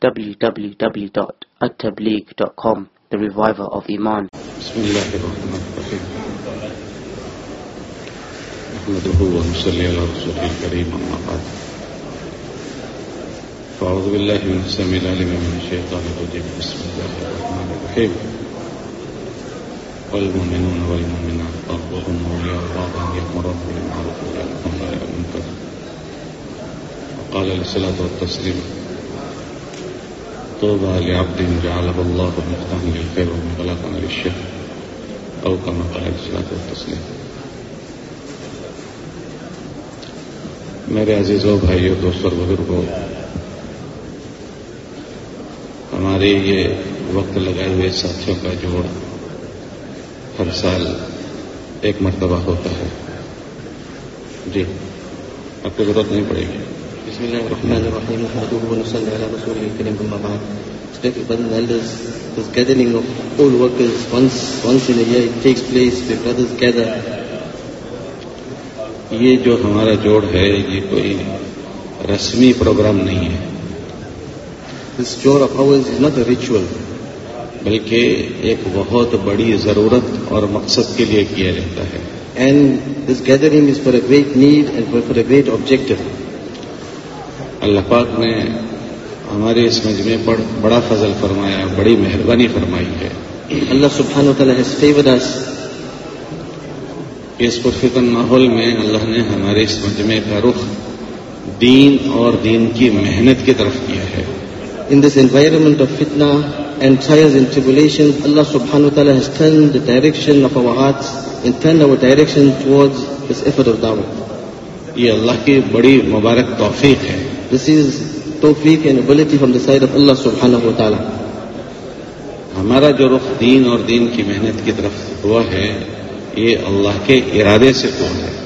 www.attableek.com The Reviver of Iman بسم الله الرحمن الرحيم نحمده ونصلي على رسوله الكريم أما بعد فأعوذ بالله من السميع العليم من الشيطان الرجيم بسم الله الرحمن الرحيم والمؤمنون والمؤمنات بعضهم أولياء بعض أن يأمرون بالمعروف وينهون عن المنكر وقال الصلاة والتسليم طوبى لعبد جعله الله مفتاحا للخير ومغلقا للشر، أو كما قال الصلاة والتسليم. میرے عزیزوں بھائیوں دوستوں بزرگوں ہمارے یہ وقت لگائے ہوئے ساتھیوں کا جوڑ ہر سال ایک مرتبہ ہوتا ہے۔ جی آپ کو ضرورت نہیں پڑے گی۔ یہ جو ہمارا جوڑ ہے یہ کوئی رسمی پروگرام نہیں ہے۔ دس چور افاؤ از ناٹ اے ریچوئل بلکہ ایک بہت بڑی ضرورت اور مقصد کے لیے کیا جاتا ہے۔ And this gathering is for a great need and for a great objective اللہ پاک نے ہمارے اس مجمع پر بڑا فضل فرمایا بڑی مہربانی فرمائی ہے Allah subhanahu wa ta'ala has favored us اس پرفتن ماحول میں اللہ نے ہمارے اس مجمع کا رخ دین اور دین کی محنت کی طرف کیا ہے in this environment of fitna and trials and tribulations. Allah subhanahu wa ta'ala has turned the direction of our hearts and turned our direction towards this effort of dawah. یہ اللہ کی بڑی مبارک توفیق ہے This is tawfiq and ability from the side of Allah subhanahu wa ta'ala. ہمارا جو رخ دین اور دین کی محنت کی طرف ہوا ہے یہ اللہ کے ارادے سے ہوا ہے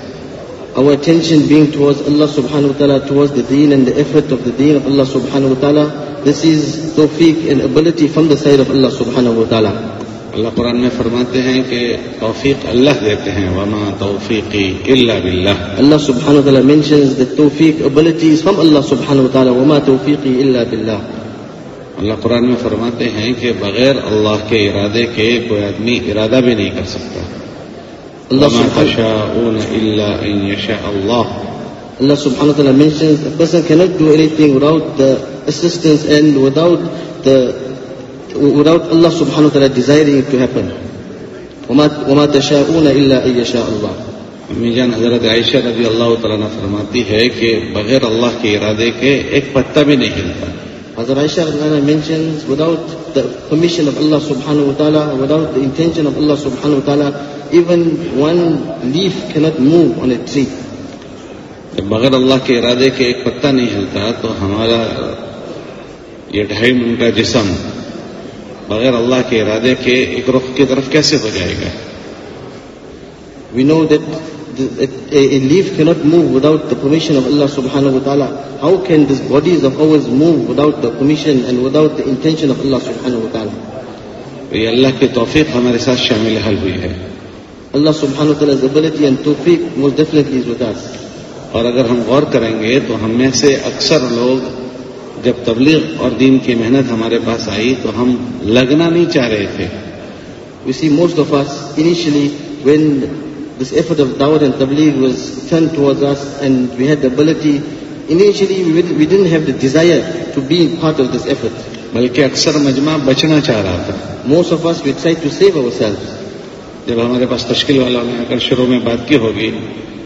Our attention being towards Allah subhanahu wa ta'ala, towards the deen and the effort of the deen of Allah subhanahu wa ta'ala, this is tawfiq and ability from the side of Allah subhanahu wa ta'ala. اللہ قرآن میں فرماتے ہیں کہ توفیق اللہ دیتے ہیں وما توفیقی اللہ بلّہ اللہ سبحان العالیٰ مینشنز دا توفیق ابلیٹیز فرم اللہ سبحان العالیٰ وما توفیقی اللہ بلّہ اللہ قرآن میں فرماتے ہیں کہ بغیر اللہ کے ارادے کے کوئی آدمی ارادہ بھی نہیں کر سکتا۔ اللہ without Allah subhanahu wa ta'ala desiring it to happen. وَمَا وَمَا تَشَاءُونَ إِلَّا أَن يَشَاءَ اللَّهُ امی جان حضرت عائشہ رضی اللہ تعالیٰ عنہ فرماتی ہے کہ بغیر اللہ کے ارادے کے ایک پتا بھی نہیں ہلتا Hazrat Aisha Radhana mentions without the permission of Allah subhanahu wa ta'ala, without the intention of Allah subhanahu wa ta'ala, even one leaf cannot move on a tree. جب بغیر اللہ کے ارادے کے ایک پتا نہیں ہلتا تو ہمارا یہ ڈھائی من کا جسم بغیر اللہ کے ارادے کے ایک رخ کی طرف کیسے ہو جائے گا وی نو دیٹ کی not move without the permission of اللہ سبحان و تعالیٰ how can this bodies of ours move without the permission and without the intention of اللہ سبحان و تعالیٰ یہ اللہ کے توفیق ہمارے ساتھ شامل حل ہوئی ہے اللہ سبحان و تعالیٰ زبرتی اینڈ توفیق موسٹ العالیٰ اور اگر ہم غور کریں گے تو ہم میں سے اکثر لوگ جب تبلیغ اور دین کی محنت ہمارے پاس آئی تو ہم لگنا نہیں چاہ رہے تھے۔ See most of us initially when this effort of Dabur and تبلیغ was turn towards us and we had ability initially we don't have the desire to be part of this effort بلکہ اکثر مجمع بچنا چاہ رہا تھا۔ Most of us wait side to save our self جب ہمارے پاس تشکیل والا اگر شروع میں بات کی ہوگی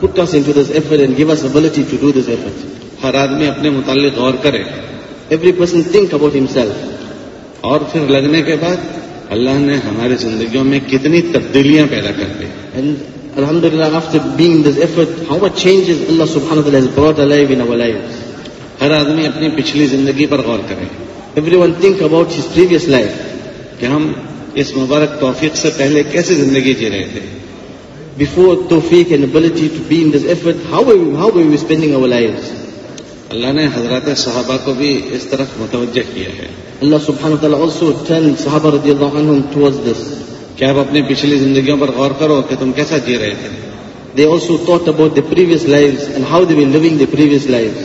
put us into this effort and give us ability to do this effort. ہر آدمی اپنے متعلق غور کرے Every person think about himself. اور پھر لگنے کے بعد اللہ نے ہماری زندگیوں میں کتنی تبدیلیاں پیدا کر دی And Alhamdulillah, after being in this effort, how much changes Allah subhanahu wa ta'ala has brought alive in our lives. ہر آدمی اپنی پچھلی زندگی پر غور کرے Everyone think about his previous life. کہ ہم اس مبارک توفیق سے پہلے کیسے زندگی جی رہے تھے Before tawfiq and ability to be in this effort, how were we, how were we spending our lives? اللہ نے حضرات صحابہ کو بھی اس طرف متوجہ کیا ہے Allah subhanahu wa ta'ala also turned Sahaba radiallahu anhum towards this. کہ آپ اپنی پچھلی زندگیوں پر غور کرو کہ تم کیسا جی رہے تھے They also thought about their previous lives and how they were living their previous lives.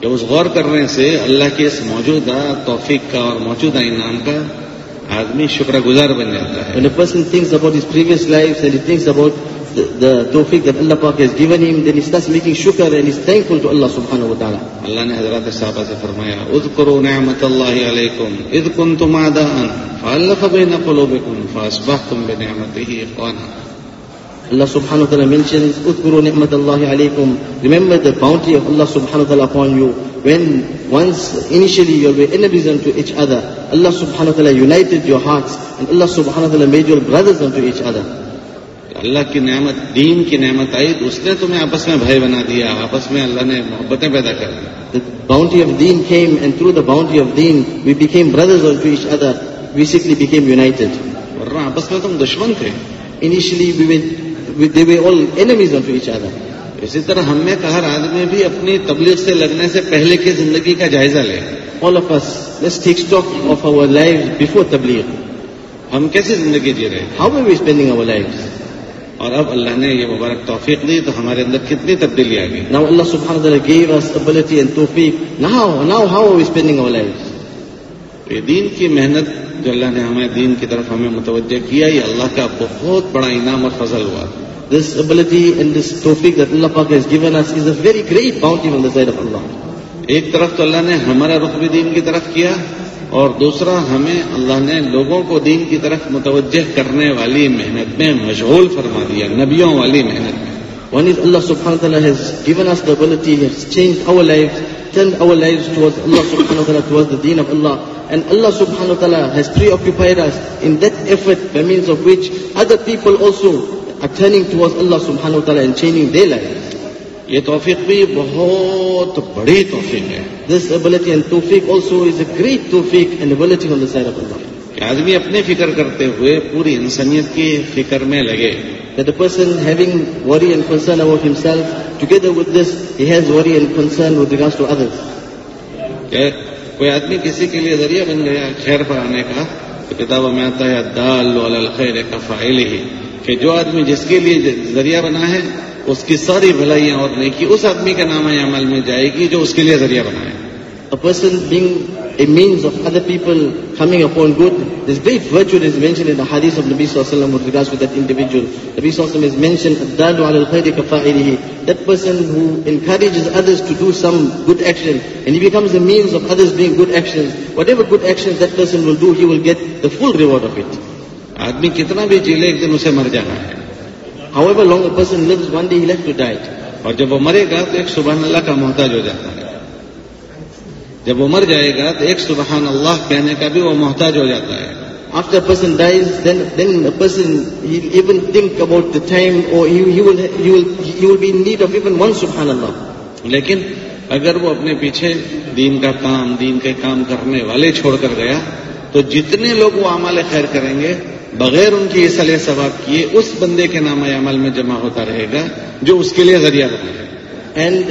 کہ اس غور کرنے سے اللہ کے اس موجودہ توفیق کا اور موجودہ انعام کا آدمی شکر گزار بن جاتا ہے When a person thinks about his previous lives and he thinks about the, tawfiq that Allah Pak has given him, then he starts making shukr and he's thankful to Allah subhanahu wa ta'ala. اللہ نے حضرات صحابہ سے فرمایا اذکروا نعمت اللہ علیکم اذ کنتم اعداء فالف بین قلوبکم فاصبحتم بنعمته اخوانا Allah subhanahu wa ta'ala mentions, Udkuru ni'matallahi alaykum. Remember the bounty of Allah subhanahu wa ta'ala upon you. When once initially you were enemies unto each other, Allah subhanahu wa ta'ala united your hearts and Allah subhanahu wa ta'ala made you brothers unto each other. اللہ کی نعمت دین کی نعمت آئی اس نے تمہیں آپس میں بھائی بنا دیا آپس میں اللہ نے محبتیں پیدا کر boundaries through the boundary of then we became brothers of you each other ویسکلیم یوناڈ آپس میں تو ہم دشمن تھے۔ انشیلی اسی طرح ہم نے کہا آدمی بھی اپنی تبلیغ سے لگنے سے پہلے کی زندگی کا جائزہ لے۔ All of us let's take stock of our life before تبلیغ. ہم کیسے زندگی جی رہے how we we spending our life اور اب اللہ نے یہ مبارک توفیق دی تو ہمارے اندر کتنی تبدیلی آ گئی Now Allah subhanahu wa ta'ala gave us ability and tawfiq. Now, now how are we spending our lives? یہ دین کی محنت جو اللہ نے ہمیں دین کی طرف ہمیں متوجہ کیا یہ اللہ کا بہت بڑا انعام اور فضل ہوا This ability and this tawfiq that Allah Pak has given us is a very great bounty from the side of Allah. ایک طرف تو اللہ نے ہمارا رخ بھی دین کی طرف کیا اور دوسرا ہمیں اللہ نے لوگوں کو دین کی طرف متوجہ کرنے والی محنت میں مشغول فرما دیا نبیوں والی محنت میں One is Allah subhanahu wa ta'ala has given us the ability, He has changed our lives, turned our lives towards Allah subhanahu wa ta'ala, towards the deen of Allah. And Allah subhanahu wa ta'ala has preoccupied us in that effort by means of which other people also are turning towards Allah subhanahu wa ta'ala and changing their lives. یہ توفیق بھی بہت بڑی توفیق ہے This ability and tawfiq also is a great tawfiq and ability on the side of Allah. کہ آدمی اپنے فکر کرتے ہوئے پوری انسانیت کی فکر میں لگے That a person having worry and concern about himself, together with this, he has worry and concern with regards to others. کہ کوئی آدمی کسی کے لیے ذریعہ بن گیا خیر پر آنے کا تو کتابوں میں آتا ہے دال علی الخیر کا فائل ہی کہ جو آدمی جس کے لیے ذریعہ بنا ہے اس کی ساری بھلائیاں اور نیکی اس آدمی کے نام عمل میں جائے گی جو اس کے لیے ذریعہ بنا ہے A person being a means of other people coming upon good, this great virtue that is mentioned in the hadith of Nabi Sallallahu Alaihi Wasallam with regards to that individual. Nabi Sallallahu has mentioned, "Ad-dalu ala al-khayri kafa'ilihi." That person who encourages others to do some good action and he becomes a means of others doing good actions, whatever good actions that person will do, he will get the full reward of it. آدمی کتنا بھی جیلے ایک دن اسے مر جانا ہے However long a person lives, one day he'll have to die. اور جب وہ مرے گا تو ایک سبحان اللہ کا محتاج ہو جاتا ہے۔ جب وہ مر جائے گا تو ایک سبحان اللہ کہنے کا بھی وہ محتاج ہو جاتا ہے۔ After a person dies, then then a person he'll even think about the time, or he, he will he will he لیکن اگر وہ اپنے پیچھے دین کا کام دین کے کام کرنے والے چھوڑ کر گیا تو جتنے لوگ وہ عمل خیر کریں گے بغیر ان کے یہ صلاح ثباب کیے اس بندے کے نام عمل میں جمع ہوتا رہے گا جو اس کے لیے ذریعہ بنائے and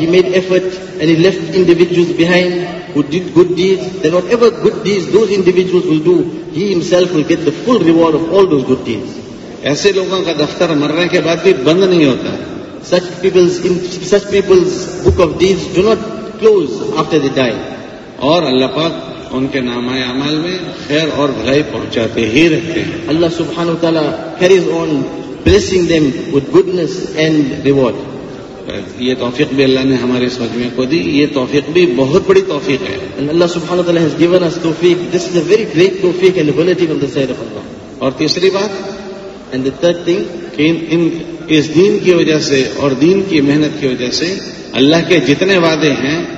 he made effort and he left individual if individual good deeds whatever good deeds those them self full reward of good ایسے لوگوں کا دفتر مرنے کے بعد بھی بند نہیں ہوتا۔ Such people book of deeds do not close after the اور اللہ پاک ان کے نامل میں خیر اور بھلائی پہنچاتے ہی رہتے ہیں۔ اللہ سبحانہ تعالیٰ carries on blessing them with goodness and reward یہ توفیق بھی اللہ نے ہمارے سوجمے کو دی۔ یہ توفیق بھی بہت بڑی توفیق ہے۔ اور تیسری بات and the third thing is دین کی وجہ سے اور دین کی محنت کی وجہ سے اللہ کے جتنے وعدے ہیں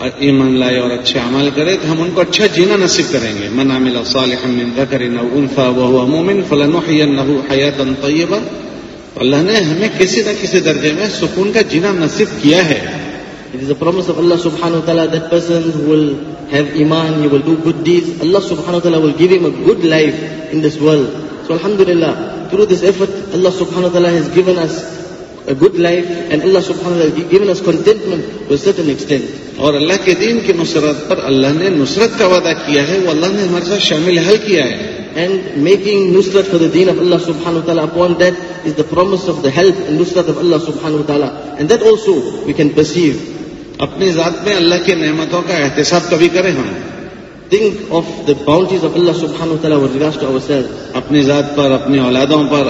اور ایمان لائے اور اچھے عمل کرے تو ہم ان کو اچھا جینا نصیب کریں گے من عمل صالحا من ذکر او انثى وهو مؤمن فلنحيينه حیاتا طيبة اللہ نے ہمیں کسی نہ کسی درجے میں سکون کا جینا نصیب کیا ہے It is a promise of Allah subhanahu wa ta'ala that person who will have iman, he will do good deeds. Allah subhanahu wa ta'ala will give him a good life in this world. So alhamdulillah, through this effort, Allah subhanahu wa ta'ala has given us a good life and Allah subhanahu wa ta'ala given us contentment to a certain extent. اور اللہ کے دین کی نصرت پر اللہ نے نصرت کا وعدہ کیا ہے وہ اللہ نے ہمارے ساتھ شامل حل کیا ہے۔ اینڈ میکنگ نصرت فور دا دین آف اللہ سبحان و تعالیٰ upon that is the promise of the help and Nusrat of اللہ سبحان و تعالیٰ and that also we can perceive اپنی ذات میں اللہ کی نعمتوں کا احتساب کبھی کریں ہم۔ اوسعظ اپنی ذات پر، اپنی اولادوں پر،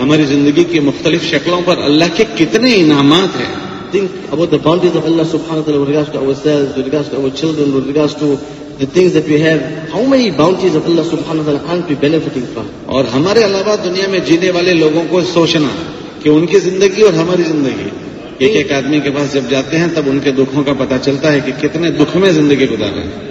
ہماری زندگی کی مختلف شکلوں پر اللہ کے کتنے انعامات ہیں۔ اور ہمارے علاوہ دنیا میں جینے والے لوگوں کو سوچنا کہ ان کی زندگی اور ہماری زندگی۔ ایک ایک آدمی کے پاس جب جاتے ہیں تب ان کے دکھوں کا پتا چلتا ہے کہ کتنے دکھ میں زندگی گزارے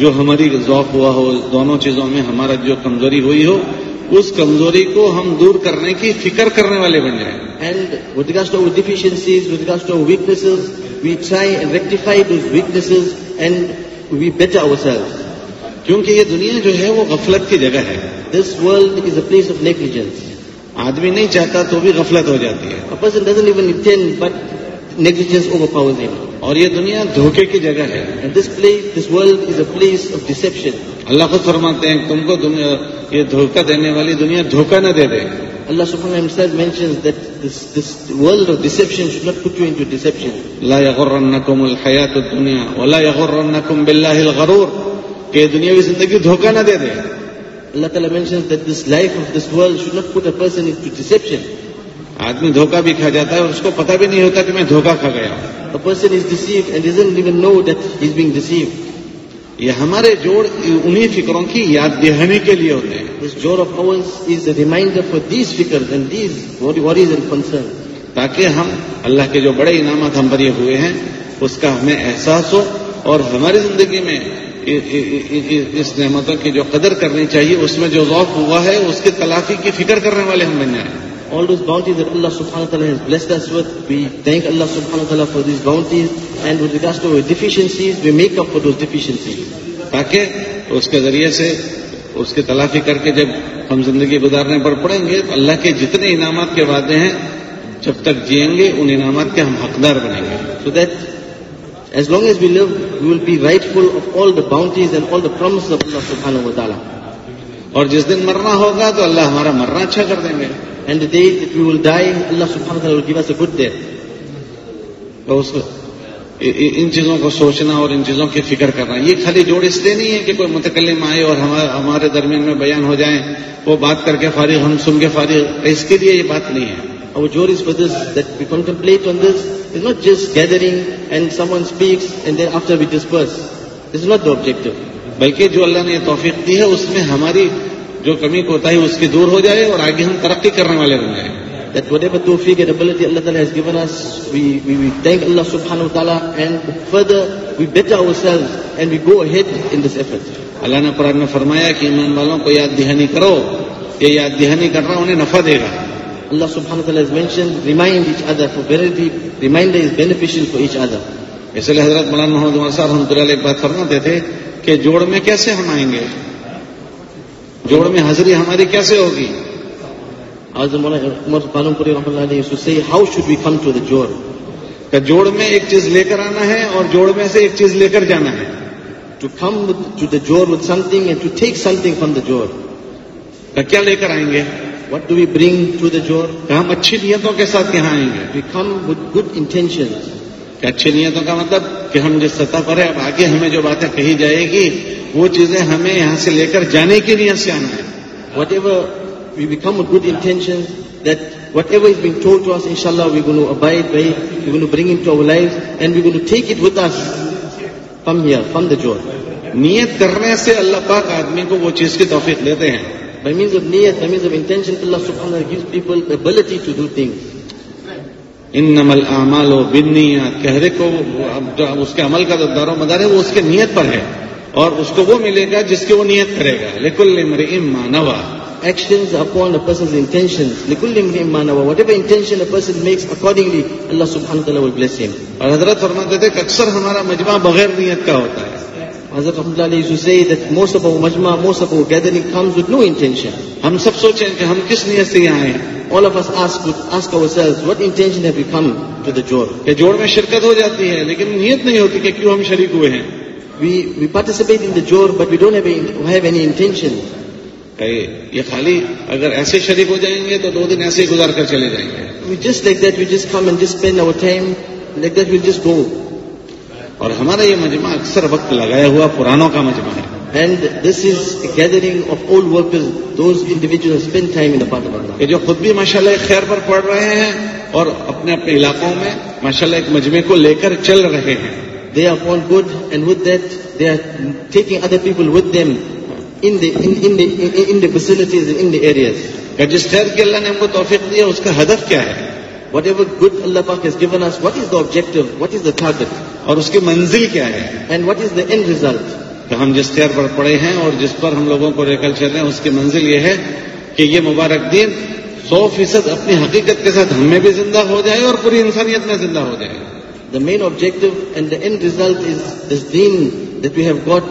جو ہماری ذوق ہوا ہو دونوں چیزوں میں ہمارا جو کمزوری ہوئی ہو اس کمزوری کو ہم دور کرنے کی فکر کرنے والے بن جائیں۔ And with regard to deficiencies with regard to weakness we try rectify those weakness and we beat our self کیونکہ یہ دنیا جو ہے وہ غفلت کی جگہ ہے۔ This world is a place of negligence آدمی نہیں چاہتا تو بھی غفلت ہو جاتی ہے۔ Person doesn't even but negligence overpower اور یہ دنیا دھوکے کی جگہ ہے۔ This place this world is a place of deception اللہ خود فرماتے ہیں تم کو دنیا, یہ دھوکہ دینے والی دنیا دھوکہ نہ دے دے۔ اللہ subhanahu wa ta'ala mentions that this, this world deception deception should not put you into لا يغرنكم الحياة الدنيا ولا يغرنكم بالله الغرور۔ کہ دنیاوی زندگی دھوکہ نہ دے دے۔ اللہ Ta'ala mentions that this life of this world should not put a person into. آدمی دھوکہ بھی کھا جاتا ہے اور اس کو پتا بھی نہیں ہوتا کہ میں دھوکہ کھا گیا person is deceive and even know that is being deceive یہ ہمارے جوڑ انہی فکروں کی یاد دہانی کے لیے ہوتے ہیں۔ دس جوڑ of ours is a reminder for these فکر and these worries and concern تاکہ ہم اللہ کے جو بڑے انعامات ہم بھرے ہوئے ہیں اس کا ہمیں احساس ہو اور ہماری زندگی میں اس نعمتوں کی جو قدر کرنی چاہیے اس میں جو ذوق ہوا ہے اس کی تلافی کی فکر کرنے والے ہم بن جائیں۔ all those bounties that Allah subhanahu wa ta'ala has blessed us with. We thank Allah subhanahu wa ta'ala for these bounties and with regards to our deficiencies, we make up for those deficiencies. تاکہ اس کے ذریعے سے اس کے تلافی کر کے جب ہم زندگی گزارنے پر پڑیں گے تو اللہ کے جتنے انعامات کے وعدے ہیں جب تک جئیں گے ان انعامات کے ہم حقدار بنیں گے so that as long as we live you will be rightful of all the boundaries and all the promise of اللہ سبحانہ و تعالیٰ اور جس دن مرنا ہوگا تو اللہ ہمارا مرنا اچھا کر دیں گے اینڈ دے وی ول ڈائی اللہ سبحانہ تعالی گیو us a good تو اس ان چیزوں کو سوچنا اور ان چیزوں کی فکر کرنا یہ خالی جوڑ اس لیے نہیں ہے کہ کوئی متکلم آئے اور ہمارے درمیان میں بیان ہو جائیں وہ بات کر کے فارغ ہم سن کے فارغ اس کے لیے یہ بات نہیں ہے Our joy is for this, that we contemplate on this. It's not just gathering and someone speaks and then after we disperse. This is not the objective. بلکہ جو اللہ نے یہ توفیق دی ہے اس میں ہماری جو کمی کوتا ہے اس کی دور ہو جائے اور آگے ہم ترقی کرنے والے بن جائیں that whatever tawfiq and ability Allah Ta'ala has given us, we, we, we thank Allah Subhanahu Wa Ta'ala and further we better ourselves and we go ahead in this effort. Allah نے قرآن میں فرمایا کہ ایمان والوں کو یاد دہانی کرو یہ یاد دہانی کرنا انہیں نفع دے گا Allah subhanahu wa ta'ala has mentioned, remind each other, for verity, reminder is beneficial for each other. اس لیے حضرت مولانا محمد عمر صاحب رحمۃ اللہ ایک بات فرماتے تھے کہ جوڑ میں کیسے ہم آئیں گے؟ جوڑ میں حاضری ہماری کیسے ہوگی؟ How should be come to the جوڑ؟ کہ جوڑ میں ایک چیز لے کر آنا ہے اور جوڑ میں سے ایک چیز لے کر جانا ہے۔ ٹو کم ٹو دا جوڑ with something and to take something from the جوڑ۔ کہ کیا لے کر آئیں گے؟ What do we bring to the جوڑ؟ ہم اچھی نیتوں کے ساتھ یہاں آئیں گے۔ We come with good intention کہ اچھی نیتوں کا مطلب کہ ہم جس سطح پر ہیں اب آگے ہمیں جو باتیں کہی جائے گی وہ چیزیں ہمیں یہاں سے لے کر جانے کے لیے سے آنا ہے۔ Whatever we become a good intention that whatever is being told to us ان شاء اللہ we will abide by we will bring into our life and we will take it with us from here from the جو نیت کرنے سے اللہ پاک آدمی کو وہ چیز کی توفیق دیتے ہیں۔ بائی مینس آف نیت بائی مینس آف انٹینشن اللہ subhanahu wa people ability to do things. ان نمل اعمال و بنیا کہرے کو جو اس کے عمل کا جو دار و مدار ہے وہ اس کے نیت پر ہے۔ اور اس کو وہ ملے گا جس کے وہ نیت کرے گا۔ لیکل مانوا actions upon a person's intentions. Whatever intention a person makes accordingly, Allah subhanahu wa ta'ala will bless him. اور حضرت فرماتے تھے کہ اکثر ہمارا مجمع بغیر نیت کا ہوتا ہے۔ حضرت رحمت اللہ علیہ وسلم that most of our مجمع most of our gathering comes with no intention ہم سب سوچیں کہ ہم کس نیت سے یہاں ہیں all of us ask, ask ourselves what intention have we come to the جوڑ کہ جوڑ میں شرکت ہو جاتی ہے لیکن نیت نہیں ہوتی کہ کیوں ہم شریک ہوئے ہیں we, we participate in the جوڑ but we don't have, a, have any intention یہ خالی اگر ایسے شریک ہو جائیں گے تو دو دن ایسے ہی گزار کر چلے جائیں گے we just like that we just come and just spend our time like that we just go اور ہمارا یہ مجمع اکثر وقت لگایا ہوا پرانوں کا مجمع ہے۔ And this is gathering of old workers those individual spend time in part of یہ جو خود بھی ماشاء اللہ خیر پر پڑھ رہے ہیں اور اپنے اپنے علاقوں میں ماشاء اللہ ایک مجمع کو لے کر چل رہے ہیں۔ They are all good and with that they are taking other people with them in facilities in areas جس خیر کے اللہ نے ہم کو توفیق دیا اس کا ہدف کیا ہے؟ وٹ ایور گڈ اللہ پاک has given us what is the objective what is the target اور اس کی منزل کیا ہے؟ And what is the end result تو ہم جس خیر پر پڑے ہیں اور جس پر ہم لوگوں کو ریکل چل رہے ہیں اس کی منزل یہ ہے کہ یہ مبارک دین سو فیصد اپنی حقیقت کے ساتھ ہمیں بھی زندہ ہو جائے اور پوری انسانیت میں زندہ ہو جائے۔ The main objective and the end result is this then that we have got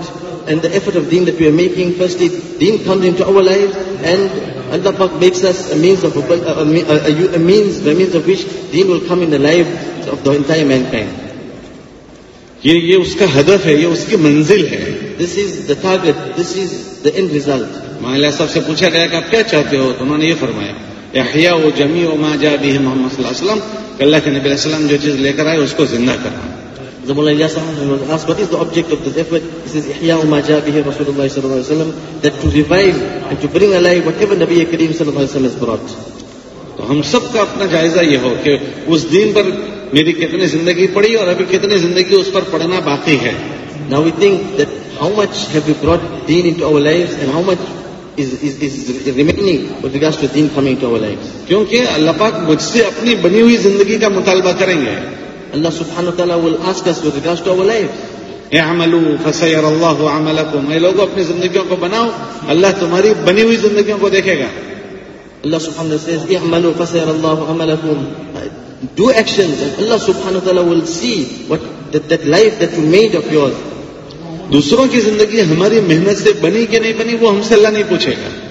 and the effort of then that we are making first then comes into our life and Allah Pak makes us a means of uh, a, uh, a, a means by means of which deen will come in the life of the entire mankind. یہ یہ اس کا ہدف ہے یہ اس کی منزل ہے۔ This is the target this is the end result مالا صاحب سے پوچھا گیا کہ آپ کیا چاہتے ہو؟ تو انہوں نے یہ فرمایا احیاء و جمی و ما جا بھی محمد صلی اللہ علیہ وسلم کہ اللہ کے نبی علیہ السلام جو چیز لے کر آئے اس کو زندہ کرنا۔ تو ہم سب کا اپنا جائزہ یہ ہو اس دن پر میری کتنی زندگی پڑی اور ابھی کتنی زندگی پڑنا باقی ہے۔ اللہ پاک مجھ سے اپنی بنی ہوئی زندگی کا مطالبہ کریں گے۔ Allah subhanahu wa ta'ala will ask us with regards to our life. اعملوا فسیر اللہ عملکم اے لوگو اپنی زندگیوں کو بناؤ اللہ تمہاری بنی ہوئی زندگیوں کو دیکھے گا۔ اللہ سبحانہ وتعالی says اعملوا فسیر Allah عملکم do actions and Allah subhanahu wa ta'ala will see what that, that life that you made of yours. دوسروں کی زندگی ہماری محنت سے بنی کہ نہیں بنی وہ ہم سے اللہ نہیں پوچھے گا۔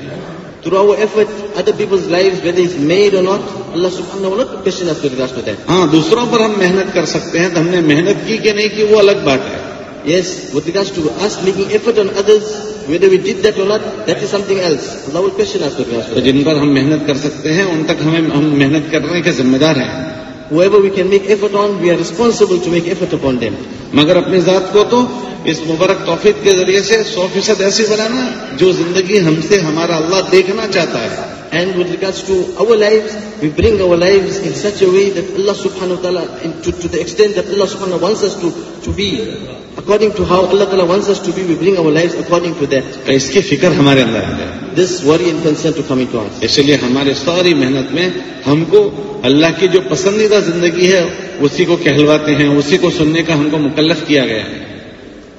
through our effort, other people's lives, whether it's made or not, Allah subhanahu wa ta'ala could question us with regards to that. ہاں دوسروں پر ہم محنت کر سکتے ہیں تو ہم نے محنت کی کہ نہیں کی وہ الگ بات ہے yes with regards to us making effort on others whether we did that or not that is something else Allah will question us with regards to that جن پر ہم محنت کر سکتے ہیں ان تک ہمیں ہم محنت کرنے کے ذمہ دار ہیں Whoever we can make effort on, we are responsible to make effort upon them. مگر اپنی ذات کو تو اس مبارک توفیق کے ذریعے سے سو فیصد ایسی بنانا جو زندگی ہم سے ہمارا اللہ دیکھنا چاہتا ہے And with regards to our lives, we bring our lives in such a way that Allah subhanahu wa ta'ala, in- to, to the extent that Allah subhanahu wa ta'ala wants us to, to be, according to how Allah ta'ala wants us to be, we bring our lives according to that. کہ اس کی فکر ہمارے اندر آ جائے This worry and concern to come into us. اس لیے ہمارے ساری محنت میں ہم کو اللہ کی جو پسندیدہ زندگی ہے اسی کو کہلواتے ہیں اسی کو سننے کا ہم کو مکلف کیا گیا ہے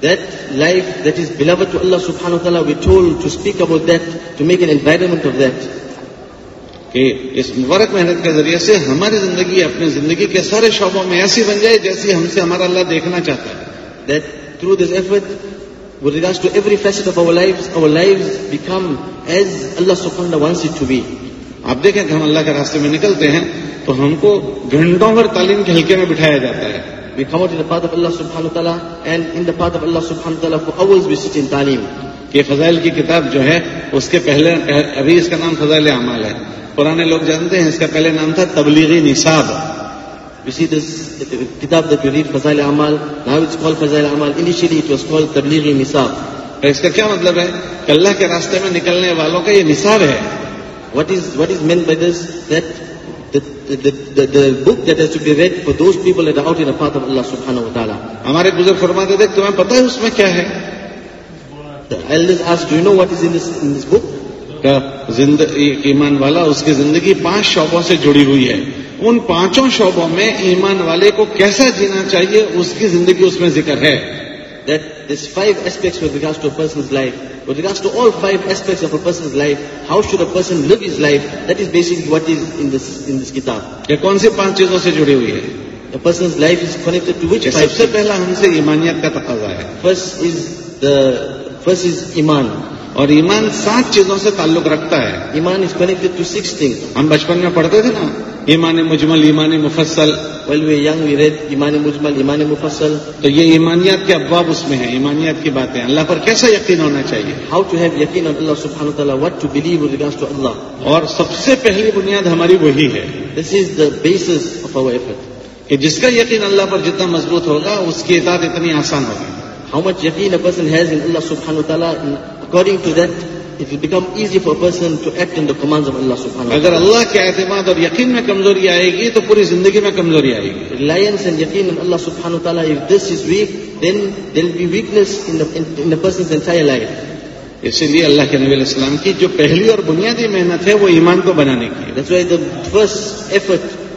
That life that is beloved to Allah subhanahu wa ta'ala, we're told to speak about that, to make an environment of that. کہ اس مبارک محنت کے ذریعے سے ہماری زندگی، اپنی زندگی کے سارے شعبوں میں ایسی بن جائے جیسی ہم سے ہمارا اللہ دیکھنا چاہتا ہے۔ That through this effort with regard to every facet of our life our life become as اللہ سکھ ونس ٹو بی آپ دیکھیں کہ ہم اللہ کے راستے میں نکلتے ہیں تو ہم کو گھنٹوں بھر تعلیم کے ہلکے میں بٹھایا جاتا ہے۔ یہ فضائل کی کتاب جو ہے، اس کے پہلے، ابھی اس کا نام فضائل اعمال ہے۔ پرانے لوگ جانتے ہیں، اس کا پہلے نام تھا تبلیغی نصاب۔ کتاب دا ریڈ فضائل اعمال ناو it's call Fazail Amaal initially it was call Tablighi Nisab. اس کا کیا مطلب ہے؟ کہ اللہ کے راستے میں نکلنے والوں کا یہ نصاب ہے۔ What is what is mean by this that book that is to be read for those people Allah سبحانہ ہمارے بزرگ فرماتے تھے، تمہیں پتا ہے اس میں کیا ہے؟ The elders ask, do you know what is in this, in this book? ایمان والا اس کی زندگی پانچ شعبوں سے جڑی ہوئی ہے ان پانچوں شعبوں میں ایمان والے کو کیسا جینا چاہیے اس کی زندگی اس میں ذکر ہے That there's five aspects with regards to a person's life. With regards to all five aspects of a person's life, how should a person live his life? That is basically what is in this, in this kitab. کہ کون سی پانچ چیزوں سے جڑی ہوئی ہے A person's life is connected to which five things? پہلا ہم سے ایمانیت کا تقاضا ہے First is the first is iman. اور ایمان سات چیزوں سے تعلق رکھتا ہے Iman is connected to six things. ہم بچپن میں پڑھتے تھے نا ایمان مجمل ایمان مفصل we were young, we read Iman Mujmal, Iman Mufassal. تو یہ ایمانیات کے ابواب اس میں ہیں ایمانیات کی باتیں اللہ پر کیسا یقین ہونا چاہیے How to have yaqeen on Allah subhanahu wa ta'ala, what to believe with regards to Allah. اور سب سے پہلی بنیاد ہماری وہی ہے This is the basis of our effort. کہ جس کا یقین اللہ پر جتنا مضبوط ہوگا اس کی اطاعت اتنی آسان ہوگی How much yaqeen a person has in Allah subhanahu wa ta'ala, according to that, it will become easy for a person to act in the commands of Allah subhanahu wa اگر ta'ala. اللہ کے اعتماد اور یقین میں کمزوری آئے گی تو پوری زندگی میں کمزوری آئے گی Reliance and yaqeen on Allah subhanahu wa ta'ala, if this is weak, then there will be weakness in the, in, in the person's entire life. اسی لیے اللہ کے نبی علیہ السلام کی جو پہلی اور بنیادی محنت ہے وہ ایمان کو بنانے کی ہے That's why the first effort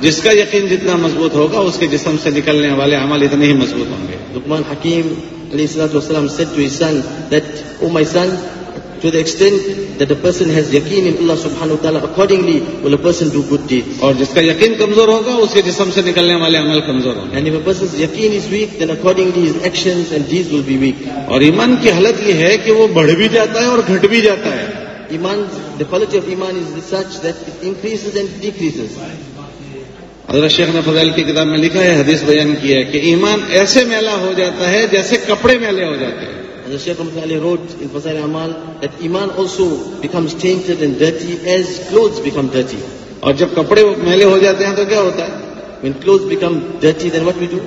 جس کا یقین جتنا مضبوط ہوگا اس کے جسم سے نکلنے والے عمل اتنے ہی مضبوط ہوں گے Luqman Hakim alayhi salatu wasalam, said to his son that, Oh my son, to the extent that a person has yaqeen in Allah subhanahu wa ta'ala, accordingly will a person do good deeds. اور جس کا یقین کمزور ہوگا اس کے جسم سے نکلنے والے عمل کمزور ہوں گے And if a person's yaqeen is weak, then accordingly his actions and deeds will be weak. اور ایمان کی حالت یہ ہے کہ وہ بڑھ بھی جاتا ہے اور گھٹ بھی جاتا ہے Iman, the quality of Iman is such that it increases and decreases. حضرت شیخ نے فضائل کی کتاب میں لکھا ہے حدیث بیان کی ہے کہ ایمان ایسے میلا ہو جاتا ہے جیسے کپڑے میلے ہو جاتے ہیں the Shaykh Muhammad Ali wrote in Fasail Amal, that Iman also becomes tainted and dirty as clothes become dirty. اور جب کپڑے میلے ہو جاتے ہیں تو کیا ہوتا ہے When clothes become dirty, then what we do?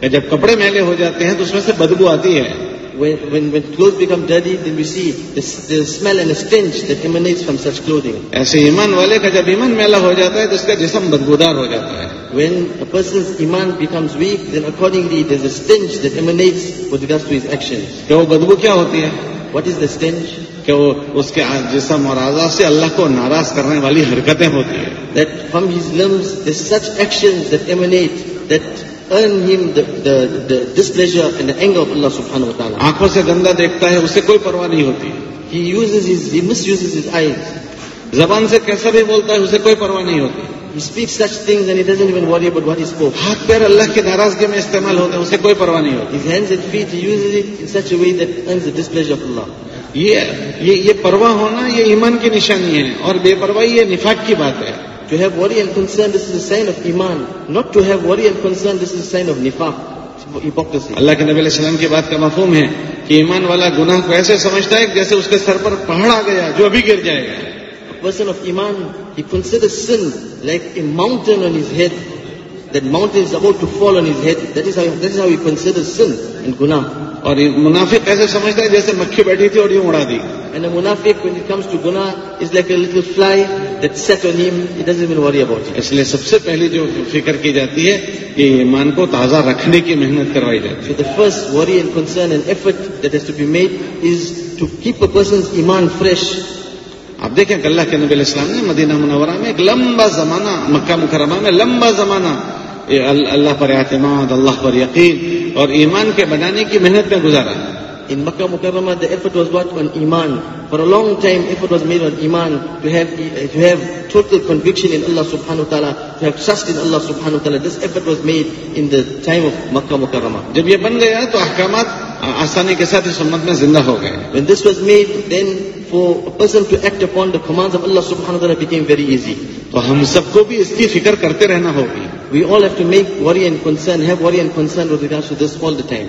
کہ جب کپڑے میلے ہو جاتے ہیں تو اس میں سے بدبو آتی ہے When, when, when clothes become dirty, then we see the, the smell and the stench that emanates from such clothing. ایسے ایمان والے کا جب ایمان میلا ہو جاتا ہے تو اس کا جسم بدبودار ہو جاتا ہے When a person's Iman becomes weak, then accordingly there's a stench that emanates with regards to his actions. کہ وہ بدبو کیا ہوتی ہے What is the stench? کہ وہ اس کے جسم اور اعضاء سے اللہ کو ناراض کرنے والی حرکتیں ہوتی ہیں That from his limbs there's such actions that emanate, that earn him the, the, the displeasure and the anger of Allah subhanahu wa ta'ala. آنکھوں سے گندا دیکھتا ہے اسے کوئی پرواہ نہیں ہوتی He uses his, he misuses his eyes. زبان سے کیسا بھی بولتا ہے اسے کوئی پرواہ نہیں ہوتی He speaks such things and he doesn't even worry about what he spoke. ہاتھ پیر اللہ کی ناراضگی میں استعمال ہوتے ہیں اسے کوئی پرواہ نہیں ہوتی His hands and feet, he uses it in such a way that earns the displeasure of Allah. یہ یہ یہ پرواہ ہونا یہ ایمان کی نشانی ہے اور بے پرواہی یہ نفاق کی بات ہے To have worry and concern, this is a sign of iman. Not to have worry and concern, this is a sign of nifaq. اللہ کے نبی علیہ السلام کی بات کا مفہوم ہے کہ ایمان والا گناہ کو ایسے سمجھتا ہے جیسے اس کے سر پہاڑ آ گیا جو ابھی گر جائے گا۔ اور ہے جیسے مکھی بیٹھی تھی اور یہ اڑا دی۔ گئی And a munafiq, when it comes to guna, is like a little fly that sat on him. He doesn't even worry about it. اس لیے سب سے پہلی جو فکر کی جاتی ہے کہ ایمان کو تازہ رکھنے کی محنت کروائی جاتی ہے So the first worry and concern and effort that has to be made is to keep a person's Iman fresh. آپ دیکھیں کہ اللہ کے نبی علیہ السلام نے مدینہ منورہ میں ایک لمبا زمانہ مکہ مکرمہ میں لمبا زمانہ اللہ پر اعتماد اللہ پر یقین اور ایمان کے بنانے کی محنت میں گزارا In Makkah Mukarramah, the effort was what? On Iman. For a long time, effort was made on Iman to have, to have total conviction in Allah subhanahu wa ta'ala, to have trust in Allah subhanahu wa ta'ala. This effort was made in the time of Makkah Mukarramah. When this was made, then for a person to act upon the commands of Allah subhanahu wa ta'ala became very easy. We all have to make worry and concern, have worry and concern with regards to this all the time.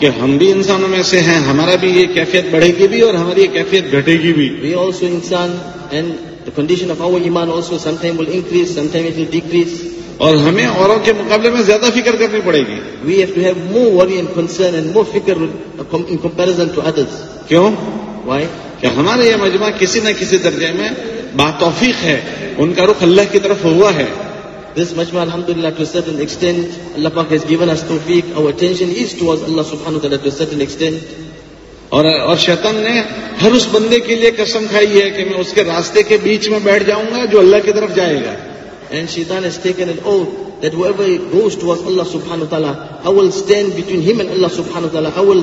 کہ ہم بھی انسانوں میں سے ہیں ہمارا بھی یہ کیفیت بڑھے گی بھی اور ہماری یہ کیفیت گھٹے گی بھی We also insan and the condition of our iman also sometime will increase, sometime it will decrease. اور ہمیں اوروں کے مقابلے میں زیادہ فکر کرنی پڑے گی We have to have more worry and concern and more fikr in comparison to others. کیوں Why? کہ ہمارا یہ مجمع کسی نہ کسی درجے میں باتوفیق ہے ان کا رخ اللہ کی طرف ہوا ہے This majma, alhamdulillah, to a certain extent, Allah Pak has given us tawfiq. Our attention is towards Allah subhanahu wa ta'ala to a certain extent. اور اور شیطان نے ہر اس بندے کے لیے قسم کھائی ہے کہ میں اس کے راستے کے بیچ میں بیٹھ جاؤں گا جو اللہ کی طرف جائے گا And shaitan has taken an oath that whoever goes towards Allah subhanahu wa ta'ala, I will stand between him and Allah subhanahu wa ta'ala. I will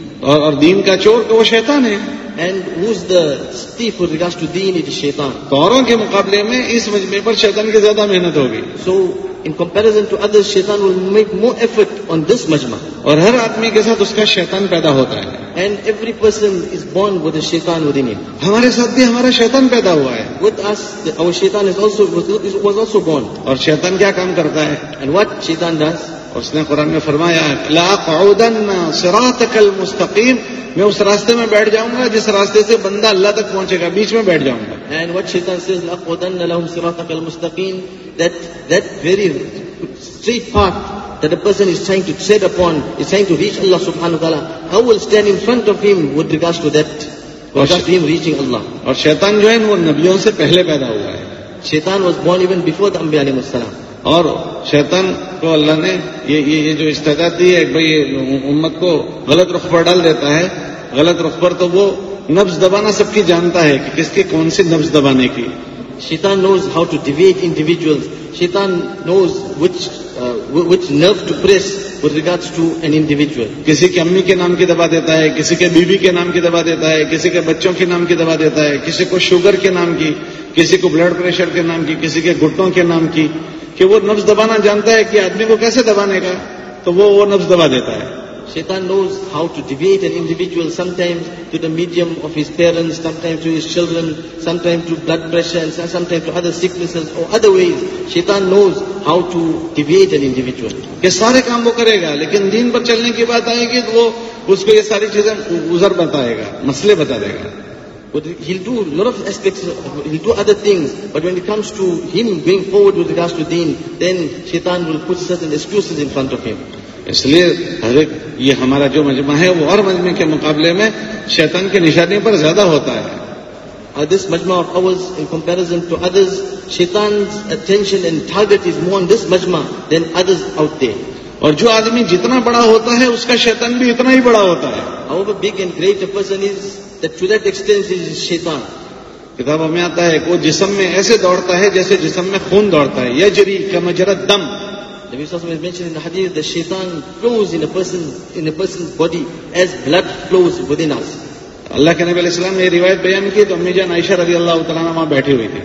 اور اور دین کا چور کہ وہ شیطان ہے And who's the thief with regards to deen? It is shaitan. تو اوروں کے مقابلے میں اس مجمع پر شیطان کی زیادہ محنت ہوگی So, in comparison to others, shaitan will make more effort on this majma. اور ہر آدمی کے ساتھ اس کا شیطان پیدا ہوتا ہے And every person is born with a shaitan within him. ہمارے ساتھ بھی ہمارا شیطان پیدا ہوا ہے With us, the- our shaitan is also, was, was also born. اور شیطان کیا کام کرتا ہے And what shaitan does? اس نے قرآن میں فرمایا لا صراطك المستقیم میں اس راستے میں بیٹھ جاؤں گا جس راستے سے بندہ اللہ تک پہنچے گا بیچ میں بیٹھ جاؤں گا And what shaitan says, لَأَقْوَدَنَّ لَهُمْ صِرَاطَكَ الْمُسْتَقِيمِ That, that very straight path that a person is trying to tread upon, is trying to reach Allah subhanahu wa ta'ala, I will stand in front of him with regards to that, with regards to him reaching Allah. اور شیطان جو ہے وہ نبیوں سے پہلے پیدا ہوا ہے Shaitan was born even before the Anbiya alayhi salam. اور شیطان کو اللہ نے یہ یہ یہ جو استعداد دی ہے کہ بھائی یہ امت کو غلط رخ پر ڈال دیتا ہے غلط رخ پر تو وہ نبز دبانا سب کی جانتا ہے کہ کس کی کون سی نبز دبانے کی Shaitan knows how to deviate individuals. Shaitan knows which, uh, wh- which nerve to press with regards to an individual. کسی کی امی کے نام کی دوا دیتا ہے کسی کے بیوی کے نام کی دوا دیتا ہے کسی کے بچوں کے نام کی دوا دیتا ہے کسی کو شوگر کے نام کی کسی کو بلڈ پریشر کے نام کی کسی کے گھٹنوں کے نام کی کہ وہ نفس دبانا جانتا ہے کہ آدمی کو کیسے دبانے کا؟ تو وہ وہ نفس دبا دیتا ہے۔ شیطان knows how to deviate an individual some times to the medium of his parents some time to his children some time to blood pressure some time to other sickness اور ادر ویز شیطان knows how to deviate an individual یہ سارے کام وہ کرے گا لیکن دین پر چلنے کی بات آئے گی تو وہ اس کو یہ ساری چیزیں گزر بتائے گا مسئلے بتا دے گا۔ But he'll do a lot of aspects, he'll do other things, but when it comes to him going forward with regards to deen, then Shaitan will put certain excuses in front of him. اس لیے حضرت یہ ہمارا جو مجمع ہے وہ اور مجمع کے مقابلے میں شیطان کی نشانی پر زیادہ ہوتا ہے Uh, this majma of ours, in comparison to others, Shaitan's attention and target is more on this majma than others out there. اور جو آدمی جتنا بڑا ہوتا ہے اس کا شیطان بھی اتنا ہی بڑا ہوتا ہے However big and great a person is, that to that extent is shaitan. کتابوں میں آتا ہے وہ جسم میں ایسے دوڑتا ہے جیسے جسم میں خون دوڑتا ہے یجری کا مجرد دم The Nabi Sallallahu Alaihi Wasallam has mentioned in the hadith that shaitan flows in a person in a person's body as blood flows within us. اللہ کے نبی علیہ السلام نے روایت بیان کی تو امی جان عائشہ رضی اللہ تعالیٰ عنہ وہاں بیٹھی ہوئی تھی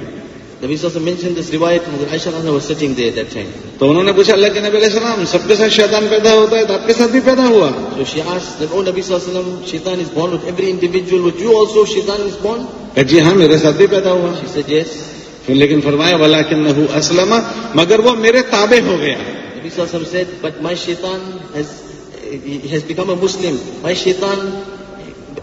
The Nabi Sallallahu Alaihi Wasallam mentioned this riwayat and Aisha Rana was sitting there at that time. تو انہوں نے پوچھا اللہ کے نبی علیہ السلام سب کے ساتھ شیطان پیدا ہوتا ہے تو آپ کے ساتھ بھی پیدا ہوا So she asked that, oh Nabi Sallallahu Alaihi Wasallam, shaitan is born with every individual. With you also shaitan is born? کہ جی ہاں میرے ساتھ بھی پیدا ہوا She said yes. پھر لیکن فرمایا ولا اسلم مگر وہ میرے تابع ہو گیا Nabi Sallallahu Alaihi Wasallam said, but my shaitan has, he has become a Muslim. My shaitan,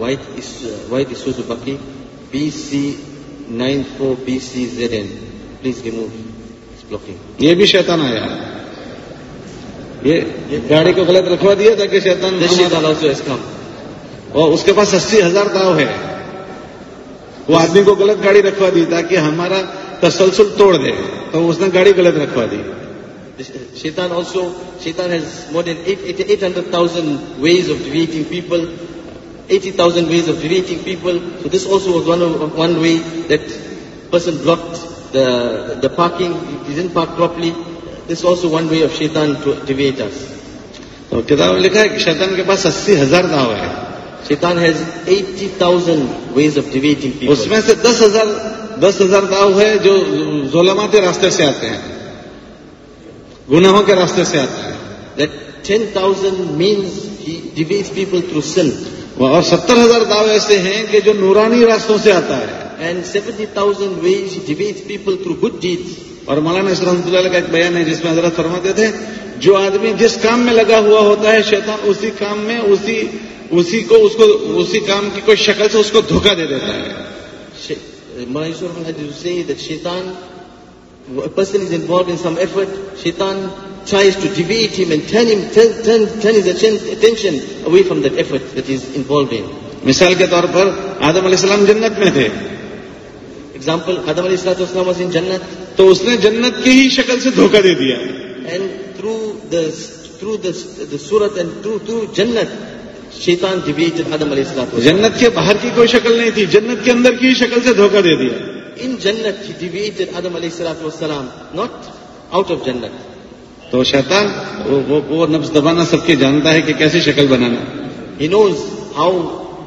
white اسوز بکی B C nine four B C Z N please remove ری یہ بھی شیطان آیا یہ گاڑی کو غلط رکھوا دیا تاکہ شیتان اور اس کے پاس اسی ہزار داؤ ہے۔ وہ آدمی کو غلط گاڑی رکھوا دی تاکہ ہمارا تسلسل توڑ دے۔ تو اس نے گاڑی غلط رکھوا دی۔ شیتان آلسو شیتان has more than eight hundred thousand ways of waiting people 80,000 ways of deviating people. So this also was one, of, one way that person blocked the, the parking, he didn't park properly. This is also one way of Shaitan to deviate us. تو کتاب میں لکھا ہے کہ شیطان کے پاس اسی ہزار داؤ ہے Shaitan has 80,000 ways of deviating people. اس میں سے دس ہزار دس ہزار داؤ ہے جو ظلمات راستے سے آتے ہیں گناہوں کے راستے سے آتے ہیں That 10,000 means he deviates people through sin. اور ستر ہزار داؤ ایسے ہیں کہ جو نورانی راستوں سے آتا ہے۔ And 70,000 ways he deviates people through good deeds. اور مولانا رحمۃ اللہ کا ایک بیان ہے جس میں حضرت فرماتے تھے جو آدمی جس کام میں لگا ہوا ہوتا ہے شیطان اسی کام میں اسی اسی کو اس کو اسی کام کی کوئی شکل سے اس کو دھوکہ دے دیتا ہے۔ Sh- uh, Mullah Yusuf had to say that shaitan, tries to deviate him and turn him turn, turn, turn his attention away from that effort that he is involved in. مثال کے طور پر آدم علیہ السلام جنت میں تھے. ایگزامپل آدم علیہ السلام السلام علی ان جنت. تو اس نے جنت کی ہی شکل سے دھوکہ دے دیا. And through the through the سورت اینڈ تھرو تھرو جنت شیتان ڈبی آدم علیہ السلام جنت کے باہر کی کوئی شکل نہیں تھی. جنت کے اندر کی ہی شکل سے دھوکہ دے دیا. ان جنت ڈبیٹ آدم علیہ السلام وسلام ناٹ آؤٹ آف جنت. تو شیطان وہ, نفس دبانا سب کے جانتا ہے کہ کیسی شکل بنانا knows how,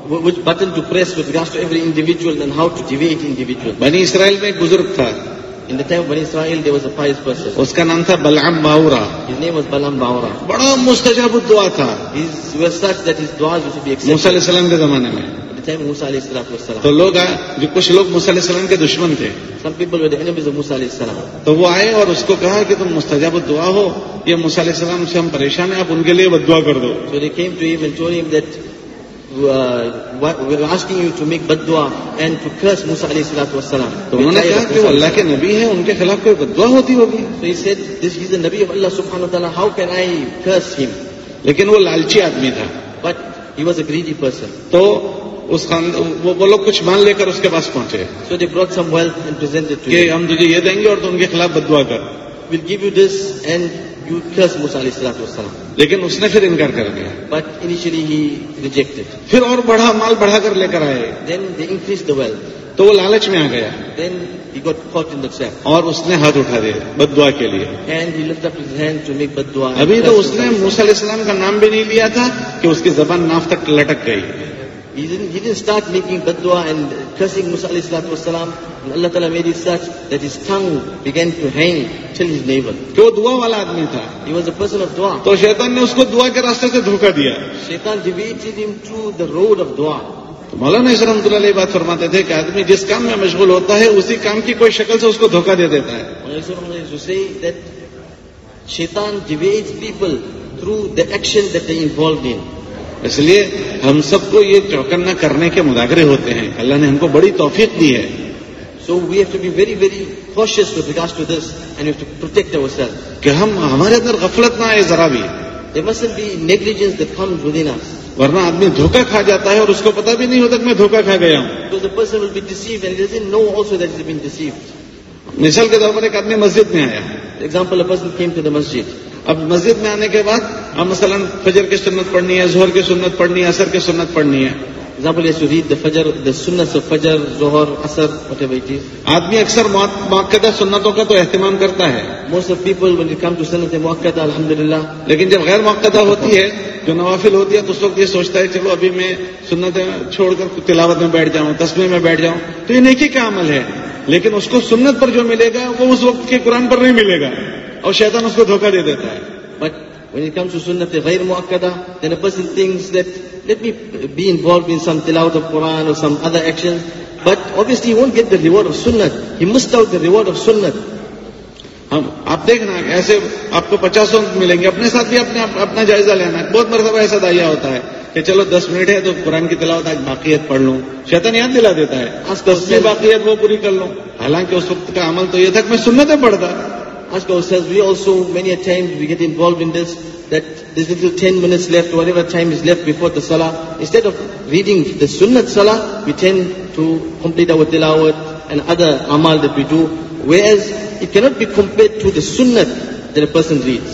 wh- which button to press with regards to every individual and how to deviate individual. بنی اسرائیل میں ایک بزرگ تھا In the time of Bani Israel, there was a pious person. اس کا نام تھا بلعم باورا His name was Balam Baura. بڑا مستجاب دعا تھا He was such that his du'as used to be موسیٰ علیہ accepted. السلام کے زمانے میں تو لوگ آئے جو کچھ لوگ مسئلہ السلام کے دشمن تھے۔ سب پیپل موسیٰ علیہ السلام۔ تو وہ آئے اور اس کو کہا کہ تم مستجاب دعا ہو یہ موسیٰ علیہ السلام سے ہم پریشان ہیں آپ ان کے لیے بد دعا کر دو۔ اللہ کے نبی ہے ان کے خلاف کوئی بدوا ہوتی ہوگی۔ تو لالچی آدمی تھا۔ But he was a greedy person تو اس خان وہ وہ لوگ کچھ مان لے کر اس کے پاس پہنچے they brought some wealth and presented to کہ. ہم تجھے یہ دیں گے اور تو ان کے خلاف بد دعا کر give you this and you curse Musa alayhi salatu wasalam. لیکن اس نے پھر انکار کر دیا But initially he rejected. پھر اور بڑھا مال بڑھا کر لے کر آئے Then they increased the wealth. تو وہ لالچ میں آ گیا he got caught in the trap. اور اس نے ہاتھ اٹھا دیا بد دعا کے لیے lifted up his hand to make bad dua. and ابھی تو اس نے موسیٰ علیہ السلام کا نام بھی نہیں لیا تھا کہ اس کی زبان ناف تک لٹک گئی He didn't, he didn't start making bad dua and cursing Musa alayhi salatu wasalam. And Allah Ta'ala made it such that his tongue began to hang till his navel. کہ وہ دعا والا آدمی تھا He was a person of dua. تو شیطان نے اس کو دعا کے راستے سے دھوکہ دیا Shaitan deviated him through the road of dua. تو مولانا اس رحمۃ اللہ علیہ بات فرماتے تھے کہ آدمی جس کام میں مشغول ہوتا ہے اسی کام کی کوئی شکل سے اس کو دھوکہ دے دیتا ہے to shaitan deviates people through the action that they involved in. اس لیے ہم سب کو یہ چوکنا کرنے کے مداخرے ہوتے ہیں۔ اللہ نے ہم کو بڑی توفیق دی ہے۔ So we have to be very very conscious to regard to this and to protect our self کہ ہم ہمارے اندر غفلت نہ آئے ذرا بھی۔ مسل بی نیگلیجنس فرم ودین ورنہ آدمی دھوکا کھا جاتا ہے اور اس کو پتا بھی نہیں ہوتا کہ میں دھوکا کھا گیا ہوں۔ مثال کے طور پر ایک آدمی مسجد میں آیا۔ اب مسجد میں آنے کے بعد اب مثلا فجر کی سنت پڑھنی ہے ظہر کی سنت پڑھنی ہے اثر کی سنت پڑھنی ہے۔ example, he has to read the Fajr, the Sunnahs of Fajr, Zohar, Asr, whatever it is. آدمی اکثر موقع سنتوں کا تو اہتمام کرتا ہے۔ Most of people, when it comes to Sunnah, they muakkada, alhamdulillah. لیکن جب غیر موقع ہوتی ہے جو نوافل ہوتی ہے تو اس وقت یہ سوچتا ہے چلو ابھی میں سنت چھوڑ کر تلاوت میں بیٹھ جاؤں تسمے میں بیٹھ جاؤں۔ تو یہ نیکی کا عمل ہے۔ لیکن اس کو سنت پر جو ملے گا وہ اس وقت کے قرآن پر نہیں ملے گا۔ اور شیطان اس کو دھوکہ دے دیتا ہے۔ But when it comes to Sunnah, the ghair muakkada, then a person thinks that, let me be involved in some tilawat of Quran or some other actions. But obviously he won't get the reward of Sunnah. He missed out the reward of Sunnah. ہم آپ دیکھنا ایسے آپ کو پچاسوں ملیں گے اپنے ساتھ بھی اپنے اپنا جائزہ لینا ہے بہت مرتبہ ایسا دائیا ہوتا ہے کہ چلو دس منٹ ہے تو قرآن کی تلاوت آج باقیت پڑھ لوں شیطان یاد دلا دیتا ہے ourselves, باقیت وہ پوری کر لوں حالانکہ اس وقت کا عمل تو یہ تھا کہ میں سنتیں پڑھتا Ask ourselves: we also, many a times we get involved in this, that there's little 10 minutes left, whatever time is left before the salah. Instead of reading the sunnat salah, we tend to complete our tilawat and other amal that we do. Whereas it cannot be compared to the sunnat that a person reads.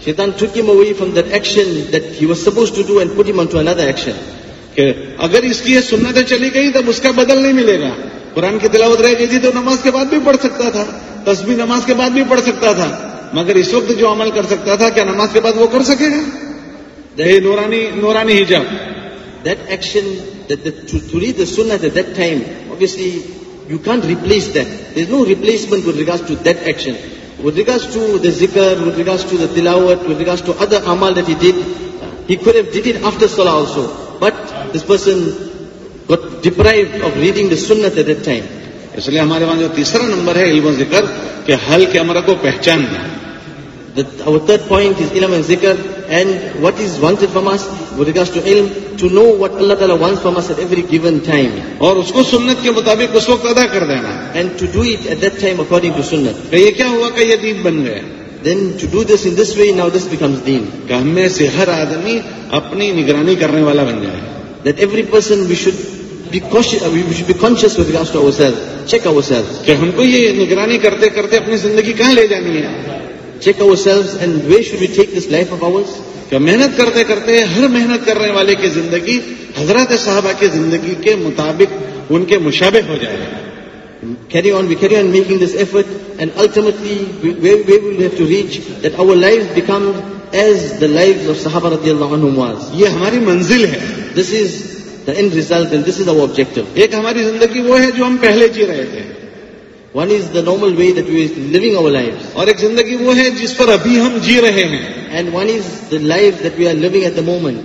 Shaitan took him away from that action that he was supposed to do and put him onto another action. کہ اگر اس کی یہ سنتیں چلی گئی تب اس کا بدل نہیں ملے گا۔ قرآن کی تلاوت رہ گئی تھی تو نماز کے بعد بھی پڑھ سکتا تھا۔ تسبی نماز کے بعد بھی پڑھ سکتا تھا۔ مگر اس وقت جو عمل کر سکتا تھا، کیا نماز کے بعد وہ کر سکے گا؟ دہی نورانی نورانی ہجاب that action three the sun at that time obviously you can't replace this no replacement with regard to that action with regard to the ذکر ود ریگارڈ ٹو دا تلاوت ود ریگارڈ ٹو ادر امال that he date he کل date eight after سولہ also but deprive reading the سنت time اس لیے ہمارے وہاں جو تیسرا نمبر ہے علم اور ذکر کہ حل کے امر کو پہچان۔ اینڈ وٹ از ونسمس ریگارڈ ٹو علم ٹو نو وٹ اللہ تعالیٰ wants from us at every given time اور اس کو سنت کے مطابق اس وقت ادا کر دینا۔ And to do it at that time according to سنت کہ یہ کیا ہوا کہ یہ دین بن گیا دین to do this in this way now this becomes دین کہ ہم میں سے ہر آدمی اپنی نگرانی کرنے والا بن جائے۔ That every person we should be cautious, uh, we should be conscious with regards to ourselves. Check ourselves. کہ ہم کو یہ نگرانی کرتے کرتے اپنی زندگی کہاں لے جانی ہے Check ourselves and where should we take this life of ours? کہ محنت کرتے کرتے ہر محنت کرنے والے کی زندگی حضرت صحابہ کی زندگی کے مطابق ان کے مشابہ ہو جائے carry on, we carry on making this effort, and ultimately, we, where, we will we have to reach? That our lives become as the lives of Sahaba radiallahu anhum was. This is the end result, and this is our objective. One is the normal way that we are living our lives. And one is the life that we are living at the moment.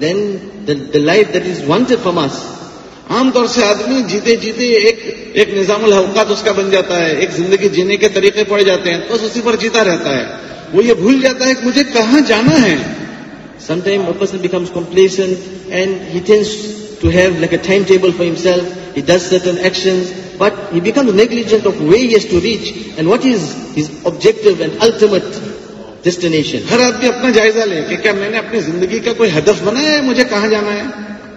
Then the, the life that is wanted from us. عام طور سے آدمی جیتے جیتے ایک ایک نظام الحوقات اس کا بن جاتا ہے ایک زندگی جینے کے طریقے پڑ جاتے ہیں بس اسی پر جیتا رہتا ہے وہ یہ بھول جاتا ہے کہ مجھے کہاں جانا ہے Sometimes a person becomes complacent and he tends to have like a timetable for himself. He does certain actions, but he becomes negligent of where he has to reach and what is his objective and ultimate destination. ہر آدمی اپنا جائزہ لے کہ کیا میں نے اپنی زندگی کا کوئی ہدف بنایا ہے مجھے کہاں جانا ہے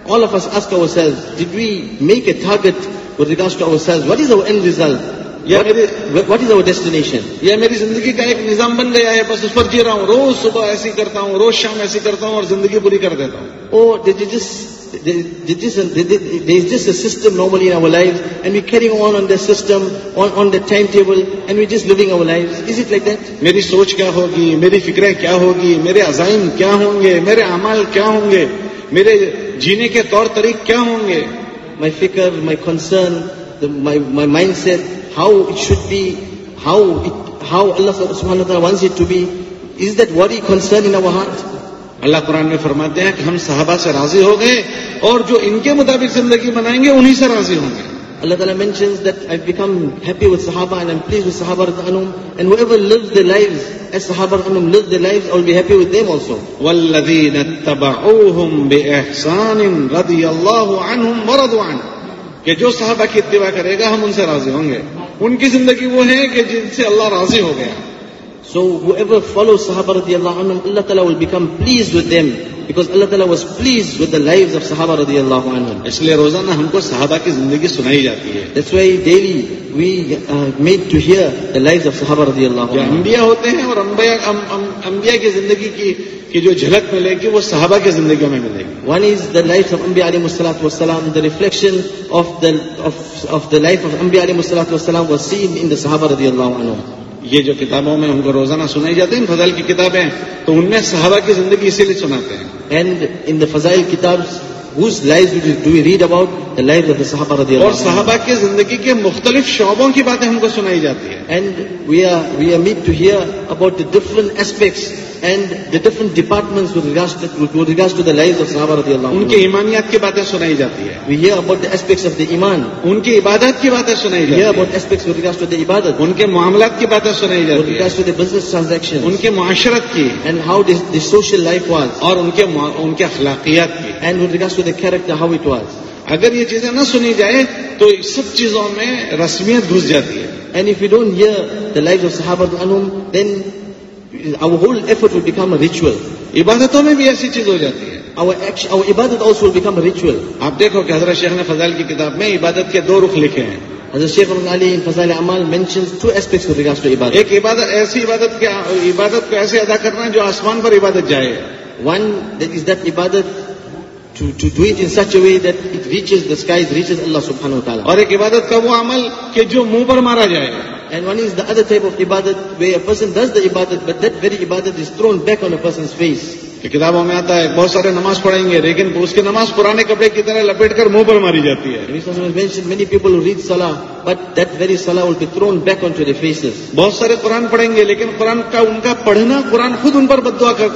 All of us ask ourselves, did we make a target with regards to ourselves? What is our end result? یا میرے What, what is our destination? یہ میری زندگی کا ایک نظام بن گیا ہے بس اس پر جی رہا ہوں روز صبح ایسی کرتا ہوں روز شام ایسی کرتا ہوں اور زندگی پوری کر دیتا ہوں Or did you just there there is there is just a system normally in our lives and we're carrying on on the system, on, on the timetable and we're just living our lives. Is it like that? میری سوچ کیا ہوگی میری فکریں کیا ہوگی میرے عزائم کیا ہوں گے میرے اعمال کیا ہوں گے میرے جینے کے طور طریق کیا ہوں گے؟ مائی فکر my concern my mindset how it should be how Allah is that very concern in our heart Allah Quran میں فرماتے ہیں کہ ہم صحابہ سے راضی ہو گئے اور جو ان کے مطابق زندگی بنائیں گے انہی سے راضی ہوں گے۔ Allah Ta'ala mentions that I've become happy with Sahaba and I'm pleased with Sahaba Anum. And whoever lives their lives as Sahaba Anum live their lives, I'll be happy with them also. وَالَّذِينَ اتَّبَعُوهُمْ بِإِحْسَانٍ رَضِيَ اللَّهُ عَنْهُمْ وَرَضُوا عَنْهُ کہ جو صحابہ کی اتباع کرے گا ہم ان سے راضی ہوں گے ان کی زندگی وہ ہے کہ جن سے اللہ راضی ہو گیا So whoever follows Sahaba radiallahu anhum, Allah Ta'ala will become pleased with them because Allah Ta'ala was pleased with the lives of Sahaba radiallahu anhum. اس لیے روزانہ ہم کو صحابہ کی زندگی سنائی جاتی ہے That's why daily we uh, made to hear the lives of Sahaba radiallahu anhum. انبیاء ہوتے ہیں اور انبیاء کی زندگی کی کی جو جھلک ملے گی وہ صحابہ کی زندگیوں میں ملے گی One is the life of Anbiya alayhi salatu wasalam, the reflection of the, of, of the life of Anbiya alayhi salatu wasalam was seen in the Sahaba radiallahu anhum. یہ جو کتابوں میں ہم کو روزانہ سنائی جاتی ہیں فضل کی کتابیں تو ان میں صحابہ کی زندگی اسی لیے سناتے ہیں we- do we read about? The lives of the Sahaba اور. صحابہ کی زندگی کے مختلف شعبوں کی باتیں ہم کو سنائی جاتی And we are, we are made to hear about the different aspects and the different departments with regards to, with regards to the lives of Sahaba radiallahu ان کی anhum. ایمانیات کی باتیں سنائی جاتی ہے We hear about the aspects of the Iman. ان کی عبادت کی باتیں سنائی We hear جاتی about ہیں aspects with regards to the Ibadat, ان کے معاملات کی باتیں سنائی with جاتی ہیں regards to the business transactions, ان کے معاشرت کی and how the, the social life was, اور ان کے مع- ان کے اخلاقیات کی and with regards to the character, how it was. اگر یہ چیزیں نہ سنی جائے تو سب چیزوں میں رسمیت گھس جاتی ہے And if we don't hear the lives of Sahaba anhum, then our whole effort will become a ritual. عبادتوں میں بھی ایسی چیز ہو جاتی ہے Our action, our ibadat also will become a ritual. آپ دیکھو کہ حضرت شیخ نے فضائل کی کتاب میں عبادت کے دو رخ لکھے ہیں As Shaykh Rahman Ali in Fazail Amal mentions two aspects with regards to ibadat. ایک عبادت ایسی عبادت کے عبادت کو ایسے ادا کرنا ہے جو آسمان پر عبادت جائے One that is that ibadat to, to do it in such a way that it reaches the skies, reaches Allah subhanahu wa ta'ala. اور ایک عبادت کا وہ عمل کہ جو منہ پر مارا جائے And one is the other type of ibadat where a person does the ibadat but that very ibadat is thrown back on عبادت عبادت عبادت کتابوں میں آتا ہے بہت سارے نماز پڑھیں گے لیکن اس کی نماز پرانے کپڑے کی طرح لپیٹ کر منہ پر ماری جاتی ہے۔ بہت سارے قرآن پڑھیں گے لیکن قرآن کا ان کا پڑھنا قرآن خود ان پر بدوا کر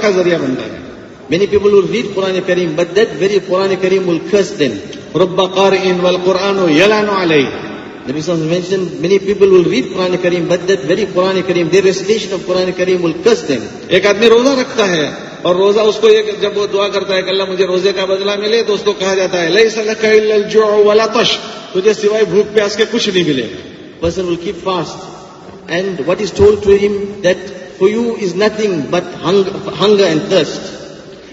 many people will read Quran Kareem but that very Quran Kareem will کس دین ربا کار ان قرآن ولی Nabi Sallallahu mentioned many people will read Quran Kareem, but that very Quran Kareem, their recitation of Quran Kareem will curse them. ایک آدمی روزہ رکھتا ہے اور روزہ اس کو یہ جب وہ دعا کرتا ہے کہ اللہ مجھے روزے کا بدلہ ملے تو اس کو کہا جاتا ہے لك الا الجوع ولا طش تجھے سوائے بھوک پیاس کے کچھ نہیں ملے گا Person will keep fast, and what is told to him that for you is nothing but hunger, hunger and thirst.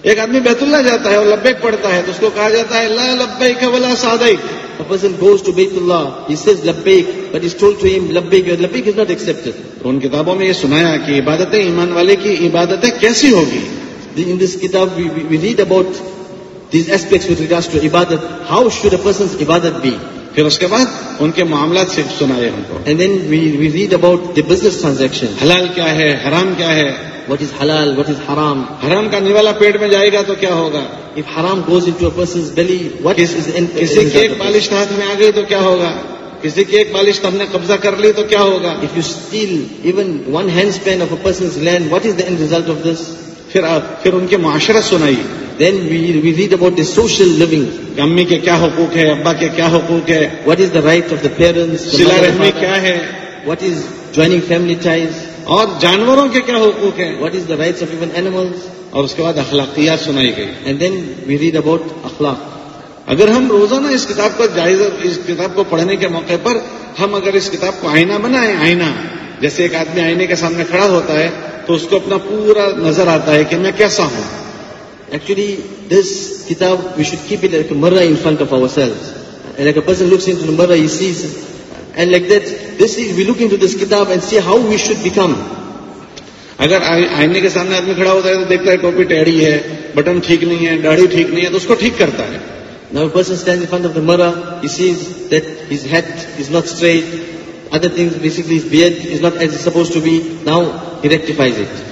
ایک آدمی بیت اللہ جاتا ہے اور لبیک پڑھتا ہے تو اس کو کہا جاتا ہے لا لبیک ولا ان کتابوں میں یہ سنایا کہ عبادتیں ایمان والے کی عبادتیں کیسی ہوگی؟ ان دس کتاب we read about these aspects with regard to عبادت ہاؤ شوڈ اے عبادت بی پھر اس کے بعد ان کے معاملات سے سنا ہے بزنس ٹرانزیکشن حلال کیا ہے؟ حرام کیا ہے؟ وٹ از حلال وٹ از حرام حرام کا نیوالا پیٹ میں جائے گا تو کیا ہوگا؟ اف حرام goes into persons belly what is کسی کی ایک بالش ہاتھ میں آ گئی تو کیا ہوگا؟ کسی کی ایک بالش ہم نے قبضہ کر لی تو کیا ہوگا؟ If you steal even one hand span of ارسن land what is the end result of this پھر پھر ان کے معاشرت سنائی we read about the social living. کہ امی کے کیا حقوق ہے ابا کے کیا حقوق ہے the right of the parents? The سلا mother, رحمی? کیا ہے What is joining family ties? اور جانوروں کے کیا حقوق ہیں What is the rights of even animals? اور اس کے بعد اخلاقیات سنائی گئی And then we read about akhlaq. اگر ہم روزانہ اس کتاب کا جائزہ اس کتاب کو پڑھنے کے موقع پر ہم اگر اس کتاب کو آئینہ بنائیں آئینہ جیسے ایک آدمی آئینے کے سامنے کھڑا ہوتا ہے تو اس کو اپنا پورا نظر آتا ہے کہ میں کیسا ہوں۔ ایکچولی دس کتاب we should keep it like mirror انسان کا mirror sees and like that this is we look in this کتاب and see how we should become اگر آئینے کے سامنے آدمی کھڑا ہوتا ہے تو دیکھتا ہے ٹوپی ٹیڑی ہے، بٹن ٹھیک نہیں ہے، داڑھی ٹھیک نہیں ہے، تو اس کو ٹھیک کرتا ہے۔ نا person stand front of the mirror us is that is hat is not straight other thing basically be up to be now rectifies it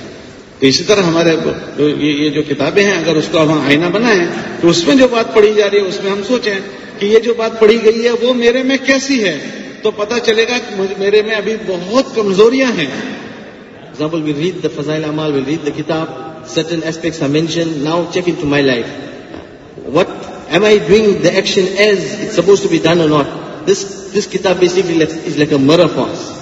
تو اسی طرح ہمارے یہ جو کتابیں ہیں، اگر اس کو آئنا بنا ہے، تو اس میں جو بات پڑھی جا رہی ہے، اس میں ہم سوچیں کہ یہ جو بات پڑھی گئی ہے، وہ میرے میں کیسی ہے؟ تو پتا چلے گا کہ میرے میں ابھی بہت کمزوریاں ہیں۔ ایگزامپل وی ریڈ دا فضائل امال وی ریڈ دا کتاب certain aspects are mention now check into my life what am I doing the action as it suppose to be done or not this this kitab basically is like a mirror for us.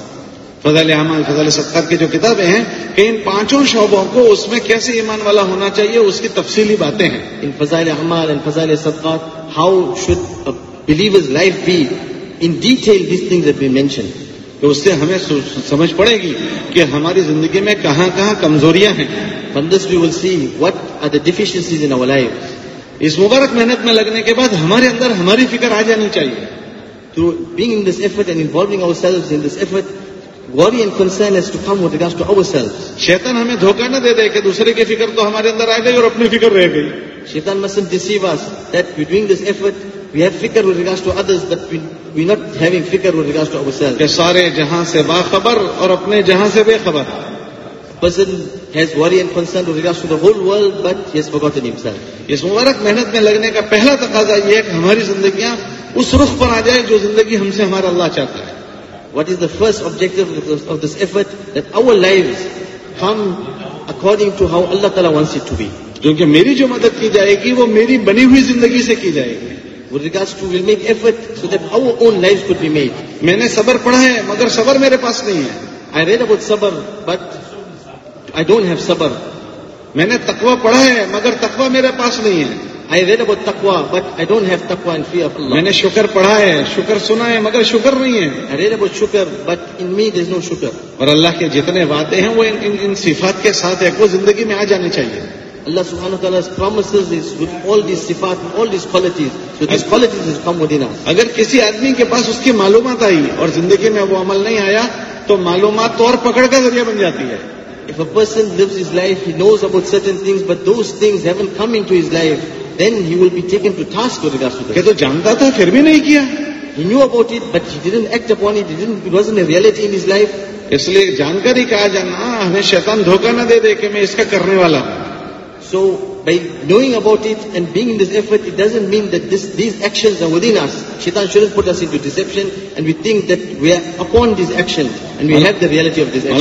فضل اعمال فضل صدقات کی جو کتابیں ہیں کہ ان پانچوں شعبوں کو اس میں کیسے ایمان والا ہونا چاہیے اس کی تفصیلی باتیں ہیں In Fazail Amal and Fazail Sadqat, how should a believer's life be? In detail, these things have been تو اس سے ہمیں سمجھ پڑے گی کہ ہماری زندگی میں کہاں کہاں کمزوریاں ہیں From this we will see what are the deficiencies in our lives. اس مبارک محنت میں لگنے کے بعد ہمارے اندر ہماری فکر آ جانی چاہیے Through being in this effort and involving ourselves in this effort, worry and concern has to come with regards to ourselves. شیطان ہمیں دھوکہ نہ دے دے کہ دوسرے کی فکر تو ہمارے اندر آ گئی اور اپنی فکر رہ گئی Shaitan mustn't deceive us that we're doing this effort, we have fikr with regards to others, but we, we're not having fikr with regards to ourselves. کہ سارے جہاں سے باخبر اور اپنے جہاں سے بے خبر person has worry and concern with regards to the whole world, but he has forgotten himself. اس مبارک محنت میں لگنے کا پہلا تقاضا یہ ہے کہ ہماری زندگیاں اس رخ پر آ جائے جو زندگی ہم سے ہمارا اللہ چاہتا ہے۔ What is the first object of this according to how Allah تعالیٰ وانس ٹو بی کیونکہ میری جو مدد کی جائے گی وہ میری بنی ہوئی زندگی سے کی جائے گی۔ میں نے صبر پڑھا ہے مگر صبر میرے پاس نہیں ہے۔ آئی ریڈ ابوت صبر بٹ آئی ڈونٹ ہیو صبر. میں نے تقوی پڑھا ہے مگر تکوا میرے پاس نہیں ہے۔ میں نے شکر پڑھا ہے شکر سنا ہے مگر شکر نہیں ہے۔ شکر اور اللہ کے جتنے باتیں ہیں وہ ان صفات کے ساتھ ایک وہ زندگی میں آ جانے چاہیے۔ اللہ سبانٹیز نام اگر کسی آدمی کے پاس اس کی معلومات آئی اور زندگی میں وہ عمل نہیں آیا تو معلومات تو اور پکڑ کا ذریعہ بن جاتی ہے۔ If a person lives his life he knows about certain things but those things haven't come into his life. Then he will be taken to task with regards to کہ that. تو جانتا تھا پھر بھی نہیں کیا He knew about it, but he didn't act upon it. He didn't, it wasn't a reality in his life. اس لیے جانکاری کہا جانا ہمیں شیطان دھوکہ نہ دے دے کہ میں اس کا کرنے والا ہوں So by knowing about it and being in this effort, it doesn't mean that this, these actions are within us. Shaitan shouldn't put us into deception and we think that we are upon this action, and we have the reality of this action.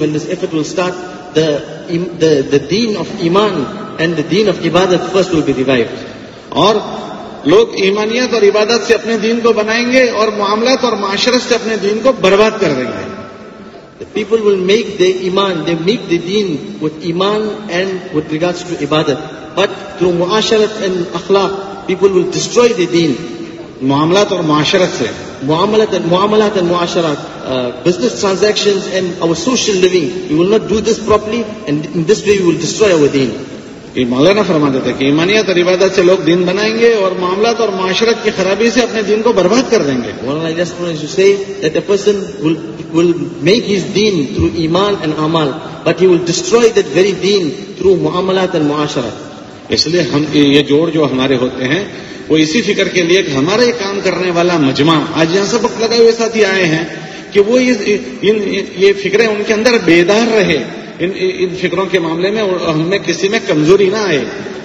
when this effort will start the the the deen of iman and the deen of ibadat first will be revived لوگ ایمانیت اور عبادت سے اپنے دین کو بنائیں گے اور معاملات اور معاشرت سے اپنے دین کو برباد کر دیں گے۔ پیپل ول میک دے ایمان they make they then with ایمان اینڈ وتھ ریگارڈس ٹو عبادت بٹ تھرو معاشرت اینڈ اخلاق پیپل ول ڈسٹرائے دین معاملات اور معاشرت سے۔ معاملات معاملات and معاشرات business transaction and our social لوگ you will not do this properly and in this way you will destroy Maulana فرما دیتے کہ ایمانیت اور عبادت سے لوگ دین بنائیں گے اور معاملات اور معاشرت کی خرابی سے اپنے دین کو برباد کر دیں گے Muasharat. اس لیے ہم یہ جوڑ جو ہمارے ہوتے ہیں وہ اسی فکر کے لیے کہ ہمارا یہ کام کرنے والا مجمع آج یہاں سے وقت لگائے ہوئے ساتھی آئے ہیں کہ وہ یہ فکریں ان کے اندر بیدار رہے ان ان فکروں کے معاملے میں ہم میں کسی میں کمزوری نہ آئے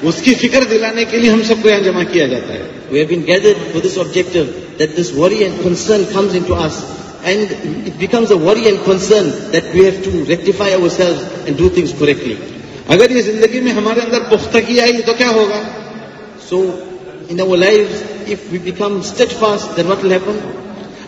اس کی فکر دلانے کے لیے ہم سب کو یہاں جمع کیا جاتا ہے We have been gathered for this objective that this worry and concern comes into us and it becomes a worry and concern that we have to rectify ourselves and do things correctly. اگر یہ زندگی میں ہمارے اندر پختگی آئی تو کیا ہوگا So in our lives, if we become steadfast, then what will happen?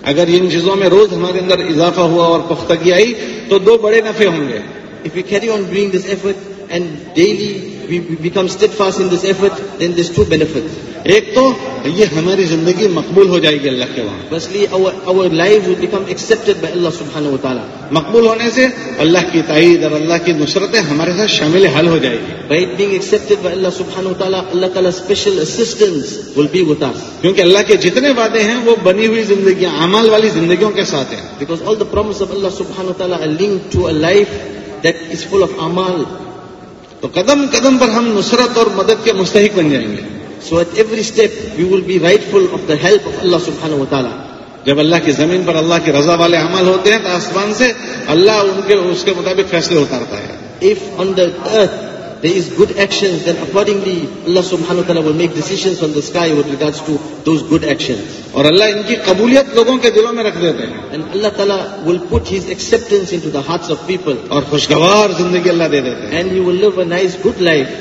اگر ان چیزوں میں روز ہمارے اندر اضافہ ہوا اور پختگی آئی تو دو بڑے نفع ہوں گے if we carry on doing this effort and daily we become steadfast in this effort then there's two benefits. ایک تو یہ ہماری زندگی مقبول ہو جائے گی اللہ کے وہاں۔ Basically our life will become accepted by Allah سبحانہ و تعالی مقبول ہونے سے اللہ کی تائید اور اللہ کی نصرت ہمارے ساتھ شامل حل ہو جائے گی۔ بائیگ ایکسپٹ بائی اللہ سبحانہ و تعالی اللہ تعالی اسپیشل اسسٹنس ول بی وتا کیونکہ اللہ کے جتنے وعدے ہیں وہ بنی ہوئی زندگیاں اعمال والی زندگیوں کے ساتھ ہیں۔ Because all the promise of Allah سبحانہ و تعالی are linked to a life that is full of امال تو قدم قدم پر ہم نصرت اور مدد کے مستحق بن جائیں گے۔ So at every step we will be right full of the help of Allah سبحانہ و تعالیٰ۔ جب اللہ کی زمین پر اللہ کی رضا والے عمل ہوتے ہیں تو آسمان سے اللہ ان کے اس کے مطابق فیصلے اتارتا ہے۔ If on the earth there is good actions, then accordingly Allah subhanahu wa ta'ala will make decisions from the sky with regards to those good actions. اور اللہ ان کی قبولیت لوگوں کے دلوں میں رکھ دیتے ہیں And Allah ta'ala will put His acceptance into the hearts of people. اور خوشگوار زندگی اللہ دے دیتے ہیں And you will live a nice, good life.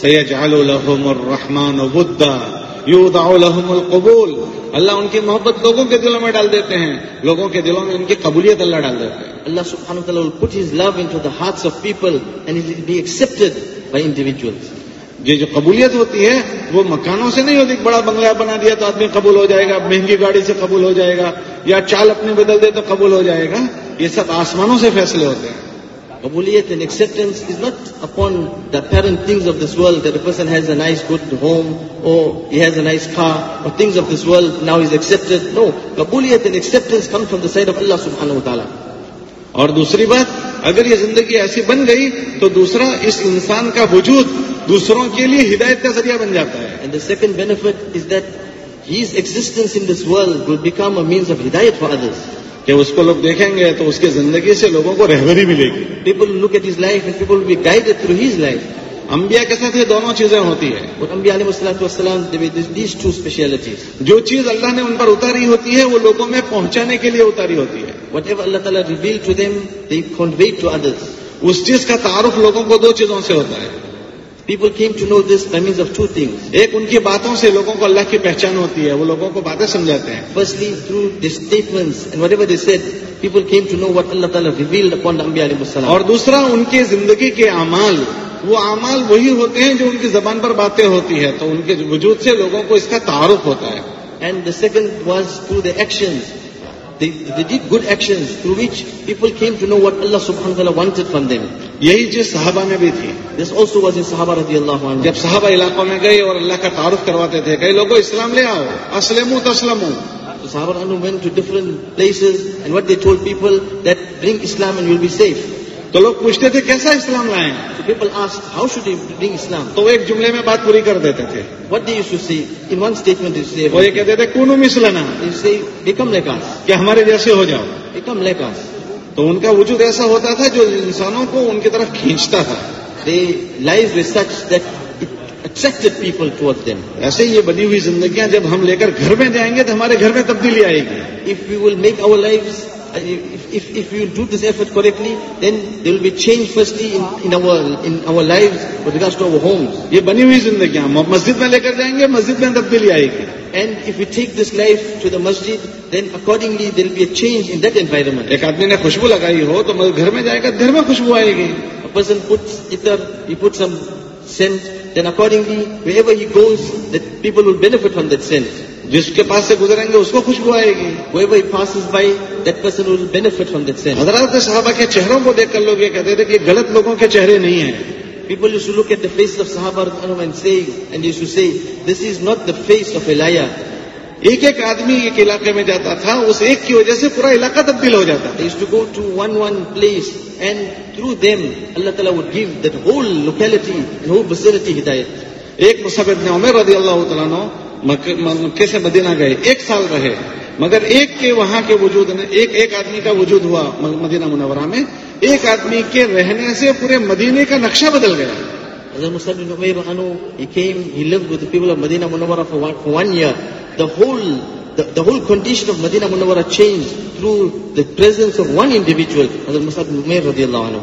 سیجعل لهم الرحمن ودا یودع لهم القبول اللہ ان کی محبت لوگوں کے دلوں میں ڈال دیتے ہیں لوگوں کے دلوں میں ان کی قبولیت اللہ ڈال دیتے ہیں Allah subhanahu wa ta'ala will put His love into the hearts of people and it will be accepted individuals یہ جو قبولیت ہوتی ہے وہ مکانوں سے نہیں ہوتی بڑا بنگلہ بنا دیا تو آدمی قبول ہو جائے گا مہنگی گاڑی سے قبول ہو جائے گا یا چال اپنے بدل دے تو قبول ہو جائے گا۔ یہ سب آسمانوں سے فیصلے ہوتے ہیں۔ قبولیت and acceptance is not upon the apparent things of this world the person has a nice good home or has a nice کھا or things of this world now is accept no قبولیت and acceptance come from the side of Allah قبول اور دوسری بات اگر یہ زندگی ایسی بن گئی تو دوسرا اس انسان کا وجود دوسروں کے لیے ہدایت کا ذریعہ بن جاتا ہے۔ Second bet is that has existence in this world will become means of ہدایت فارس کہ اس کو لوگ دیکھیں گے تو اس کے زندگی سے لوگوں کو رہبری ملے گی۔ People look at his life people be guide through his life انبیاء کے ساتھ یہ دونوں چیزیں ہوتی ہے wasalam, there were these- these two specialities. جو چیز اللہ نے ان پر اتاری ہوتی ہے وہ لوگوں میں پہنچانے کے لیے اتاری ہوتی ہے Whatever Allah Ta'ala revealed to them, they conveyed to others. اس چیز کا تعارف لوگوں کو دو چیزوں سے ہوتا ہے people came to know this meaning of two thing ایک ان کی باتوں سے لوگوں کو اللہ کی پہچان ہوتی ہے وہ لوگوں کو باتیں سمجھاتے ہیں firstly through ڈسٹیفنس whatever people came to know what Allah تعالیٰ ریویلڈ اپون امبی علیہ السلام اور دوسرا ان کی زندگی کے امال وہ امال وہی ہوتے ہیں جو ان کی زبان پر باتیں ہوتی ہیں تو ان کے وجود سے لوگوں کو اس کا تعارف ہوتا ہے and the second was through action good action through which know what Allah سبحان وانٹ فن دے می یہی چیز صحابہ میں بھی تھی۔ صبح سے صحابہ رضی اللہ عنہ جب صحابہ علاقوں میں گئے اور اللہ کا تعارف کرواتے تھے کئی لوگوں اسلام لے آؤ۔ اسلم اسلام تو لوگ پوچھتے تھے کیسا اسلام لائیں؟ پیپل لائے how should you drink Islam تو وہ ایک جملے میں بات پوری کر دیتے تھے۔ What do you show see in one statement see وہ یہ کہتے تھے ایکم لے کہ ہمارے جیسے ہو جاؤ۔ ایکم لے کا تو ان کا وجود ایسا ہوتا تھا جو انسانوں کو ان کی طرف کھینچتا تھا. ایسے یہ بنی ہوئی زندگیاں جب ہم لے کر گھر میں جائیں گے تو ہمارے گھر میں تبدیلی آئے گی If we will make our lives, uh, Uh, if, if, if do this effort correctly, then there will be change firstly in, in our in our lives with regards to our homes. And if we take this life to the masjid, then accordingly there will be a change in that environment. A person puts itar, he puts some scent, then accordingly wherever he goes, that people will benefit from that scent. جس کے پاس سے گزریں گے اس کو خوشبو آئے گی۔ وہی وہی pass is by that person will benefit خوشگوائے get حضرات صحابہ کے چہروں کو دیکھ کر لوگ یہ کہتے تھے کہ غلط لوگوں کے چہرے نہیں ہیں۔ People you look at the face of صحابہ رضی اللہ عنہ you say this is not the face of الایا ایک ایک آدمی ایک علاقے میں جاتا تھا اس ایک کی وجہ سے پورا علاقہ تبدیل ہو جاتا۔ As to go to one one place and through them Allah تعالیٰ وڈ گیو دیٹ ہول تھا ہدایت ایک مصبت نے تعالیٰ مکے سے مدینہ گئے، ایک سال رہے۔ مگر ایک کے وہاں کے وجود نے ایک ایک آدمی کا وجود ہوا مدینہ منورہ میں۔ ایک آدمی کے رہنے سے پورے مدینے کا نقشہ بدل گیا۔ And then Musab ibn Umair, Anu, he came, he lived with the people of Medina Munawara for one, for one year. The whole the, the, whole condition of Medina Munawara changed through the presence of one individual, Hazrat Musab ibn Umair radiallahu anhu.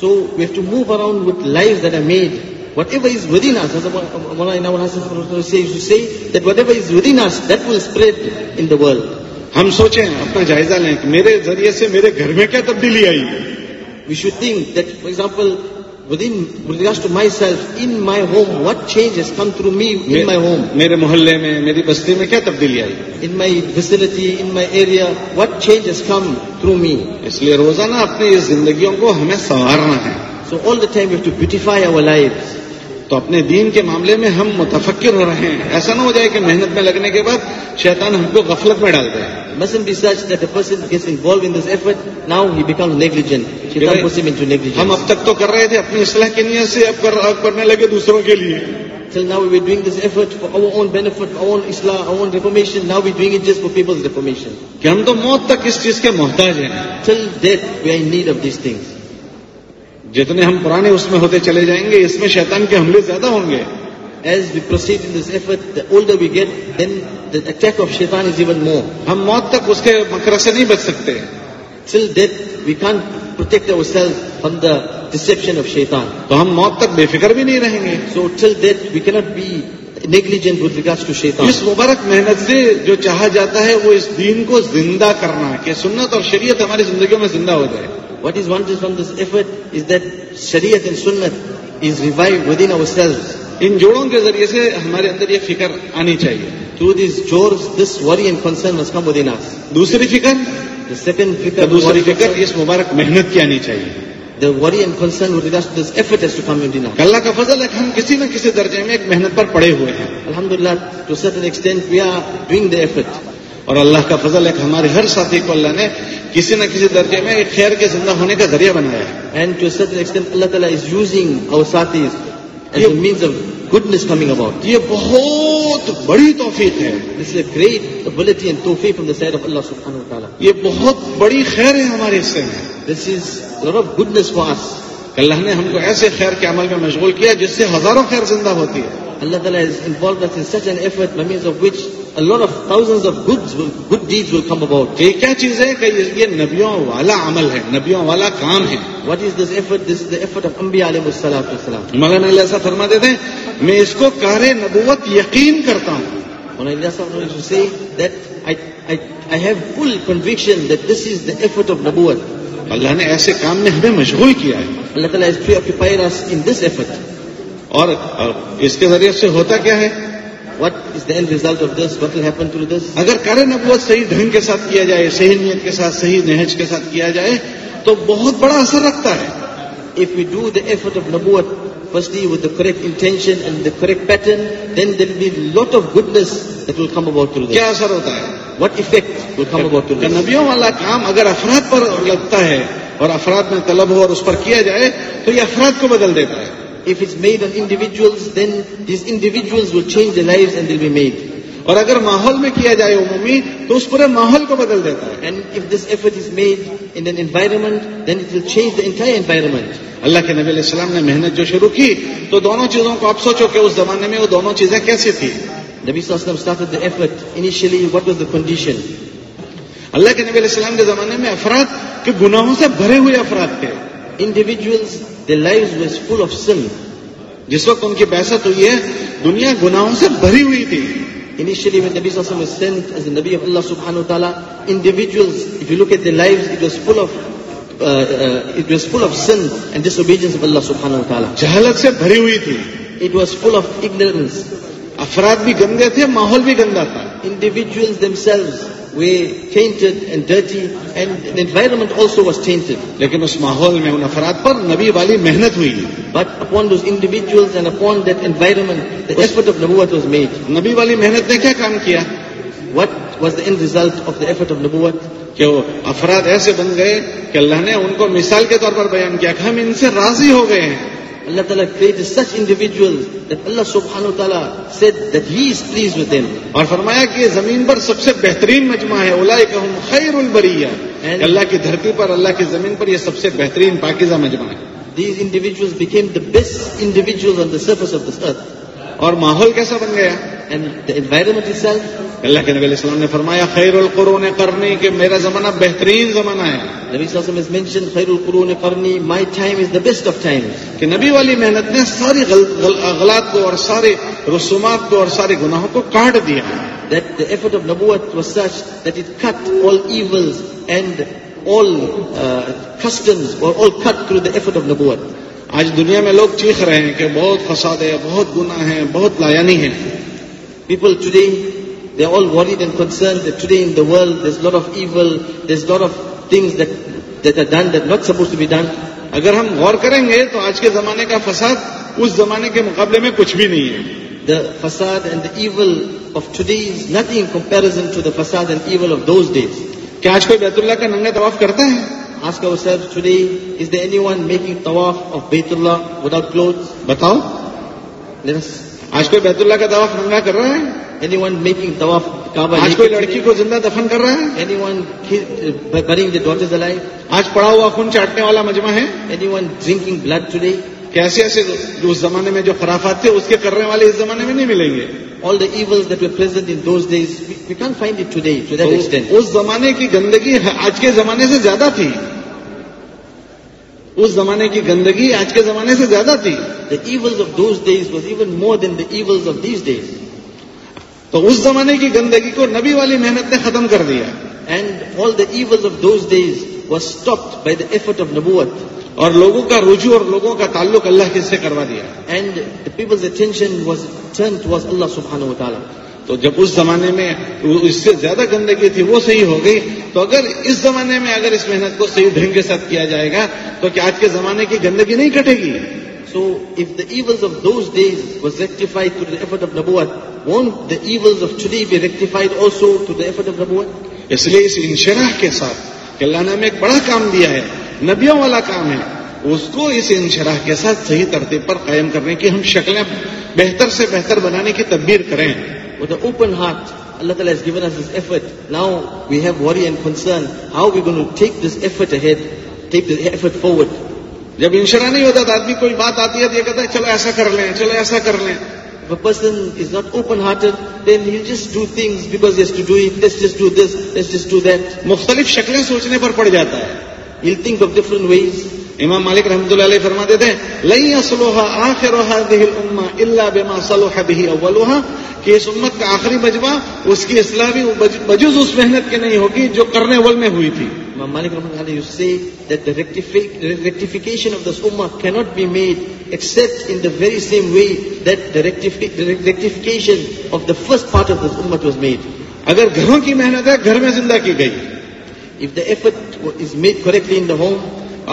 So we have to move around with lives that are made. Whatever is within us, as Mawlana Inam al-Hasan used to say, that whatever is within us, that will spread in the world. ہم سوچیں اپنا جائزہ لیں کہ میرے ذریعے سے میرے گھر میں کیا تبدیلی آئی؟ We should think that for example with انسٹ to myself in my home what change come through meat my home میرے محلے میں میری بستی میں کیا تبدیلی آئی؟ In my facility in my area what change is come through me اس لیے روزانہ اپنی زندگیوں کو ہمیں سنوارنا ہے۔ So all them you to beautify our life تو اپنے دین کے معاملے میں ہم متفکر ہو رہے ہیں ایسا نہ ہو جائے کہ محنت میں لگنے کے بعد شیطان ہم کو غفلت میں ڈال دے Muslim research effort now he become negligent ہم اب تک تو کر رہے تھے اپنی اصلاح کی نیت سے اب کرنے لگے دوسروں کے لیے Till now we were doing this effort for our own benefit, our own Islam, our own reformation. Now we're doing it just for people's reformation. Till death we are in need of these things. جتنے ہم پرانے اس میں ہوتے چلے جائیں گے اس میں شیطان کے حملے زیادہ ہوں گے۔ As we proceed in this effort the older we get then the attack of شیطان از ایون مور ہم موت تک اس کے مکر سے نہیں بچ سکتے۔ Till death we can protect our self from the deception of شیطان تو ہم موت تک بے فکر بھی نہیں رہیں گے۔ So till death we can't be negligent with regard to شیطان اس مبارک محنت سے جو چاہا جاتا ہے وہ اس دین کو زندہ کرنا کہ سنت اور شریعت ہماری زندگیوں میں زندہ ہو جائے۔ What is one this F دریت sales ان جوڑوں کے ذریعے ہمارے اندر یہ فکر آنی چاہیے۔ دوسری فکر دوسری فکر اس مبارک محنت کی آنی چاہیے۔ گلا کا فضل ہم کسی نہ کسی درجے میں محنت پر پڑے ہوئے ہیں۔ الحمد للہ ٹو سر ایکسٹینٹر اور اللہ کا فضل ہے کہ ہمارے ہر ساتھی کو اللہ نے کسی نہ کسی درجے میں ایک خیر کے زندہ ہونے کا ذریعہ بنایا ہے۔ And to such extent Allah تعالیٰ از یوزنگ اور ساتھی means of goodness coming about یہ بہت بڑی توفیق ہے۔ This a great ability and توفیق from the side of Allah سبحانہ و تعالیٰ یہ بہت بڑی خیر ہے ہمارے حصے میں this is lure of goodness for us Allah نے ہم کو ایسے خیر کے عمل میں مشغول کیا جس سے ہزاروں خیر زندہ ہوتی ہے۔ اللہ تعالیٰ is involve in such an effort means of which Allah of thousand of goods good deeds will come about یہ کیا چیز ہے کہ یہ نبیوں والا عمل ہے نبیوں والا کام ہے what is this effort this is effort of امبیا علیہ السلام السلام مولانا اللہ ایسا فرما دیتے ہیں میں اس کو کار نبوت یقین کرتا ہوں. مولانا اللہ سے that I have full conviction that this is the effort of نبوت اللہ نے ایسے کام میں ہمیں مشغول کیا ہے۔ اللہ تعالیٰ ان دس ایفرٹ اور اس کے ذریعے سے ہوتا کیا ہے؟ What is the result of this what happen to this اگر کرے نبوت صحیح ڈھنگ کے ساتھ کیا جائے صحیح نیت کے ساتھ صحیح نہج کے ساتھ کیا جائے تو بہت بڑا اثر رکھتا ہے۔ If you do the effort of نبوت firstly with the correct intention and the correct pattern, then there will be lot of goodness that will come about through this. کیا اثر ہوتا ہے؟ What effect will come about through this? نبیوں والا کام اگر افراد پر لگتا ہے اور افراد میں طلب ہو اور اس پر کیا جائے تو یہ افراد کو بدل دیتا ہے۔ If it's made on individuals, then these individuals will change their lives and they'll be made. اور اگر ماحول میں کیا جائے عمومی تو اس پورے ماحول کو بدل دیتا ہے and if this effort is made in an environment then it will change the entire environment Allah کے نبی علیہ السلام نے محنت جو شروع کی تو دونوں چیزوں کو آپ سوچو کہ اس زمانے میں وہ دونوں چیزیں کیسی تھی نبی صلی اللہ علیہ وسلم started the effort. Initially what was the condition? اللہ کے نبی علیہ السلام کے زمانے میں افراد کے گناہوں سے بھرے ہوئے افراد تھے individuals life ways full of سن جس وقت ان کی بحثت تو یہ دنیا گناہوں سے جہلت سے افراد بھی گندے تھے ماحول بھی گندا تھا۔ Themselves, were tainted and dirty and the environment also was tainted. لیکن اس ماحول میں ان افراد پر نبی والی محنت ہوئی But upon those individuals and upon that environment, the effort of Nabuwat was made. نبی والی محنت نے کیا کام کیا What was the end result of the effort of Nabuwat? کہ وہ افراد ایسے بن گئے کہ اللہ نے ان کو مثال کے طور پر بیان کیا کہ ہم ان سے راضی ہو گئے ہیں اللہ تعالیٰ کریٹ سچ انڈیویجل اللہ سبحان و تعالیٰ دن اور فرمایا کہ یہ زمین پر سب سے بہترین مجمع ہے اولا ام خیر البری اللہ کی دھرتی پر اللہ کی زمین پر یہ سب سے بہترین پاکیزہ مجمع ہے۔ These individuals become the best individuals on the surface of درد اور ماحول کیسا بن گیا؟ اللہ کے نبی علیہ السلام نے فرمایا خیر القرون کرنی کہ میرا زمانہ بہترین زمانہ ہے. نبی صلی اللہ علیہ وسلم has خیر القرون کرنی my time is the best of time کہ نبی والی محنت نے ساری غلط کو اور سارے رسومات کو اور سارے گناہوں کو کاٹ دیا that the effort of Nabuwat was such that it cut all evils and all uh, customs were all cut through the effort of Nabuwat. آج دنیا میں لوگ چیخ رہے ہیں کہ بہت فساد ہے بہت گنا ہے بہت لایانی ہے people today they all worried and concern today in the world this lot of even this lot of things done that not suppose to be done اگر ہم غور کریں گے تو آج کے زمانے کا فساد اس زمانے کے مقابلے میں کچھ بھی نہیں ہے۔ دا فساد and the evil of today is nothing comparison to the فساد and evil of those days کیا آج کوئی بیت اللہ کا ننگا طواف کرتا ہے؟ ask ourselves today, is there anyone making tawaf of Baytullah without clothes? Batao? Let us. آج کوئی بیت اللہ کا طواف ننگا کر رہا ہے اینی ون میکنگ طواف کعبہ آج کوئی لڑکی کو زندہ دفن کر رہا ہے any one bring the daughters alive آج پڑا ہوا خون چاٹنے والا مجمع ہے any one drinking blood today ایسے ایسے جو اس زمانے میں جو خرافات تھے اس کے کرنے والے اس زمانے میں نہیں ملیں گے All the evils that were present in those days, we, we can't find it today to that extent. تو اس زمانے کی گندگی آج کے زمانے سے زیادہ تھی اس زمانے کی گندگی آج کے زمانے سے زیادہ تھی The evils of those days was even more than the evils of these days. تو اس زمانے کی گندگی کو نبی والی محنت نے ختم کر دیا And all the evils of those days was stopped by the effort of Nabuwat. اور لوگوں کا رجوع اور لوگوں کا تعلق اللہ کے سے کروا دیا the people's attention was turned towards Allah subhanahu wa ta'ala. تو جب اس زمانے میں اس سے زیادہ گندگی تھی وہ صحیح ہو گئی تو اگر اس زمانے میں اگر اس محنت کو صحیح ڈھنگ کے ساتھ کیا جائے گا تو کیا آج کے زمانے کی گندگی نہیں کٹے گی So if the evils of those days was rectified through the effort of Nabuwat, won't the evils of today be rectified also through the effort of Nabuwat? اس لیے اس انشراح کے ساتھ کہ اللہ نے ہمیں ایک بڑا کام دیا ہے نبیوں والا کام ہے اس کو اس انشراح کے ساتھ صحیح ترتیب پر قائم کرنے کی ہم شکلیں بہتر سے بہتر بنانے کی تدبیر کریں With an open heart, Allah Ta'ala has given us this effort. Now we have worry and concern. How are we going to take this effort ahead, take the effort forward? جب انشرا نہیں ہوتا تو آدمی کوئی بات آتی ہے تو یہ کہتا ہے چلو ایسا کر لیں چلو ایسا کر لیں If a person is not open-hearted, then he'll just do things because he has to do it. Let's just do this, let's just do that. مختلف شکلیں سوچنے پر پڑ جاتا ہے He'll think of different ways. امام مالک رحمۃ اللہ علیہ فرماتے تھے لئی اسلوحا آخر اما اللہ بما صلح به اولها کہ اس امت کا آخری مجمع اس کی اصلاح بھی بجز اس محنت کی نہیں ہوگی جو کرنے اول میں ہوئی تھی Imam Malik Rahmatullah to say that the rectifi- the rectification of this ummah cannot be made except in the very same way that the, rectifi- the rectification of the first part of this ummah was made. اگر گھروں کی محنت ہے گھر میں زندہ کی گئی If the effort is made correctly in the home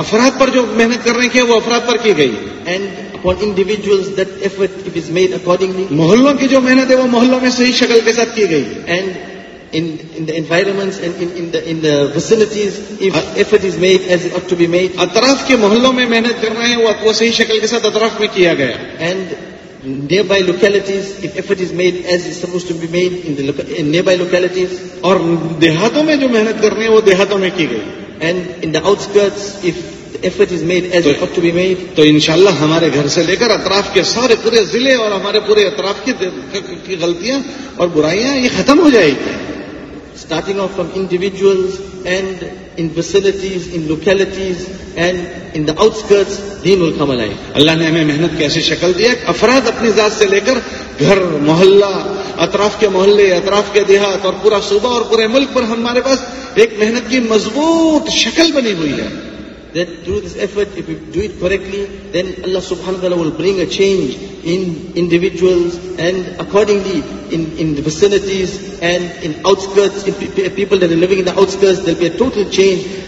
افراد پر جو محنت کر رہی ہیں وہ افراد پر کی گئی and upon individuals, that effort if is made accordingly محلوں کی جو محنت ہے وہ محلوں میں صحیح شکل کے ساتھ کی گئی and in, in the environments and in, in, the, in the vicinities, if effort is made as it ought to be made اطراف کے محلوں میں محنت کر رہے ہیں وہ وہ صحیح شکل کے ساتھ اطراف میں کیا گیا and nearby localities, if effort is made as is supposed to be made in the loca- in nearby localities اور دیہاتوں میں جو محنت کر رہے ہیں وہ دیہاتوں میں کی گئی and in the outskirts, if the effort is made as it ought to be made, تو انشاءاللہ ہمارے گھر سے لے کر اطراف کے سارے پورے ضلع اور ہمارے پورے اطراف کی غلطیاں اور برائیاں یہ ختم ہو جائے گی starting off from individuals and in facilities, in localities and in the outskirts, deen will come alive. Allah نے ہمیں محنت کی ایسی شکل دی ہے کہ افراد اپنی ذات سے لے کر گھر محلہ اطراف کے محلے اطراف کے دیہات اور پورا صوبہ اور پورے ملک پر ہمارے پاس ایک محنت کی مضبوط شکل بنی ہوئی ہے that through this effort, if we do it correctly, then Allah subhanahu wa ta'ala will bring a change in individuals and accordingly in, in the vicinities and in outskirts, in people that are living in the outskirts, there'll be a total change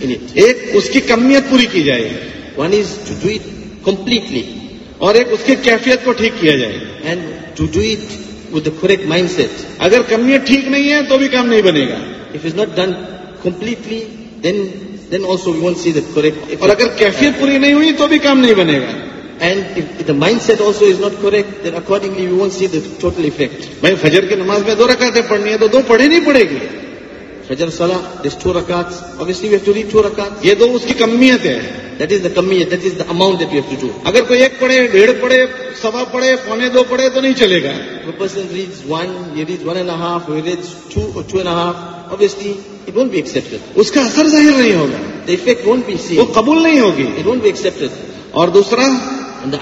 یعنی ایک اس کی کمیت پوری کی جائے one is to do it completely اور ایک اس کی کیفیت کو ٹھیک کیا جائے and to do it with the correct mindset اگر کمیت ٹھیک نہیں ہے تو بھی کام نہیں بنے گا۔ If is not done completely then then also we won't see the work اور اگر کیفیت پوری نہیں ہوئی تو بھی کام نہیں بنے گا۔ And the mindset also is not correct then accordingly total effect بھائی فجر کی نماز میں دو رکھا تھے پڑھنی ہے تو دو پڑھی نہیں پڑے گی۔ فجر سلا two رکات obviously we've to read two رکات یہ دو اس کی کمیت ہے that is the کمیت that is the amount that you to do اگر کوئی ایک پڑے ڈیڑھ پڑے سوا پڑے پونے دو پڑے تو نہیں چلے گا۔ پرسن ریڈز ون یہ ریڈ ون اینڈ ہاف یہ ریڈز ٹو اور two and half obviously don't be accept اس کا اثر ظاہر نہیں ہوگا۔ افیکٹ ونٹ بی سی وہ قبول نہیں ہوگی۔ ڈونٹ بی ایکسپٹ اور دوسرا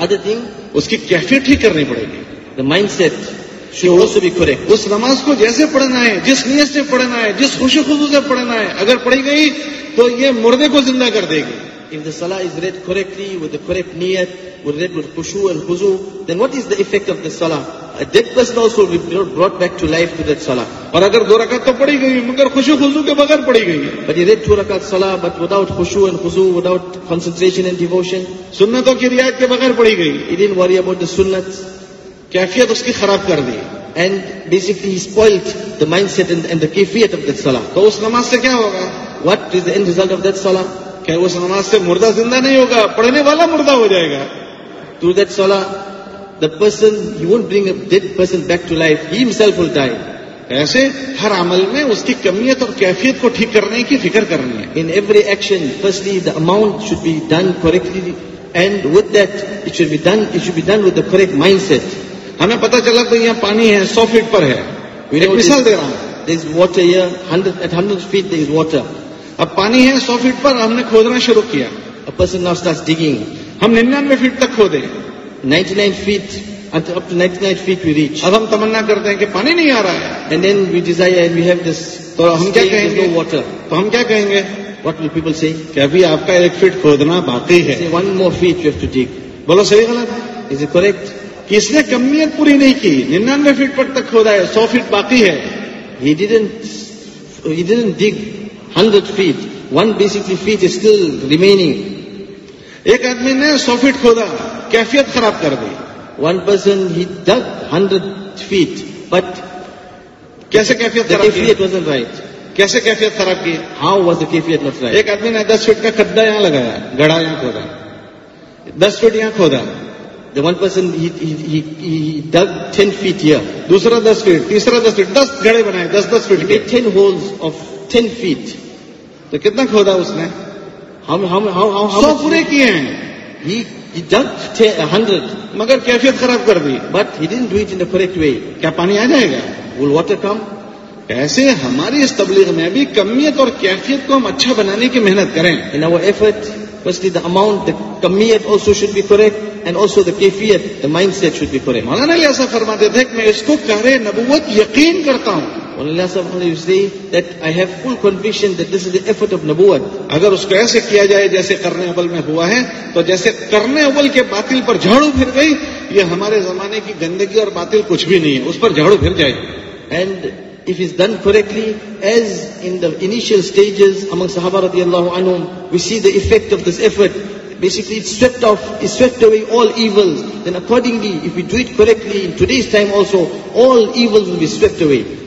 ادر تھنگ اس کی کیفی ٹھیک کرنی پڑے گی۔ The mindset should also be correct. اس نماز کو جیسے پڑھنا ہے جس نیت سے پڑھنا ہے جس خوشی خصو سے پڑھنا ہے اگر پڑھی گئی تو یہ مردے کو زندہ کر دے گی If the salah is read correctly, with the correct niyat, with read with khushu and khuzu, then what is the effect of the salah? A dead person also will be brought back to life to that salah. اور اگر دو رکعت تو پڑھی گئی مگر خوشی خصو کے بغیر پڑھی گئی But he read two rakat salah, but without khushu and khuzu, without concentration and devotion. سنتوں کی رعایت کے بغیر پڑھی گئی He didn't worry about the sunnats. کیفیت اس کی خراب کر دی۔ And basically spoiled the mindset and the کیفیت آف دیٹ سلام تو اس نماز سے کیا ہوگا؟ What is the end result of that سلام کیا اس نماز سے مردہ زندہ نہیں ہوگا، پڑھنے والا مردہ ہو جائے گا۔ ٹو دیٹ سولا the person you won't bring up dead person back to life he self will die ایسے ہر عمل میں اس کی کمیت اور کیفیت کو ٹھیک کرنے کی فکر کرنی ہے۔ In every action firstly the amount should be done correctly and with that it should be done it should be done with the correct mindset ہمیں پتا چلا تو یہاں پانی ہے سو فٹ پر ہے۔ مثال دے رہا ہوں۔ فیٹ دس واٹر اب پانی ہے سو فٹ پر ہم نے کھودنا شروع کیا۔ پرسن ڈگنگ ہم ننانوے فٹ تک کھودے۔ Ninety nine feet up to 99 feet we reach. اب ہم تمنا کرتے ہیں کہ پانی نہیں آ رہا ہے۔ And then we desire we have this تو ہم کیا کہیں گے؟ واٹر تو ہم کیا کہیں گے؟ واٹ ول پیپل سی کہ ابھی آپ کا ایک فٹ کھودنا باقی ہے۔ One more feet you have to take بولو صحیح غلط۔ از اے کریکٹ کہ اس نے کمیت پوری نہیں کی ننانوے فٹ پر تک کھودا ہے سو فٹ باقی ہے۔ Dig hundred feet one be sixty feet still remaining ایک آدمی نے سو فٹ کھودا کیفیت خراب کر دی۔ One person he dig hundred feet but کیسے کیفیت خراب کی؟ رائٹ کیسے کیفیت خراب کی؟ ہاؤ واز کیفیت نٹ رائٹ ایک آدمی نے دس فٹ کا کڈا یہاں لگایا گڑا یہاں کھودا۔ دس فٹ یہاں کھودا۔ The one person dig ten feet یا دوسرا دس فیٹ تیسرا دس فیٹ دس گڑے بنائے دس دس feet ten 10 of ten feet تو کتنا کھودا اس نے ہم ہم ہم سو پورے کیے ہیں ڈگ ہنڈریڈ مگر کیفیت خراب کر دی but he done do it in correct way کیا پانی آ جائے گا ول واٹر کم ایسے ہماری اس تبلیغ میں بھی کمیت اور کیفیت کو ہم اچھا بنانے کی محنت کریں in effort firstly the amount, the kamiyat also should be correct and also the kefiyat, the mindset should be correct. مولانا علیہ صاحب فرماتے تھے کہ میں اس کو کہہ نبوت یقین کرتا ہوں۔ مولانا صاحب you say that I have full conviction that this is the effort of نبوت اگر اس کو ایسے کیا جائے جیسے کرنے اول میں ہوا ہے تو جیسے کرنے اول کے باطل پر جھاڑو پھر گئی یہ ہمارے زمانے کی گندگی اور باطل کچھ بھی نہیں ہے اس پر جھاڑو پھر جائے۔ And if it's done correctly, as in the initial stages among Sahaba radiallahu anhum, we see the effect of this effort. Basically, it swept off, it swept away all evils. Then accordingly, if we do it correctly, in today's time also, all evils will be swept away.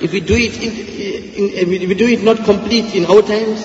if we do it in, in, in, we do it not complete in our times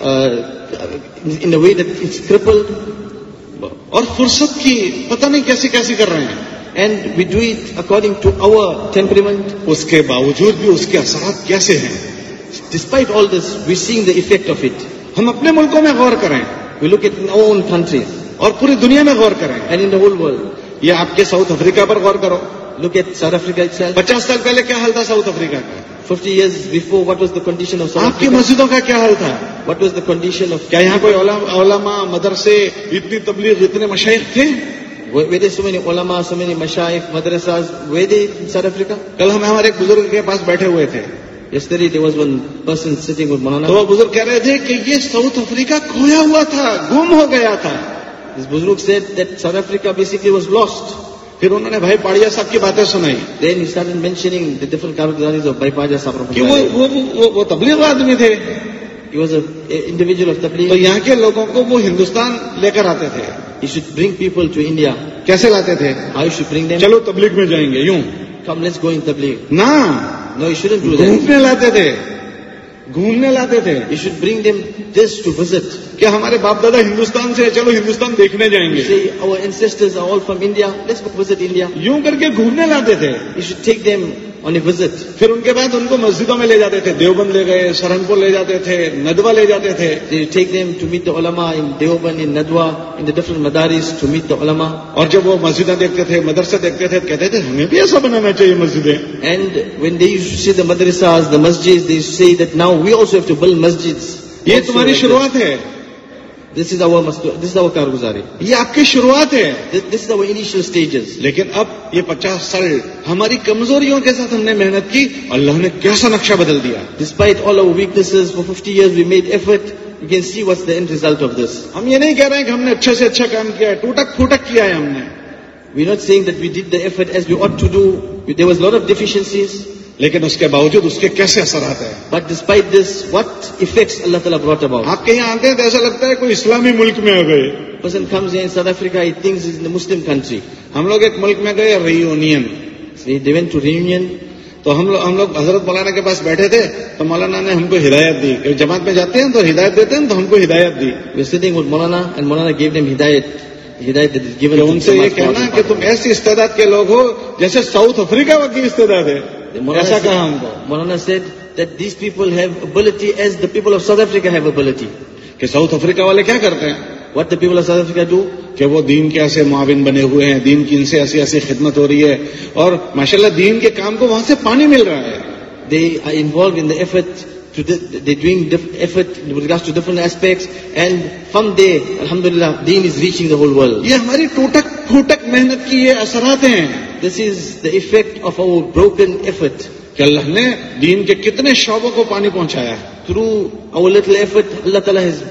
uh, in, in a way that it's crippled اور فرصت کی پتہ نہیں کیسے کیسے کر رہے ہیں۔ And we do it according to our temperament اس کے باوجود بھی اس کے اثرات کیسے ہیں۔ Despite all this we see the effect of it ہم اپنے ملکوں میں غور کریں۔ وی لک اٹ اون کنٹریز اور پوری دنیا میں غور کریں۔ And in the whole world یا آپ کے ساؤتھ افریقہ پر غور کرو۔ Look at South Africa itself. پچاس سال پہلے کیا حال تھا ساؤتھ افریقہ کا؟ Fifty years before what was the condition of آپ کی مسجدوں کا کیا حال تھا؟ What was the condition of کیا یہاں کوئی علماء مدرسے اتنی تبلیغ اتنے مشائق تھے؟ ویدے سو مینی علماء سو مینی مشائق مدرسہ ویدے ساؤتھ افریقہ کل ہم ہمارے ایک بزرگ کے پاس بیٹھے ہوئے تھے۔ Yesterday there was one person sitting with Manana. تو بزرگ کہہ رہے تھے کہ یہ ساؤتھ افریقہ کھویا ہوا تھا گم ہو گیا تھا۔ This بزرگ said that South Africa basically was lost. پھر انہوں نے بھائی پاڑیا صاحب کی باتیں سنائی۔ دین اسٹارٹ مینشننگ بھائی پاڑیا صاحب کہ وہ تبلیغ آدمی تھے۔ انڈیویجل آف تبلیغ. تو یہاں کے لوگوں کو وہ ہندوستان لے کر آتے تھے۔ You should bring people to India کیسے لاتے تھے؟ آئی شوڈ برنگ چلو تبلیغ میں جائیں گے یوں۔ کم let's گوئنگ تبلیغ. نہ۔ لاتے تھے۔ گھومنے لاتے تھے۔ You should bring them this to visit کیا ہمارے باپ دادا ہندوستان سے چلو ہندوستان دیکھنے جائیں گے۔ Our ancestors all from India let's visit India یوں کر کے گھومنے لاتے تھے۔ You should take them on a visit پھر ان کے بعد ان کو مسجدوں میں لے جاتے تھے دیوبند لے گئے سہرنپور لے جاتے تھے ندوا لے جاتے تھے take them to meet the علما in Deoband in Nadwa in the different مدارس ٹو میٹ دا علما اور جب وہ مسجدیں دیکھتے تھے مدرسے دیکھتے تھے کہتے تھے ہمیں بھی ایسا بنانا چاہیے مسجدیں۔ And when they C the مدرسہ مسجد they see that now we also have to build مسجد یہ تمہاری شروعات ہے۔ دس از آور دس از آور کارگزاری یہ آپ کی شروعات ہے۔ This is our initial stages لیکن اب یہ پچاس سال ہماری کمزوریوں کے ساتھ ہم نے محنت کی اللہ نے کیسا نقشہ بدل دیا؟ Despite all our weaknesses for fifty year we made effort you can see what's the end result of this ہم یہ نہیں کہہ رہے ہیں کہ ہم نے اچھا سے اچھا کام کیا ہے ٹوٹک پھوٹک کیا ہے ہم نے۔ We not seeing that we did the effort as we ought to do there was lot of deficiencies لیکن اس کے باوجود اس کے کیسے اثرات ہیں؟ But despite this what effects Allah تعالیٰ براٹ اباؤٹ آپ کہیں آتے ہیں تو ایسا لگتا ہے کوئی اسلامی ملک میں ہو گئے person comes in South Africa it thinks is Muslim country ہم لوگ ایک ملک میں گئے ریونین ڈیون ٹو ریونین تو ہم لوگ ہم لوگ حضرت مولانا کے پاس بیٹھے تھے تو مولانا نے ہم کو ہدایت دی۔ جماعت میں جاتے ہیں تو ہدایت دیتے ہیں تو ہم کو ہدایت دی۔ We sitting with maulana and maulana gave them ہدایت ہدایت ان سے یہ کہنا کہ تم ایسی استعداد کے لوگ ہو جیسے ساؤتھ افریقہ کی استعداد ہے۔ ایسا کہا ہم کو maulana said that these people have ability as the people of South Africa have ability کہ ساؤتھ افریقہ والے کیا کرتے ہیں؟ What the people of Africa do کہ وہ دین کے ایسے معاون بنے ہوئے ہیں دین کی ان سے ایسی ایسی خدمت ہو رہی ہے اور ماشاء اللہ دین کے کام کو وہاں سے پانی مل رہا ہے۔ They are involve in the effort to the, they're doing effort with regards to different aspects and from there alhamdulillah deen is reaching the whole world یہ ہماری ٹوٹک پھوٹک محنت کی یہ اثرات ہیں this is the effect of our broken effort کہ اللہ نے دین کے کتنے شعبوں کو پانی پہنچایا through our little effort اللہ تعالی has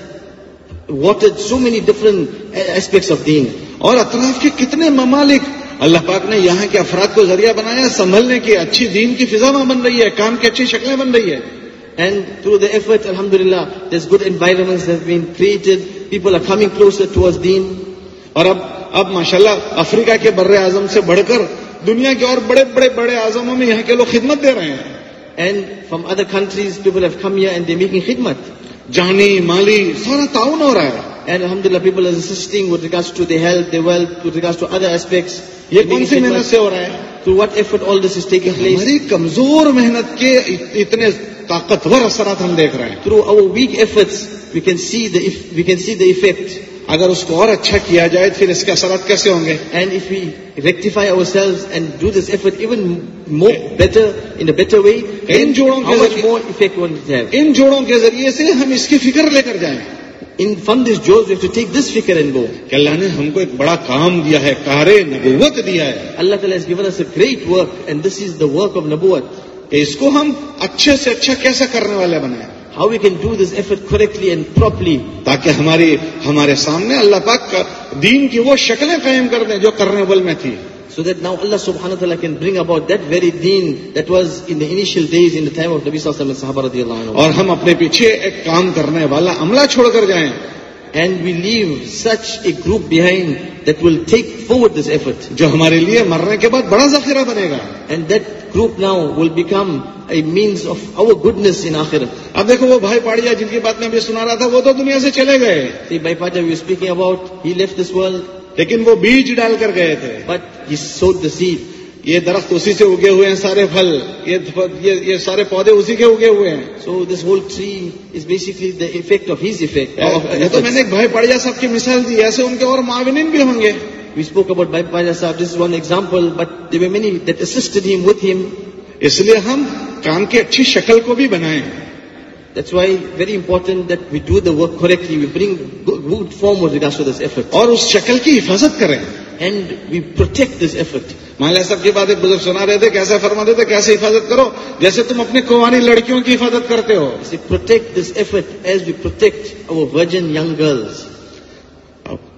watered so many different aspects of deen اور اطراف کے کتنے ممالک اللہ پاک نے یہاں کے افراد کو ذریعہ بنایا سنبھلنے کی اچھی دین کی فضا میں بن رہی ہے کام کی اچھی شکلیں بن رہی ہے And through the effort, alhamdulillah, there's good environments that have been created. People are coming closer towards deen. اور اب اب ماشاءاللہ افریقہ کے بر اعظم سے بڑھ کر دنیا کے اور بڑے بڑے بڑے اعظموں میں یہاں کے لوگ خدمت دے رہے ہیں and from other countries people have come here and they making خدمت جانی مالی سارا تعاون ہو رہا ہے اینڈ الحمد للہ people is assisting with regard to the health the wealth with regard to other aspects یہ کون سی محنت سے ہو رہا ہے to what effort all this is taking place کمزور محنت کے اتنے طاقتور اثرات ہم دیکھ رہے ہیں۔ Through our weak efforts we can see we can see the effect اگر اس کو اور اچھا کیا جائے پھر اس کے اثرات کیسے ہوں گے؟ And if we rectify ourselves and do this effort even more better in a better way ان جوڑوں کے ذریعے مور افیکٹ ان جوڑوں کے ذریعے سے ہم اس کی فکر لے کر جائیں۔ ان فن دس جوز ٹو ٹیک دس فکر ان گو کہ اللہ نے ہم کو ایک بڑا کام دیا ہے کارے نبوت دیا ہے۔ اللہ تعالیٰ great work and this is the work of نبوت اس کو ہم اچھے سے اچھا کیسا کرنے والے بنائیں how we can do this effort correctly and properly تاکہ ہماری ہمارے سامنے اللہ پاک کا دین کی وہ شکلیں قائم کر دیں جو کرنے بل میں تھی So that now Allah subhanahu wa ta'ala can bring about that very deen that was in the initial days in the time of Nabi sallallahu alayhi wa sallam اور ہم اپنے پیچھے ایک کام کرنے والا عملہ چھوڑ کر جائیں۔ And we leave such a group behind that will take forward this effort. جو ہمارے لیے مرنے کے بعد بڑا ذخیرہ بنے گا۔ And that group now will become a means of our goodness ان آخر اب دیکھو وہ بھائی پاڑیا جن کی بات میں ابھی سنا رہا تھا وہ تو دنیا سے چلے گئے۔ بھائی پاڑیا you speaking about he left this world لیکن وہ بیج ڈال کر گئے تھے۔ But he so the sad یہ درخت اسی سے اگے ہوئے ہیں سارے پھل۔ یہ سارے پودے اسی کے اگے ہوئے ہیں۔ So this whole tree is basically the effect of his effect تو میں نے بھائی پڑیا صاحب کی مثال دی ایسے ان کے اور معاونین بھی ہوں گے۔ We spoke about Bhai Paja Sahib, this is one example, but there were many that assisted him with him. اس لیے ہم کام کی اچھی شکل کو بھی بنائیں That's why very important that we do the work correctly. We bring good, form with regards to this effort. اور اس شکل کی حفاظت کریں۔ And we protect this effort مالا صاحب کی بات ایک بزرگ سنا رہے تھے کیسے فرما رہے تھے کیسے حفاظت کرو؟ جیسے تم اپنے کواری لڑکیوں کی حفاظت کرتے ہو۔ Protect this effort as we protect our virgin young girls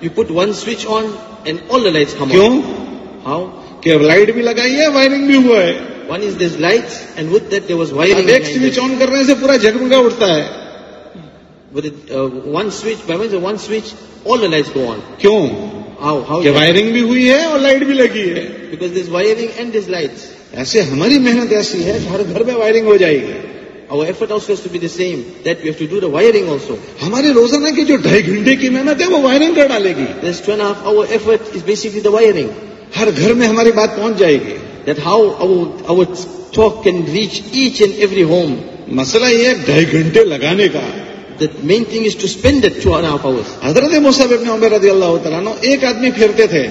you put one switch on and اولٹس light بھی لگائی ہے وائرنگ بھی ہوا ہے۔ پورا جھگا اٹھتا ہے۔ اور لائٹ بھی لگی ہے۔ Because this wiring and these light ایسے ہماری محنت ایسی ہے ہر گھر میں وائرنگ ہو جائے گی۔ Our effort also has to be the same, that we have to do the wiring also. ہماری روزانہ کی جو ڈھائی گھنٹے کی محنت ہے وہ وائرنگ کر ڈالے گی This two and a half hour effort is basically the wiring. ہر گھر میں ہماری بات پہنچ جائے گی That how our, our talk can reach each and every home. مسئلہ یہ ہے ڈھائی گھنٹے لگانے کا The main thing is to spend that two and a half hours. حضرت مصعب ابن عمر رضی اللہ تعالیٰ عنہ ایک آدمی پھرتے تھے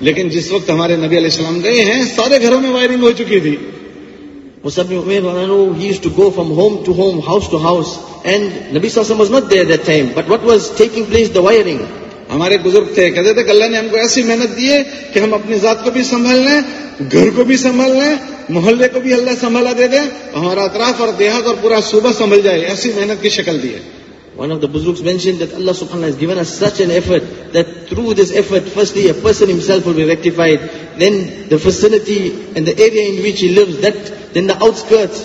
لیکن جس وقت ہمارے نبی علیہ السلام گئے ہیں سارے گھروں میں وائرنگ ہو چکی تھی Musab bin Umair, he used to go from home to home, house to house. And Nabi Sallallahu was not there that time. But what was taking place? The wiring. ہمارے بزرگ تھے کہتے تھے کہ اللہ نے ہم کو ایسی محنت دی ہے کہ ہم اپنی ذات کو بھی سنبھال لیں گھر کو بھی سنبھال لیں محلے کو بھی اللہ سنبھالا دے دے ہمارا اطراف اور دیہات اور پورا صوبہ سنبھل جائے ایسی محنت کی شکل دی ہے One of the Buzruks mentioned that Allah subhanahu wa ta'ala has given us such an effort that through this effort, firstly, a person himself will be rectified, then the vicinity and the area in which he lives, that then the outskirts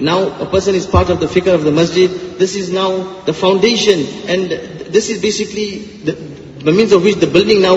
now a person is part of the fikr of the masjid. This is now the foundation and this is basically the, the means of which the building now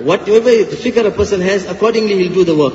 Whatever the figure a person has, accordingly he'll do the work.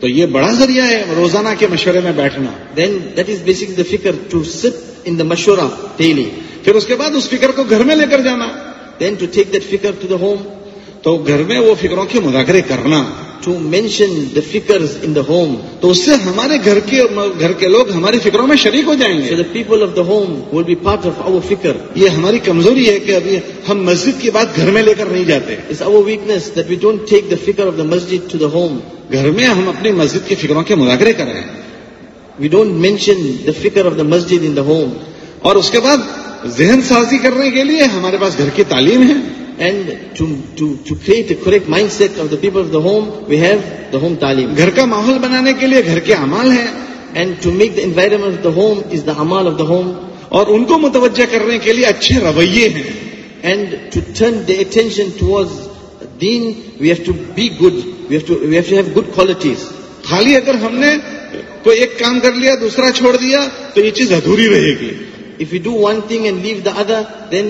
تو یہ بڑا ذریعہ ہے روزانہ کے مشورے میں بیٹھنا۔ Then that is basically the fikr to sit in the mashura daily. پھر اس کے بعد اس فکر کو گھر میں لے کر جانا۔ Then to take that fikr to the home, تو گھر میں وہ فکروں کے مذاکرے کرنا۔ To mention the fikrs in the home. تو اس سے ہمارے گھر کے گھر کے لوگ ہماری فکروں میں شریک ہو جائیں گے the people of the home will be part of our fikr. یہ ہماری کمزوری ہے کہ ابھی ہم مسجد کی بات گھر میں لے کر نہیں جاتے It's our weakness that we don't take the fikr of the masjid to the home. گھر میں ہم اپنی مسجد کی فکروں کے مذاکرے کر رہے ہیں We don't mention the fikr of the masjid in the home. اور اس کے بعد ذہن سازی کرنے کے لیے ہمارے پاس گھر کی تعلیم ہے And to, to, to create a correct mindset of the people of the home, we have the home talim. گھر کا ماحول بنانے کے لیے گھر کے اعمال ہیں And to make the environment of the home is the amal of the home. اور ان کو متوجہ کرنے کے لیے اچھے رویے ہیں And to turn the attention towards deen, we have to be good. We have to, we have to have good qualities. خالی اگر ہم نے کوئی ایک کام کر لیا دوسرا چھوڑ دیا تو یہ چیز ادھوری رہے گی If we do one thing and leave the other, then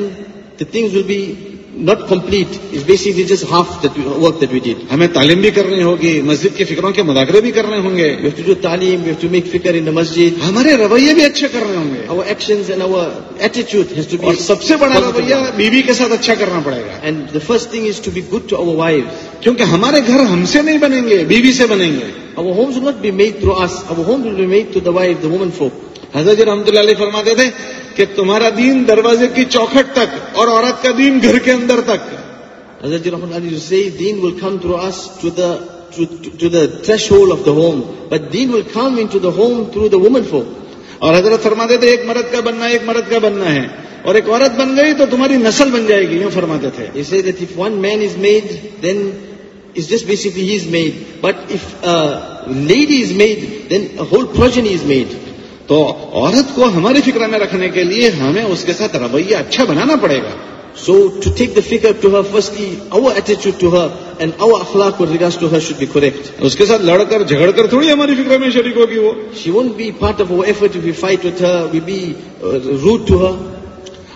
the things will be not complete. It's basically just half the work that we did. ہمیں تعلیم بھی کرنی ہوگی مسجد کی فکروں کے مذاکرے بھی کرنے ہوں گے We have to do talim, we have to make fikr in the masjid. ہمارے رویے بھی اچھے کرنے ہوں گے Our actions and our attitude has to be اور سب سے بڑا. رویہ بیوی کے ساتھ اچھا کرنا پڑے گا And the first thing is to be good to our wives. کیونکہ ہمارے گھر ہم سے نہیں بنیں گے بیوی سے بنیں گے Our homes will not be made through us. Our homes will be made to the wife, the woman folk. حضرت جی رحمت اللہ علیہ فرماتے تھے کہ تمہارا دین دروازے کی چوکھٹ تک اور عورت کا دین گھر کے اندر تک۔ حضرت جی رحمۃ اللہ علیہ سے then will come through us to the to the trash hole of the home but then will come into the home through the woman فو اور حضرت فرماتے تھے ایک مرد کا بننا ہے، ایک مرد کا بننا ہے۔ اور ایک عورت بن گئی تو تمہاری نسل بن جائے گی، یوں فرماتے تھے۔ اسے one man is made then is just basically he is made but if lady is made then whole frozen is made تو عورت کو ہماری فکر میں رکھنے کے لیے ہمیں اس کے ساتھ رویہ اچھا بنانا پڑے گا So to take the figure to her, firstly, our attitude to her and our akhlaq with regards to her should be correct. اس کے ساتھ لڑ کر جھگڑ کر تھوڑی ہماری فکر میں شریک ہوگی وہ be part of our effort if we fight with her, we be uh, rude to her.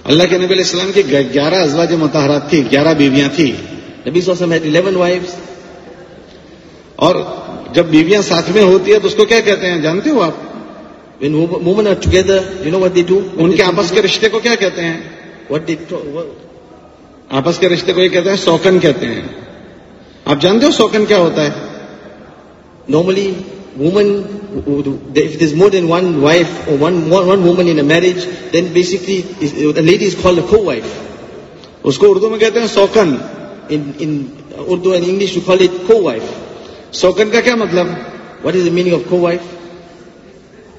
اللہ کے نبی علیہ السلام کی گیارہ ازواج متحرات تھی گیارہ بیویاں تھی Nabi Sallallahu had 11 wives. اور جب بیویاں ساتھ میں ہوتی ہے تو اس کو کیا کہتے ہیں جانتے ہو آپ woman are together you know what do ان کے آپس کے رشتے کو کیا کہتے ہیں وٹ ڈیٹ آپس کے رشتے کو یہ کہتے ہیں سوکن کہتے ہیں آپ جانتے ہو سوکن کیا ہوتا ہے normally woman is more than one wife one woman in marriage then basically lady is call co wife اس کو اردو میں کہتے ہیں سوکن Urdu and English co wife سوکن کا کیا مطلب what is the meaning of co wife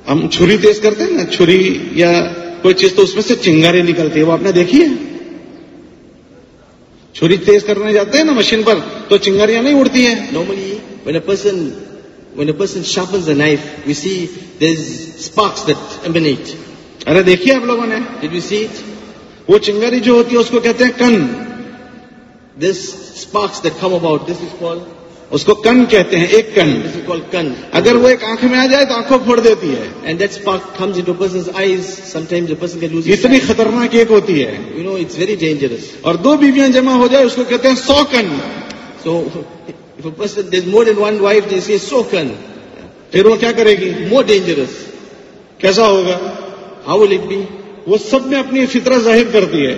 ہم چھری تیز کرتے ہیں نا؟ چھری یا کوئی چیز تو اس میں سے چنگاری نکلتی ہے وہ آپ نے دیکھی ہے؟ چھری تیز کرنے جاتے ہیں نا مشین پر تو چنگاریاں نہیں اڑتی ہیں۔ Normally when a person when a person sharpens a knife we see these sparks that ارے دیکھیے آپ لوگوں نے۔ Did you see it? وہ چنگاری جو ہوتی ہے اس کو کہتے ہیں کن۔ دس sparks them about this is call اس کو کن کہتے ہیں؟ ایک کن۔ کن۔ اگر وہ ایک آنکھ میں آ جائے تو آنکھوں پھوڑ دیتی ہے۔ اتنی خطرناک ایک ہوتی ہے۔ You know it's very dangerous اور دو بیویاں جمع ہو جائے اس کو کہتے ہیں سو کن۔ سو if a person there's سو کن۔ پھر وہ کیا کرے گی؟ مور ڈینجرس کیسا ہوگا؟ ہاؤ ول اٹ بی وہ سب میں اپنی فطرت ظاہر کرتی ہے۔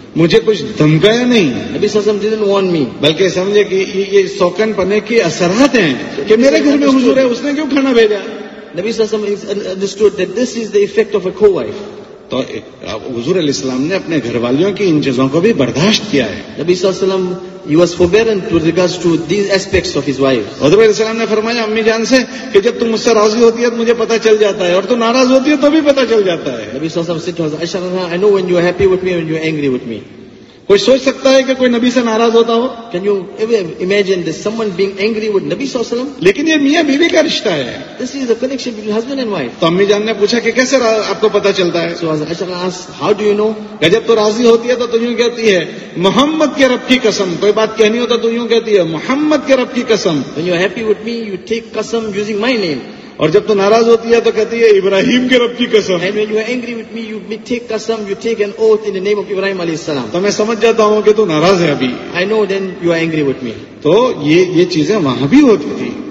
مجھے کچھ دھمکایا نہیں۔ نبی صلی اللہ علیہ وسلم می بلکہ سمجھے کہ یہ سوکن پنے کے اثرات ہیں کہ میرے گھر میں حضور ہے اس نے کیوں کھانا بھیجا؟ نبی صلی اللہ علیہ وسلم understood that this is the effect of a co-wife. تو حضور علیہ السلام نے اپنے گھر والیوں کی ان چیزوں کو بھی برداشت کیا ہے۔ نبی صلی اللہ علیہ وسلم he was forbearant to regards to these aspects of his wife حضور علیہ السلام نے فرمایا امی جان سے کہ جب تم مجھ سے راضی ہوتی ہے تو مجھے پتہ چل جاتا ہے اور تو ناراض ہوتی ہے تو بھی پتہ چل جاتا ہے۔ نبی صلی اللہ علیہ وسلم said to her I know when you are happy with me when you are angry with me. کوئی سوچ سکتا ہے کہ کوئی نبی سے ناراض ہوتا ہو؟ Can you imagine this some one being angry with نبی صلی اللہ علیہ وسلم لیکن یہ میاں بیوی کا رشتہ ہے۔ This is a connection between husband and wife تو امی جان نے پوچھا کہ کیسے آپ کو پتا چلتا ہے؟ So how do you know جب تو راضی ہوتی ہے تو تو یوں کہتی ہے محمد کے رب کی قسم. کوئی بات کہنی ہو تو یوں کہتی ہے محمد کے رب کی قسم. You happy with me you take قسم یوزنگ مائی نیم اور جب تو ناراض ہوتی ہے تو کہتی ہے ابراہیم کے رب کی قسم. تو میں سمجھ جاتا ہوں کہ تو ناراض ہے ابھی۔ I know then you are angry with me تو یہ چیزیں وہاں بھی ہوتی تھی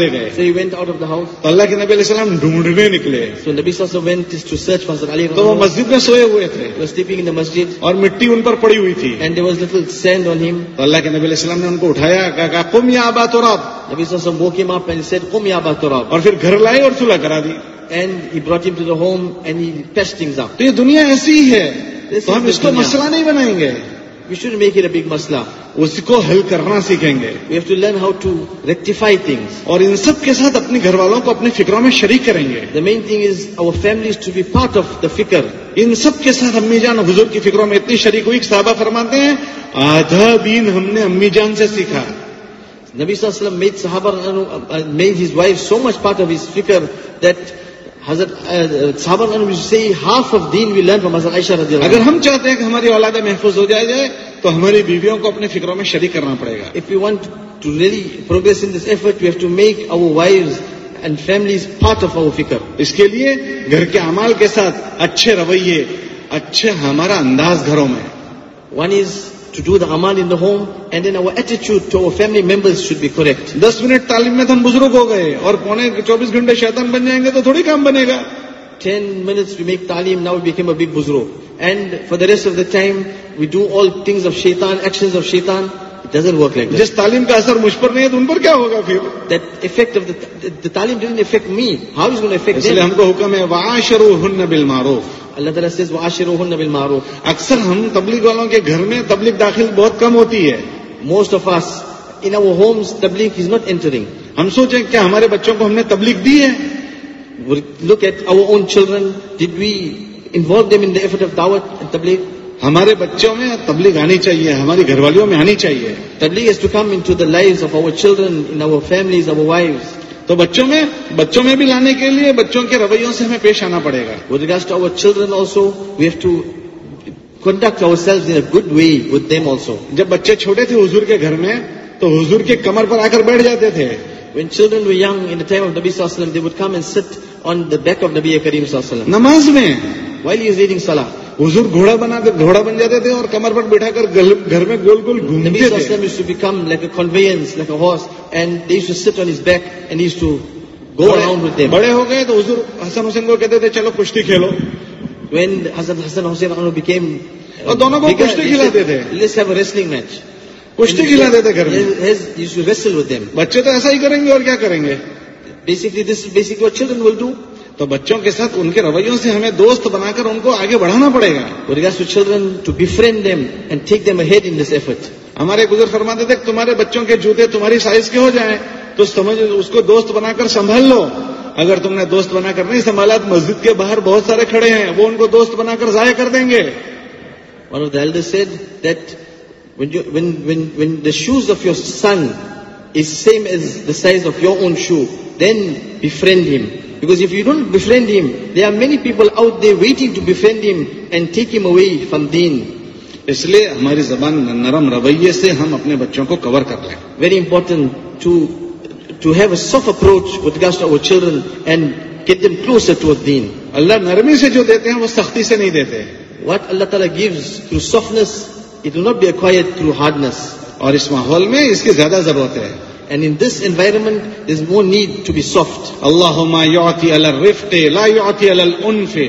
چلے گئے۔ So he went out of the house. تو اللہ کے نبی علیہ السلام ڈھونڈنے نکلے۔ So Nabi Sallallahu went to search for Hazrat Ali. تو وہ مسجد میں سوئے ہوئے تھے۔ He was sleeping in the masjid. اور مٹی ان پر پڑی ہوئی تھی۔ And there was little sand on him. تو اللہ کے نبی علیہ السلام نے ان کو اٹھایا کہا کہا قم یا ابا تراب۔ Nabi Sallallahu woke him up and said, قم یا ابا تراب. اور پھر گھر لائے اور صلح کرا دی۔ And he brought him to the home and he patched things up. تو یہ دنیا ایسی ہی ہے۔ تو ہم اس کو مسئلہ نہیں بنائیں گے۔ We should make it a big masla اس کو حل کرنا سیکھیں گے we have to learn how to rectify thing اور ان سب کے ساتھ اپنے گھر والوں کو اپنے فکروں میں شریک کریں گے the main thing is our family to be part of the فکر ان سب کے ساتھ امی جان حضور کی فکروں میں اتنی شریک ہوئی صحابہ فرماتے ہیں آدھا دین ہم نے امی جان سے سیکھا. نبی صلی اللہ علیہ وسلم میڈ صحابہ made his wife so much part of his فکر دیٹ حضرت ہاف آف دین وی لرن اگر ہم چاہتے ہیں کہ ہماری اولادیں محفوظ ہو جائے جائے تو ہماری بیویوں کو اپنے فکروں میں شریک کرنا پڑے گا۔ If you want to really progress in this effort we have to make our wife and families part of our فکر اس کے لیے گھر کے امال کے ساتھ اچھے رویے اچھے ہمارا انداز گھروں میں۔ One is family member should be correct this minute تعلیم میں تو ہم بزرگ ہو گئے اور پونے چوبیس گھنٹے شیتان بن جائیں گے تو تھوڑے کام بنے گا۔ ٹین منٹ تعلیم ناگ بزرگ. And for the rest of the time we do all thing of شیتانس شیتان جس تعلیم کا اثر مجھ پر نہیں ہے تو ان پر کیا ہوگا پھر؟ ہم کو حکم ہے تبلیغ والوں کے گھر میں تبلیغ داخل بہت کم ہوتی ہے۔ Most of us in home تبلیغ از ناٹ انٹرنگ ہم سوچیں کیا ہمارے بچوں کو ہم نے تبلیغ دی ہے؟ لک ایٹ اوور اون چلڈرنٹ ہمارے بچوں میں تبلیغ آنی چاہیے ہماری گھر والیوں میں آنی چاہیے۔ تبلیغ is to come in to the life of our children in our families our wife تو بچوں میں بچوں میں بھی لانے کے لیے بچوں کے رویوں سے ہمیں پیش آنا پڑے گا۔ With regard to our children also we have to conduct our self in good way with them also جب بچے چھوٹے تھے حضور کے گھر میں تو حضور کے کمر پر آ کر بیٹھ جاتے تھے۔ When children were young in the time of Nabi Sallallahu Alaihi Wasallam, they would come and sit on the back of Nabi Karim Sallallahu Alaihi Wasallam. نماز میں وائل از ریڈنگ سلام حضور گھوڑا بنا کر گھوڑا بن جاتے تھے اور کمر پر بیٹھا کر گھر میں گول گول گھومتے تھے۔ بڑے ہو گئے تو حضور حسن حسین کو کہتے تھے چلو کشتی کھیلو. وین حسن حسن حسین اور دونوں کو کشتی کھلاتے تھے۔ Let's have a wrestling کشتی کھلاتے تھے گھر میں۔ بچے تو ایسا ہی کریں گے اور کیا کریں گے؟ Basically this basically children will do تو بچوں کے ساتھ ان کے رویوں سے ہمیں دوست بنا کر ان کو آگے بڑھانا پڑے گا۔ ہمارے گزر فرماتے تھے تمہارے بچوں کے جوتے تمہاری سائز کے ہو جائیں تو سمجھ اس کو دوست بنا کر سنبھال لو۔ اگر تم نے دوست بنا کر نہیں سنبھالا تو مسجد کے باہر بہت سارے کھڑے ہیں وہ ان کو دوست بنا کر ضائع کر دیں گے۔ One of the elders said that when, you, when, when, when the shoes of your son is same as the size of your own shoe, then befriend him. Because if you don't befriend him, there are many people out there waiting to befriend him and take him away from deen. اس لیے ہماری زبان نرم رویے سے ہم اپنے بچوں کو کور کر لیں very important to to have a soft approach with گاسٹ our children and get them closer to دین اللہ نرمی سے جو دیتے ہیں وہ سختی سے نہیں دیتے واٹ اللہ تعالیٰ gives through softness it will not be acquire through hardness اور اس ماحول میں اس کی زیادہ ضرورت ہے And in this environment, there's no need to be soft. Allahumma yu'ati ala rifqi, la yu'ati ala al-unfi.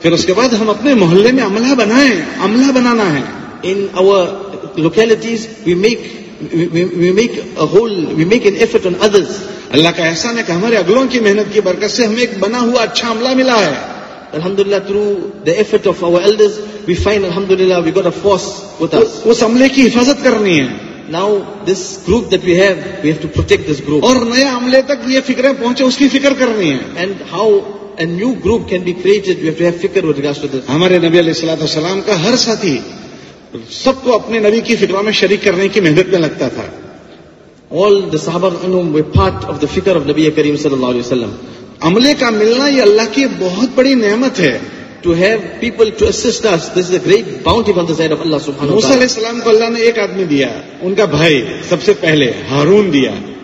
پھر اس کے بعد ہم اپنے محلے میں عملہ بنائیں عملہ بنانا ہے۔ In our localities we make we make whole we make an effort on others Allah کا احسان ہے کہ ہمارے اگلوں کی محنت کی برکت سے ہمیں ایک بنا ہوا اچھا عملہ ملا ہے۔ الحمد للہ through the effort of our elders we fine الحمد للہ وی گوٹ اے فورس اس عملے کی حفاظت کرنی ہے۔ Now this group that we have we have to protect this group اور نئے عملے تک یہ فکریں پہنچے اس کی فکر کرنی ہے۔ And how a new group can be created, we have to have fikr with regards to this. ہمارے نبی علیہ السلام والسلام کا ہر ساتھی سب کو اپنے نبی کی فکروں میں شریک کرنے کی محنت میں لگتا تھا All the Sahaba umm were part of the fikr of Nabi Karim صلی اللہ علیہ وسلم عملے کا ملنا یہ اللہ کی بہت بڑی نعمت ہے to have people to assist us. This is a great bounty from the side of Allah subhanahu wa ta'ala. علیہ السلام کو اللہ نے ایک آدمی دیا ان کا بھائی سب سے پہلے ہارون دیا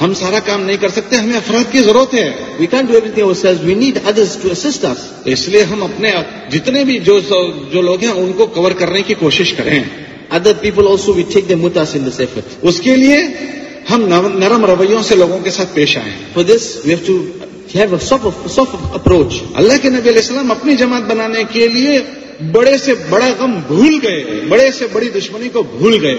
ہم سارا کام نہیں کر سکتے ہمیں افراد کی ضرورت ہے۔ We can do every we need others to assist اس اس لیے ہم اپنے جتنے بھی جو جو لوگ ہیں ان کو کور کرنے کی کوشش کریں۔ Other people also we take the متا اس کے لیے ہم نرم رویوں سے لوگوں کے ساتھ پیش آئے for this we have to have soft approach Allah کے نبی علیہ السلام اپنی جماعت بنانے کے لیے بڑے سے بڑا غم بھول گئے بڑے سے بڑی دشمنی کو بھول گئے۔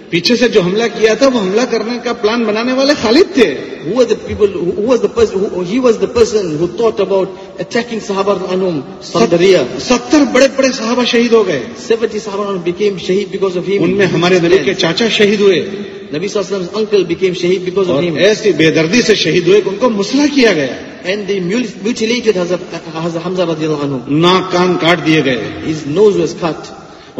پیچھے سے جو حملہ کیا تھا وہ حملہ کرنے کا پلان بنانے والے خالد تھے۔ ستر بڑے بڑے صحابہ شہید ہو گئے۔ سیونٹی صحابہ بکیم شہید بیکاز آف ان میں ہمارے نبی کے چاچا شہید ہوئے۔ نبی اکل شہد بکاز ایسی بے دردی سے شہید ہوئے ان کو مسلح کیا گیا۔ اینڈ دی میوچلی ناک کان کاٹ دیے گئے۔ نوز وز کٹ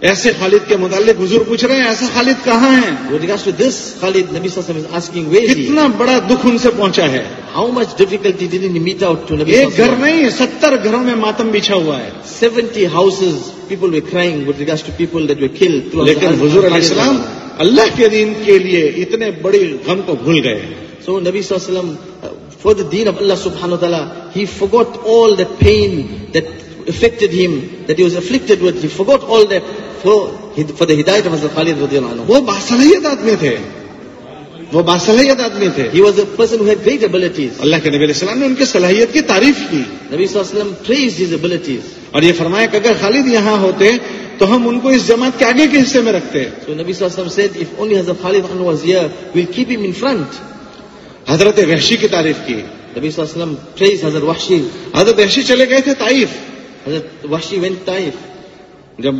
ایسے خالد کے متعلق حضور پوچھ رہے ہیں ایسا خالد کہاں ہے؟ دس خالد نبی صلی اللہ علیہ وسلم آسکنگ وے کتنا بڑا دکھ ان سے پہنچا ہے؟ How much difficulty did meet out to نبی ایک گھر نہیں ستر گھروں میں ماتم بچھا ہوا ہے۔ سیونٹی ہاؤس پیپل وی کائنگاس پیپل دیٹ وی کل لیکن حضور علیہ السلام اللہ کے دین کے لیے اتنے بڑے غم کو بھول گئے سو نبی صلی اللہ علیہ وسلم فور دا دین of Allah sub hate all the pain that affected him, that he was afflicted with, he forgot all that for, for the hidayat of Hazrat Khalid radiallahu وہ باصلاحیت آدمی تھے۔ He was a person had great abilities Allah کے نبی علیہ السلام نے ان کی صلاحیت کی تعریف کی۔ نبی صلی اللہ علیہ وسلم پریز ہز ابلٹیز اور یہ فرمایا کہ اگر خالد یہاں ہوتے تو ہم ان کو اس جماعت کے آگے کے حصے میں رکھتے۔ So, نبی صلی اللہ علیہ وسلم سے Khalid in was year well keep in front حضرت وحشی کی تعریف کی۔ نبی صلی اللہ نبیزر واشف حضرت وحشی. حضرت وحشی چلے گئے تھے تعریف حضرت واشی وین جب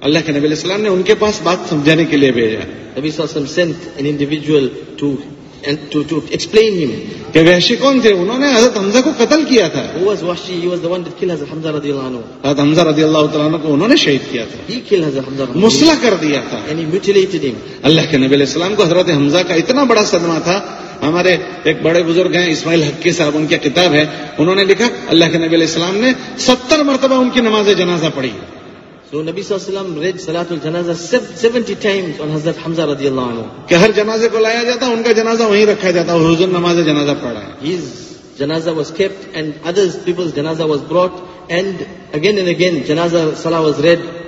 اللہ کے نبی علیہ السلام نے ان کے پاس بات سمجھانے کے لیے بھیجا۔ نبی صلی اللہ علیہ وسلم سنت ان انڈیویجول ٹو کہ وحشی کون تھے؟ انہوں نے حضرت حمزہ کو قتل کیا تھا۔ حضرت حمزہ رضی اللہ تعالیٰ کو انہوں نے شہید کیا تھا۔ مسئلہ کر دیا تھا۔ اللہ کے نبی علیہ السلام کو حضرت حمزہ کا اتنا بڑا صدمہ تھا ہمارے ایک بڑے بزرگ ہیں اسماعیل حقی صاحب ان کی کتاب ہے۔ انہوں نے لکھا اللہ کے نبی علیہ السلام نے ستر مرتبہ ان کی نماز جنازہ پڑھی۔ سو نبی صلی اللہ علیہ وسلم ریڈ سلاۃ الجنازہ سیونٹی ٹائمز اور حضرت حمزہ رضی اللہ عنہ کہ ہر جنازے کو لایا جاتا ان کا جنازہ وہیں رکھا جاتا اور حضور نماز جنازہ پڑھا جنازہ was kept and other people جنازہ was brought and again and again جنازہ سلا واز ریڈ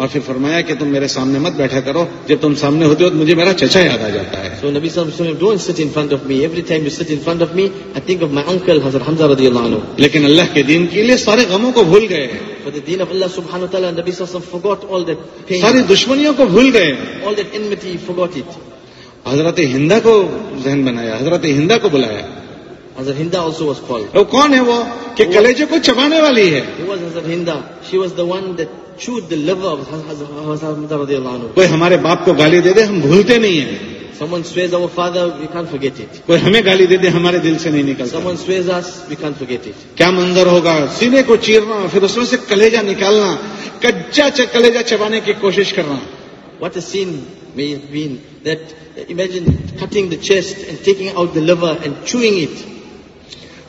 اور پھر فرمایا کہ تم میرے سامنے مت بیٹھا کرو۔ جب تم سامنے ہوتے ہو تو مجھے میرا چچا یاد آ جاتا ہے۔ سو نبی صاحب ان فرنٹ آف میوری ٹائم ان فرنٹ آف میگ آف مائی انکل حضرت حمزہ رضی اللہ عنہ لیکن اللہ کے دین کے لیے سارے غموں کو بھول گئے۔ ساری دشمنیوں کو بھول گئے۔ حضرت ہندا کو ذہن بنایا حضرت ہندا کو بلایا۔ کون ہے وہ کہ کلیجے کو چبانے والی ہے؟ کوئی ہمارے باپ کو گالی دے دے ہم بھولتے نہیں سبن ویک کوئی ہمیں گالی دے دے ہمارے دل سے نہیں نکل سمن سویز وکان فی تھے کیا منظر ہوگا؟ سینے کو چیرنا پھر اس میں سے کلیجا نکالنا کچا کلیجا چبانے کی کوشش کرنا۔ What a سینٹن cutting the cheese taking out the lord chewing it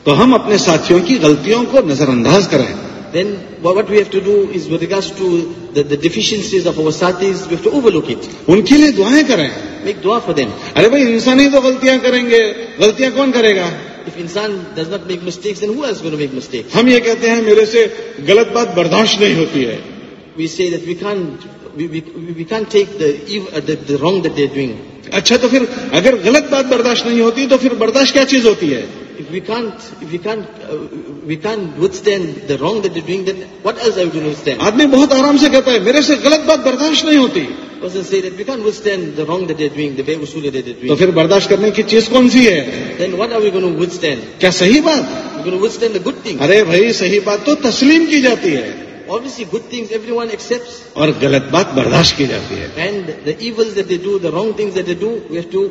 تو ہم اپنے ساتھیوں کی غلطیوں کو نظر انداز کریں with regards to the, the deficiencies of our satis, we have to overlook it. ان کے لیے دعائیں کریں Make dua for them. ارے بھائی انسان ہی تو غلطیاں کریں گے غلطیاں کون کرے گا If insan does not make mistakes, then who else going to make mistakes? ہم یہ کہتے ہیں میرے سے غلط بات برداشت نہیں ہوتی ہے We say that we can't, we, we, we can't take the, uh, the, the wrong that they're doing. اچھا تو پھر اگر غلط بات برداشت نہیں ہوتی تو پھر برداشت کیا چیز ہوتی ہے If we can't, if we can't, uh, we can't withstand the wrong that they're doing, then what else are we going to withstand? آدمی بہت آرام سے کہتا ہے میرے سے غلط بات برداشت نہیں ہوتی Person say that we can't withstand the wrong that they're doing, the be'usula that they're تو doing. پھر برداشت کرنے کی چیز کون سی ہے Then what are we going to withstand? کیا صحیح بات We're going to withstand the good things. ارے بھائی صحیح بات تو تسلیم کی جاتی ہے Obviously, good things everyone accepts, اور غلط بات برداشت کی جاتی ہے and the evils that they do, the wrong things that they do, we have to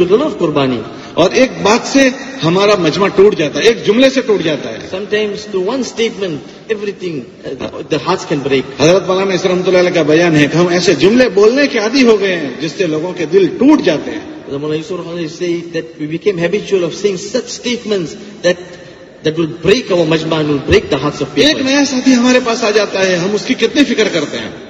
with a lot of قربانی۔ اور ایک بات سے ہمارا مجمع ٹوٹ جاتا ہے ایک جملے سے ٹوٹ جاتا ہے۔ حضرت مولانا اس رحمۃ اللہ کا بیان ہے کہ ہم ایسے جملے بولنے کے عادی ہو گئے ہیں جس سے لوگوں کے دل ٹوٹ جاتے ہیں۔ ایک نیا ساتھی ہمارے پاس آ جاتا ہے ہم اس کی کتنی فکر کرتے ہیں؟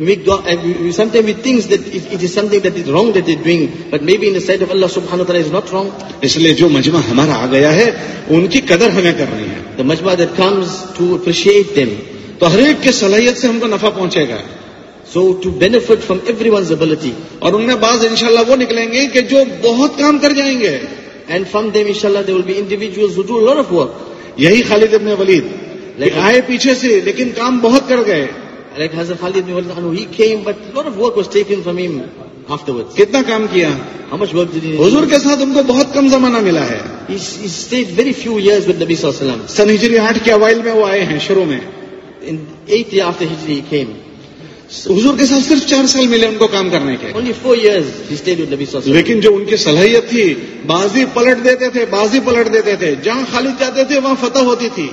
with God, and sometimes we think that it, it is something that is wrong that they're doing, but maybe in the sight of Allah subhanahu wa ta'ala is not wrong. ہمارا آ گیا ہے ان کی قدر ہمیں کرنی ہے۔ The majma that comes to appreciate them. تو ہر ایک کے صلاحیت سے ہم کو نفع پہنچے گا۔ So to benefit from every one's ability اور ان میں بعض انشاءاللہ وہ نکلیں گے کہ جو بہت کام کر جائیں گے۔ And from them they will be who do a lot of work. یہی خالد ابن ولید like آئے پیچھے سے لیکن کام بہت کر گئے۔ like Hazrat Ali ibn Walid anhu, he came, but a lot of work was taken from him afterwards. kitna kaam kiya How much work did he do? حضور کے ساتھ ان کو بہت کم زمانہ ملا He, he stayed very few years with Nabi sallallahu alaihi wasallam وسلم. سن ہجری آٹھ کے اوائل میں وہ آئے ہیں شروع In eight year after Hijri he came. حضور کے ساتھ صرف چار سال ملے ان کو کام کرنے کے Only four years he stayed with Nabi لیکن جو ان کی صلاحیت تھی بازی پلٹ دیتے تھے بازی پلٹ دیتے تھے جہاں خالد جاتے تھے وہاں فتح ہوتی تھی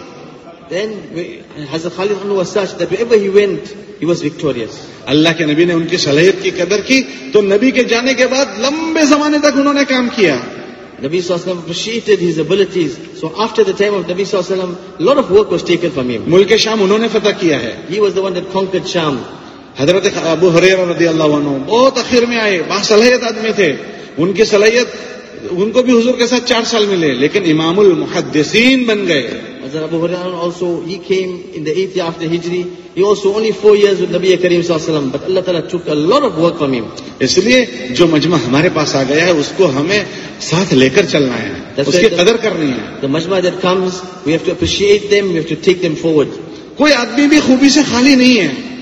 اللہ کے نبی نے ان کی صلاحیت کی قدر کی تو نبی کے جانے کے بعد لمبے زمانے تک انہوں نے کام کیا Nabi Sallallahu Alaihi Wasallam appreciated his abilities. So after the time of Nabi Sallallahu Alaihi a lot of work was taken from him. ملک شام انہوں نے فتح کیا ہے. He was the one that conquered Sham. حضرت ابو حریر رضی اللہ عنہ بہت اخیر میں آئے باصلاحیت آدمی تھے ان کی صلاحیت ان کو بھی حضور کے ساتھ چار سال ملے لیکن امام المحدثین بن گئے کریم صحیح اس لیے جو مجمع ہمارے پاس آ گیا ہے اس کو ہمیں ساتھ لے کر چلنا ہے خوبی سے خالی نہیں ہے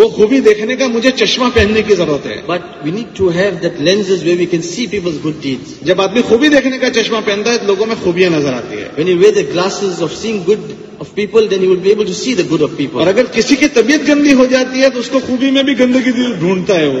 وہ خوبی دیکھنے کا مجھے چشمہ پہننے کی ضرورت ہے۔ But we need to have that lens we we can see people good deed جب آدمی خوبی دیکھنے کا چشمہ پہنتا ہے تو لوگوں میں خوبیاں نظر آتی ہے when you wear the glasses of seeing good of people then you will be able to see the good of people اور اگر کسی کی طبیعت گندی ہو جاتی ہے تو اس کو خوبی میں بھی گندگی ڈھونڈتا ہے وہ۔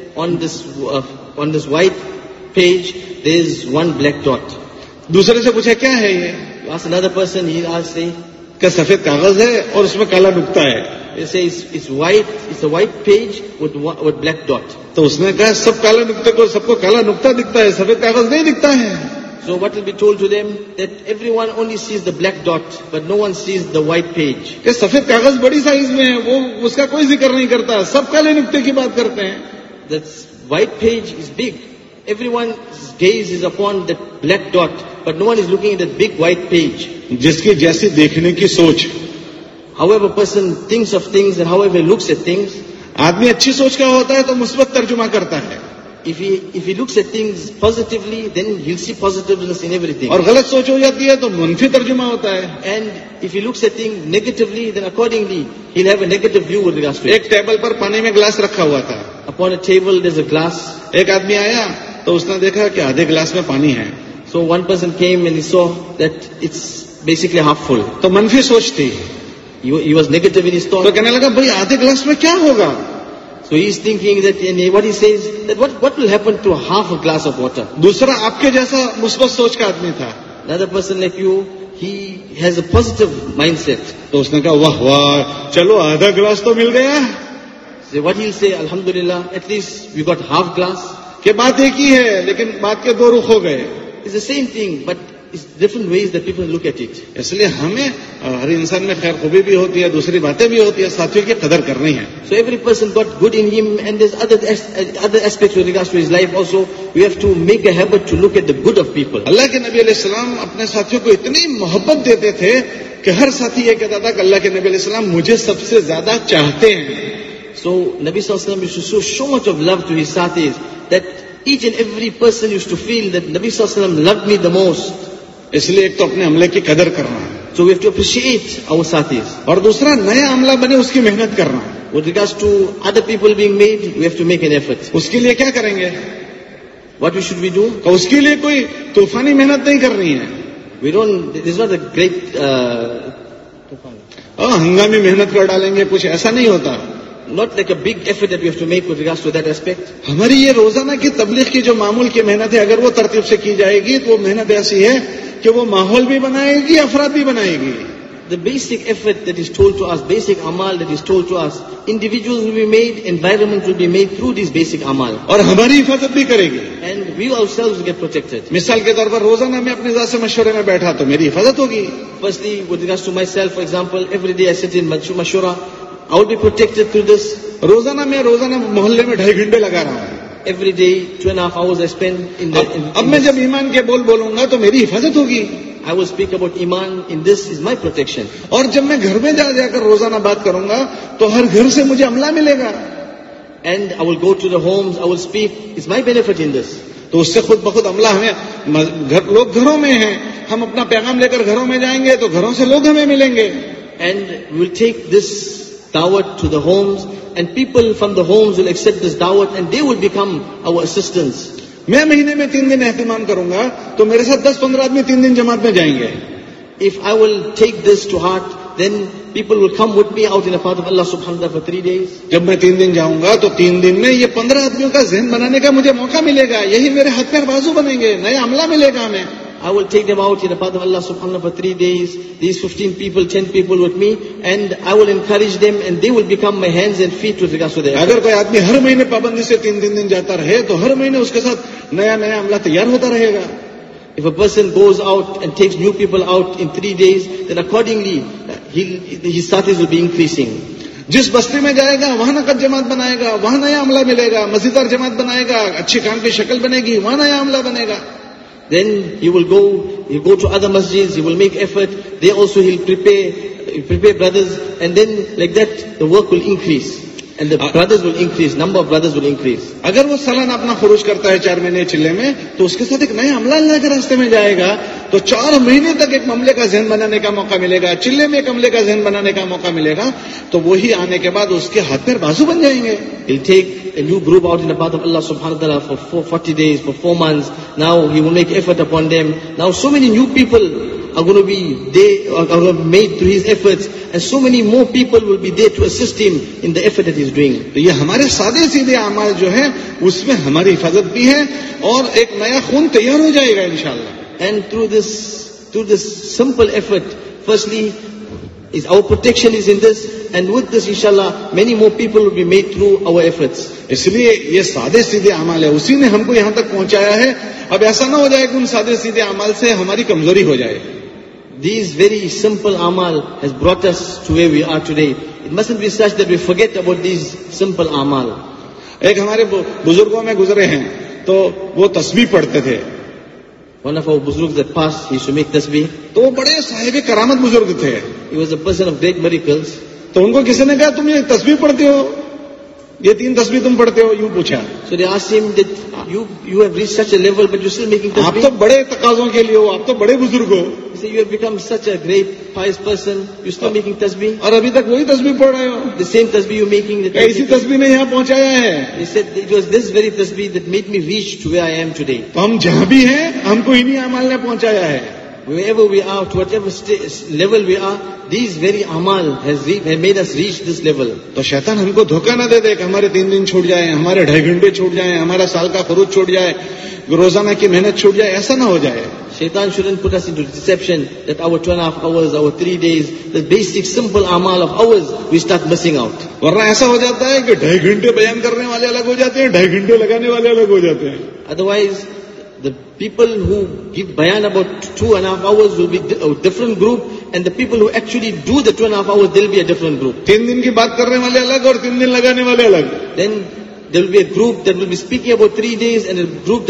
بلیک ڈاٹ دوسرے سے پوچھا کیا ہے یہ؟ واٹس پرسن ہی آج کا سفید کاغذ ہے اور اس میں کالا ڈکتا ہے۔ بلیک ڈاٹ تو اس نے کہا سب کالا نکتا کو سب کو کالا نکتا دکھتا ہے سفید کاغذ نہیں دکھتا ہے۔ So what will be told to them that every one only sees the black dot but no one sees the white page سفید کاغذ بڑی سائز میں ہے وہ اس کا کوئی ذکر نہیں کرتا۔ سب کالے نکتے کی بات کرتے ہیں۔ White page is big every one gaze is upon the black dot but no one is looking the big white page جس کی جیسی دیکھنے کی سوچ۔ How ever person thinks how ever looks آدمی اچھی سوچ کا ہوتا ہے تو مثبت ترجمہ کرتا ہے۔ اور غلط سوچ ہو جاتی ہے تو منفی ترجمہ ہوتا ہے۔ And if you lookingly then accordingly table پر پانی میں گلاس رکھا ہوا تھا۔ Upon a table is a glass ایک آدمی آیا تو اس نے دیکھا کہ آدھے گلاس میں پانی ہے۔ So one person came and saw that it's basically half full تو منفی سوچتی واز نیگیٹو تو کہنے لگا بھائی آدھے گلاس میں کیا ہوگا؟ So is thinking that what says that what what will happen to half a glass of water دوسرا آپ کے جیسا مثبت سوچ کا آدمی تھا۔ Another person like you he has a positive mind set تو اس نے کہا واہ واہ چلو آدھا گلاس تو مل گیا وٹ یو سے الحمد للہ at least we got half glass کہ بات ایک ہی ہے لیکن بات کے دو رخ ہو گئے۔ Is the same thing but different ways the people look at it اس لیے ہمیں ہر انسان میں خیر خوبی بھی ہوتی ہے دوسری باتیں بھی ہوتی ہے ساتھیوں کی قدر کرنی ہے۔ So every person got good in him and other aspect with regard to his life also we have to make a habit to look at the good of people Allah کے نبی علیہ السلام اپنے ساتھیوں کو اتنی محبت دیتے تھے کہ ہر ساتھی یہ کہتا تھا کہ اللہ کے نبی علیہ السلام مجھے سب سے زیادہ چاہتے ہیں۔ So Nabi Sallallahu Alaihi Wasallam used to show so much of love to his satis that each and every person used to feel that Nabi Sallallahu Alaihi Wasallam loved me the most. So we have to appreciate our satis. اور دوسرا نیا عملہ بنے اس کی محنت کرنا With regards to other people being made, we have to make an effort. اس کے لیے کیا کریں گے What we should we do? کہ اس کے لیے کوئی طوفانی محنت نہیں کرنی ہے We don't, this is not a great... Uh, ہنگامی محنت کر ڈالیں گے کچھ ایسا نہیں ہوتا نوٹ بگفر ہماری یہ روزانہ کی تبلیغ کی جو معمول کی محنت ہے اگر وہ ترتیب سے کی جائے گی تو وہ محنت ایسی ہے کہ وہ ماحول بھی بنائے گی افراد بھی بنائے گی۔ The بیسکیجلٹ would be made through basic امال اور ہماری حفاظت بھی کرے گی۔ اینڈ وی آرٹ مثال کے طور پر روزانہ میں اپنے سے مشورے میں بیٹھا تو میری ہوگی۔ I'll be protected through this. روزانہ میں روزانہ محلے میں ڈھائی گھنٹے لگا رہا ہوں۔ Every day two and half hour اب میں جب ایمان کے بول بولوں گا تو میری حفاظت ہوگی۔ آئی ول اسپیک اباؤٹ ایمان ان دس از مائی پروٹیکشن اور جب میں گھر میں جا جا کر روزانہ بات کروں گا تو ہر گھر سے مجھے عملہ ملے گا۔ And I will go to the homes I will speak is my benefit in this تو اس سے خود بخود عملہ ہمیں گھر لوگ گھروں میں ہیں۔ ہم اپنا پیغام لے کر گھروں میں جائیں گے تو گھروں سے لوگ ہمیں ملیں گے۔ And will take this dawah to the homes, and people from the homes will accept this dawah and they will become our assistants. میں مہینے میں تین دن اہتمام کروں گا تو میرے ساتھ دس پندرہ آدمی تین دن جماعت میں جائیں گے۔ میں تین دن جاؤں گا تو تین دن میں یہ پندرہ آدمیوں کا ذہن بنانے کا مجھے موقع ملے گا۔ یہی میرے ہتھیار بازو بنیں گے نیا عملہ ملے گا ہمیں۔ I will take them out in the path of Allah subhanahu for three days, these 15 people, 10 people with me, and I will encourage them and they will become my hands and feet with regards to their اگر کوئی آدمی ہر مہینے پابندی سے تین دن دن جاتا رہے تو ہر مہینے اس کے ساتھ نیا نیا عملہ تیار ہوتا رہے گا If a person goes out and takes new people out in three days, then accordingly, he, his status will be increasing. جس بستی میں جائے گا وہاں نقد جماعت بنائے گا وہاں نیا عملہ ملے گا مزیدار جماعت بنائے گا اچھے کام کی شکل بنے گی وہاں نیا عملہ بنے گا Then he will go, he'll go to other masjids, he will make effort. There also he'll prepare, prepare brothers, and then like that the work will increase. And the brothers will increase, number of brothers will increase. اگر وہ سلن اپنا خروج کرتا ہے چار مہینے چلے میں تو اس کے ساتھ ایک نیا عملہ اللہ کے راستے میں جائے گا تو چار مہینے تک ایک معاملے کا ذہن بنانے کا موقع ملے گا چلے میں ایک عملے کا ذہن بنانے کا موقع ملے گا تو وہی آنے کے بعد اس کے ہاتھ پیر بازو بن جائیں گے He'll take a new group out in the path of Allah subhanahu wa ta'ala for 40 days, for four months. Now he will make effort upon them. Now so many new people are going to be there, are going to be made through his efforts. And so many more people will be there to assist him in the effort that he is doing. تو یہ ہمارے سادے سیدھے اعمال جو ہیں اس میں ہماری حفاظت بھی ہے اور ایک نیا خون تیار ہو جائے گا انشاءاللہ and through this through this simple effort firstly is our protection is in this and with this inshallah many more people will be made through our efforts اس لیے یہ سادے سیدھے اعمال ہے اسی نے ہم کو یہاں تک پہنچایا ہے اب ایسا نہ ہو جائے کہ ان سادے سیدھے اعمال سے ہماری کمزوری ہو جائے ہمارے بزرگوں میں گزرے ہیں تو وہ تصویر پڑھتے تھے۔ وہ بڑے کرامد بزرگ تھے۔ ان کو کسی نے کہا تم یہ تصویر پڑھتے ہو؟ یہ تین تصویر تم پڑھتے ہو یوں پوچھا آپ تو بڑے تقاضوں کے لیے ہو آپ تو بڑے بزرگ ہو۔ اور ابھی تک وہی تصویر پڑھ رہے ہو۔ سیم تصویر اسی تصویر نے یہاں پہنچایا ہے؟ تو ہم جہاں بھی ہیں ہم کو انہیں امال نے پہنچایا ہے۔ wherever we are, to whatever level we are, these very amal has, has made us reach this level. تو شیطان ہم کو دھوکہ نہ دے دے کہ ہمارے تین دن چھوٹ جائے ہمارے ڈھائی گھنٹے چھوڑ جائیں ہمارا سال کا خروج چھوٹ جائے روزانہ کی محنت چھوٹ جائے ایسا نہ ہو جائے Shaitan shouldn't put us into deception that our two and a half hours, our three days, the basic simple amal of ours, we start missing out. ورنہ ایسا ہو جاتا ہے کہ ڈھائی گھنٹے بیان کرنے والے الگ ہو جاتے ہیں ڈھائی گھنٹے لگانے والے الگ ہو جاتے ہیں Otherwise, پیپل ہو گیو بیان about our be different group and'll do the deal we different group تین دن کی بات کرنے والے الگ اور تین دن لگانے والے الگ. Then there we group three days and group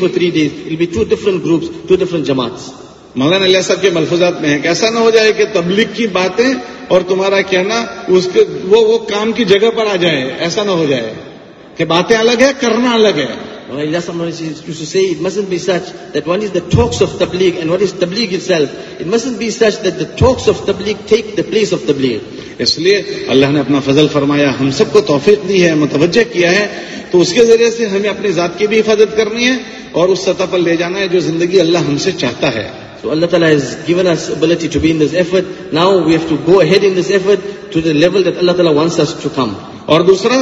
will be two two groups جماعت مولانا علیہ صاحب کے ملفوظات میں ہے کہ ایسا نہ ہو جائے کہ تبلیغ کی باتیں اور تمہارا کہنا اس کے وہ, وہ کام کی جگہ پر آ جائے ایسا نہ ہو جائے کہ باتیں الگ ہے کرنا الگ ہے When Allah used to say, it mustn't be such that one is the talks of tabligh and what is tabligh itself. It mustn't be such that the talks of tabligh take the place of tabligh. اس لیے اللہ نے اپنا فضل فرمایا ہم سب کو توفیق دی ہے متوجہ کیا ہے تو اس کے ذریعے سے ہمیں اپنی ذات کی بھی حفاظت کرنی ہے اور اس سطح پر لے جانا ہے جو زندگی اللہ ہم سے چاہتا ہے تو اللہ تعالیٰ اور دوسرا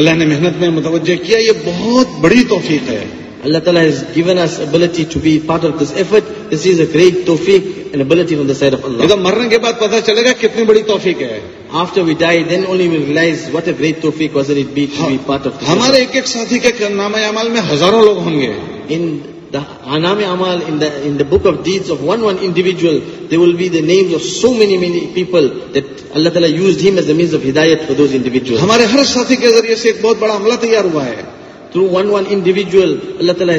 اللہ نے محنت میں متوجہ کیا یہ بہت بڑی توفیق ہے اللہ تعالیٰ has given us ability to be part of this effort. This is a great توفیق and ability from the side of Allah. مرنے کے بعد پتہ چلے گا کتنی بڑی توفیق ہے. After we die, then only we realize what a great توفیق was it be to be part of this. ہمارے ایک ایک ساتھی کے نام عمل میں ہزاروں لوگ ہوں گے. In back days of one individual people ہمارے ہر ساتھی کے ذریعے سے ایک بہت بڑا حملہ تیار ہوا ہے۔ Through one one individual Allah تعالیٰ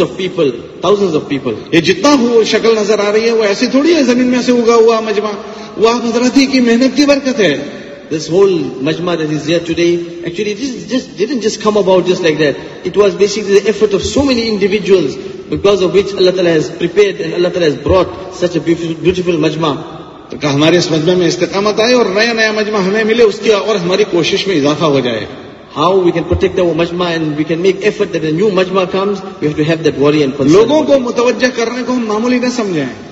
of people thousand of people جتنا شکل نظر آ رہی ہے وہ ایسی تھوڑی ہے زمین میں ایسے ہوگا مجموعہ وہ حضراتی محنت کی برکت ہے۔ اللہ تعالیٰ بیوٹیفل مجمع تو ہمارے اس مجمع میں استقامت آئے اور نیا نیا مجمع ہمیں ملے اس کی اور ہماری کوشش میں اضافہ ہو جائے۔ How we can protect our مجمع and we can make effort that new مجمع comes we have to have that worry and لوگوں کو متوجہ کرنے کو ہم معمولی نہ سمجھیں۔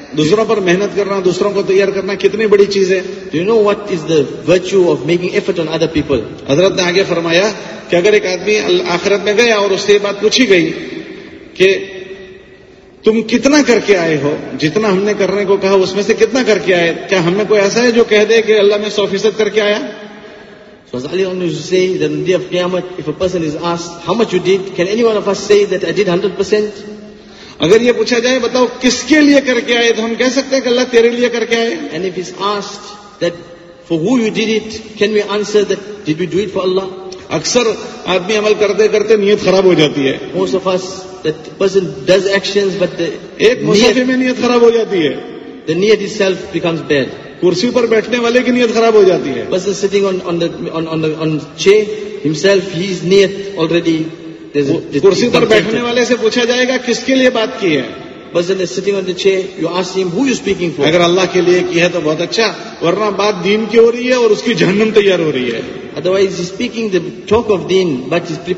دوسروں پر محنت کرنا دوسروں کو تیار کرنا کتنی بڑی چیز ہے۔ You know what is the virtue of making effort on other people حضرت نے آگے فرمایا کہ اگر ایک آدمی آخرت میں گیا اور اس سے یہ بات پوچھی گئی کہ تم کتنا کر کے آئے ہو؟ جتنا ہم نے کرنے کو کہا اس میں سے کتنا کر کے آئے؟ کیا ہم میں کوئی ایسا ہے جو کہہ دے کہ اللہ میں سو فیصد کر کے آیا؟ So if a person is asked how much you did can anyone of us say that I did 100% اگر یہ پوچھا جائے بتاؤ کس کے لیے کر کے آئے تو ہم کہہ سکتے ہیں کہ اللہ تیرے لیے کر کے آئے and if is asked that for who you did it can we answer that did you do it for Allah اکثر آدمی عمل کرتے کرتے نیت خراب ہو جاتی ہے۔ Most of us that person does action but ایک مسافے میں نیت خراب ہو جاتی ہے۔ دا نیت از سیلف بیکمز بیڈ کرسی پر بیٹھنے والے کی نیت خراب ہو جاتی ہے۔ بس سٹنگ آن چے ہمسیلف ہی از نیت آلریڈی کرسی پر بیٹھنے والے سے پوچھا جائے گا کس کے لیے بات کی ہے؟ اسپیکنگ اگر اللہ کے لیے کی ہے تو بہت اچھا ورنہ بات دین کی ہو رہی ہے اور اس کی جہنم تیار ہو رہی ہے۔ Otherwise speaking the talk of then but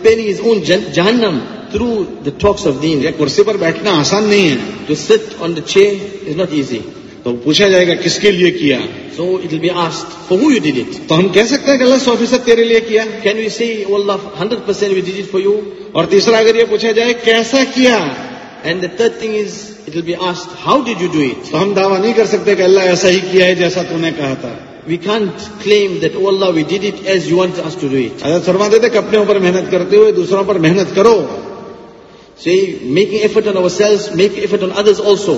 جہنم تھرو دا ٹاکس آف دین یا کسی پر بیٹھنا آسان نہیں ہے۔ To sit on the chair is not easy تو پوچھا جائے گا کس کے لیے کیا؟ So it be asked for who you did it تو ہم کہہ سکتے ہیں کہ اللہ سو فیصد تیرے لیے کیا۔ Can you see Allah hundred percent we did it for you اور تیسرا اگر یہ پوچھا جائے کیسا کیا؟ And the third thing is it will be asked how did you do it تو ہم دعویٰ نہیں کر سکتے کہ اللہ ایسا ہی کیا ہے جیسا تم نے کہا تھا۔ We can't claim that O Allah we did it as you want us to do it اگر فرما دیتے کہ اپنے اوپر محنت کرتے ہوئے دوسروں پر محنت کرو۔ See making effort on ourselves make effort on others also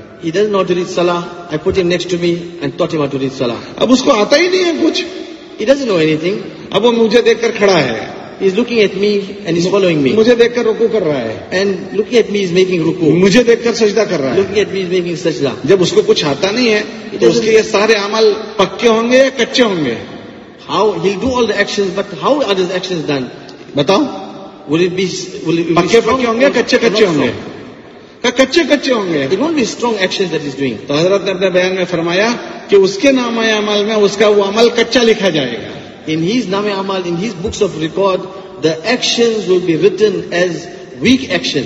He doesn't know how to read salah. I put him next to me and taught him how to read salah. اب اس کو آتا ہی نہیں ہے کچھ He doesn't know anything. اب وہ مجھے دیکھ کر کھڑا ہے He's looking at me and he's following me. مجھے دیکھ کر رکو کر رہا ہے And looking at me, he's making ruku. مجھے دیکھ کر سجدہ کر رہا ہے Looking at me, he's making sajda. جب اس کو کچھ آتا نہیں ہے تو اس کے یہ سارے عمل پکے ہوں گے یا کچے ہوں گے How he'll do all the actions, but how are those actions done? بتاؤ Will it be will it be پکے strong پکے ہوں گے or- کچے or not کچے ہوں گے strong? کچے کچے ہوں گے۔ اسٹرانگ ایکشن تو حضرت نے اپنے بیان میں فرمایا کہ اس کے نام عمل میں اس کا وہ عمل کچا لکھا جائے گا۔ ان ہیز نام عمل in his books of record the action will be written as weak action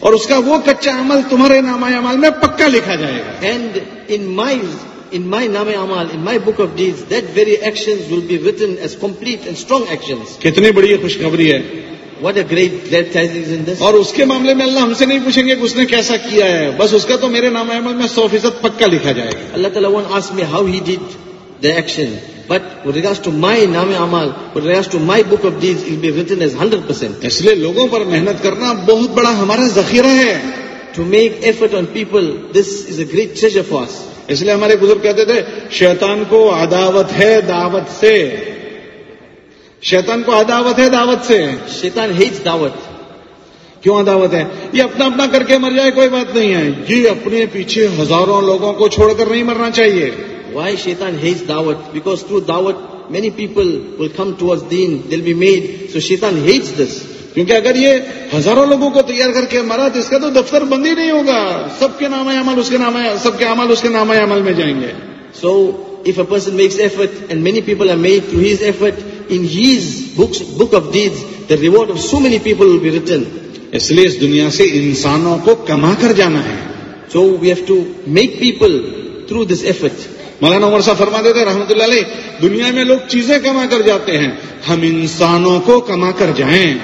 اور اس کا وہ کچا عمل تمہارے نام عمل میں پکا لکھا جائے گا۔ And in mice in my نام عمل in my book of days that very action will be written as complete and strong action کتنی بڑی خوشخبری ہے۔ واٹ اے گریٹس اور اس کے معاملے میں اللہ ہم سے نہیں پوچھیں گے کہ اس نے کیسا کیا ہے۔ بس اس کا تو میرے نام احمد میں سو فیصد پکا لکھا جائے گا۔ اللہ تعالیٰ ask me how he did the action but regard to my نام امال regard to my book of days is hundred percent اس لیے لوگوں پر محنت کرنا بہت بڑا ہمارا ذخیرہ ہے۔ To make effort on people this is a great sees اس لیے ہمارے بزرگ کہتے تھے شیطان کو عداوت ہے دعوت سے۔ شیطان کو عداوت ہے دعوت سے Shaitan hates dawat. کیوں عداوت ہے یہ اپنا اپنا کر کے مر جائے کوئی بات نہیں ہے یہ اپنے پیچھے ہزاروں لوگوں کو چھوڑ کر نہیں مرنا چاہیے Why shaitan hates dawat? Because through dawat, many people will come towards deen. They'll be made. So shaitan hates this. کیونکہ اگر یہ ہزاروں لوگوں کو تیار کر کے مرا تو اس کا تو دفتر بند ہی نہیں ہوگا سب کے نام عمل اس کے نام سب کے عمل اس کے نام عمل میں جائیں گے So if a person makes effort and many people are made through his effort, in his books, book of deeds, the reward of so many people will be written. اس لیے اس دنیا سے انسانوں کو کما کر جانا ہے So we have to make people through this effort. مولانا عمر صاحب فرما دیتے رحمۃ اللہ علیہ دنیا میں لوگ چیزیں کما کر جاتے ہیں ہم انسانوں کو کما کر جائیں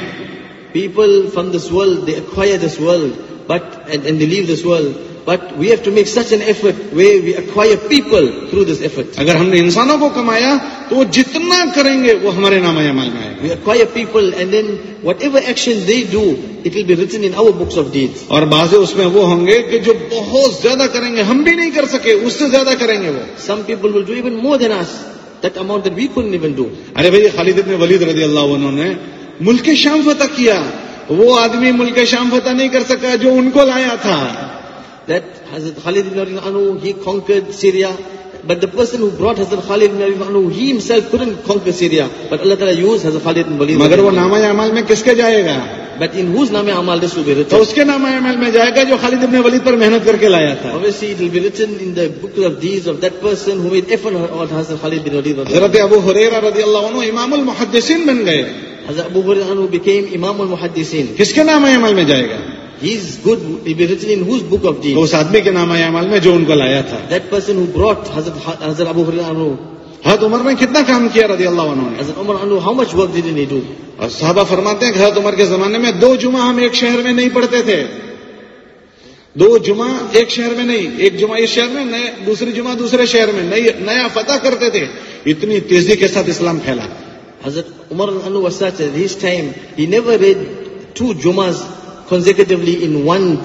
People from this world, they acquire this world, but and, and they leave this world. But we have to make such an effort where we acquire people through this effort. اگر ہم نے انسانوں کو کمایا تو وہ جتنا کریں گے وہ ہمارے نام عمل میں آئے گا We acquire people and then whatever action they do, it will be written in our books of deeds. اور بعض اس میں وہ ہوں گے کہ جو بہت زیادہ کریں گے ہم بھی نہیں کر سکے اس سے زیادہ کریں گے وہ Some people will do even more than us, that amount that we couldn't even do. ارے بھائی خالد ابن ولید رضی اللہ عنہ نے ملک شام فتح کیا وہ آدمی ملک شام فتح نہیں کر سکا جو ان کو لایا تھا That Hazrat Khalid ibn Abi Anu, he conquered Syria. But the person who brought Hazrat Khalid ibn Abi Anu, he himself couldn't conquer Syria. But Allah Ta'ala used Hazrat Khalid ibn Walid. مگر وہ نامہ عمل میں کس کے جائے گا But in whose name Amal this will be تو written? اس کے نامہ عمل میں جائے گا جو خالد ابن ولید پر محنت کر کے لایا تھا Obviously, it will be written in the book of deeds of that person who made effort on Hazrat Khalid bin Walid. حضرت ابو حریرہ رضی اللہ عنہ امام المحدثین بن گئے became al-Muhaddisin. کس کے نام عمل میں جائے گا He's good. He'll be written in whose book of تو deeds? اس آدمی کے نام عمل میں جو ان کو لایا تھا That person who brought Hazrat, Hazrat Abu Hurairah anhu, حضرت عمر نے کتنا کام کیا رضی اللہ عنہ نے Hazrat Umar anhu, how much work didn't he do? اور صحابہ فرماتے ہیں کہ حضرت عمر کے زمانے میں دو جمعہ ہم ایک شہر میں نہیں پڑھتے تھے دو جمعہ ایک شہر میں نہیں ایک جمعہ اس شہر میں دوسری جمعہ دوسرے شہر میں نیا فتح کرتے تھے اتنی تیزی کے ساتھ اسلام پھیلا Hazrat Umar anhu was consecutively in one,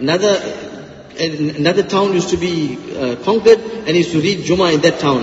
Another another town used to be uh, conquered and he used to reach Jummah in that town.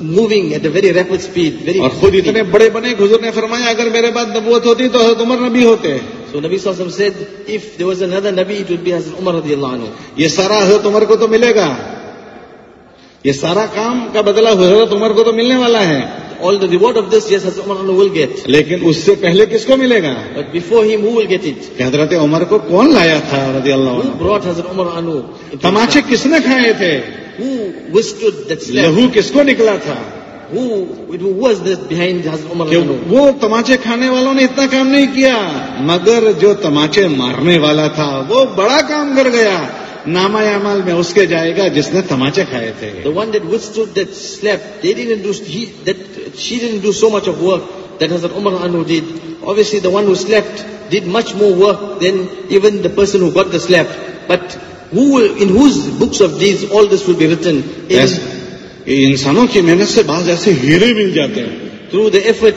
moving at a very rapid speed. Very اور خود اتنے بڑے بنے حضور نے فرمایا اگر میرے بعد نبوت ہوتی تو حضرت عمر نبی ہوتے So Nabi Sallallahu Alaihi Wasallam said, if there was another Nabi, it would be Hazrat Umar radiallahu anhu. یہ سارا حضرت عمر کو تو ملے گا یہ سارا کام کا بدلہ حضرت عمر کو تو ملنے والا ہے all the reward of this, yes, Hazrat Umar will get. لیکن اس سے پہلے کس کو ملے گا But before him, who will get it? کہ حضرت عمر کو کون لایا تھا رضی اللہ Who عنہ brought Hazrat Umar Anu? تماچے? کس نے کھائے تھے Who withstood that slap? لہو کس کو نکلا تھا Who, who was this behind Hazrat Umar کہ Anu? وہ تماچے کھانے والوں نے اتنا کام نہیں کیا مگر جو تماچے مارنے والا تھا وہ بڑا کام کر گیا نامہ اعمال میں اس کے جائے گا جس نے تماچے کھائے تھے The one that withstood that slap, they didn't do, he, that, she didn't do so much of work that Hazrat Umar Anu did. Obviously, the one who slapped did much more work than even the person who got the slap. But who will, in whose books of deeds all this will be written? In, ایسے- یہ انسانوں کی محنت سے بعض ایسے ہیرے مل جاتے ہیں through the effort,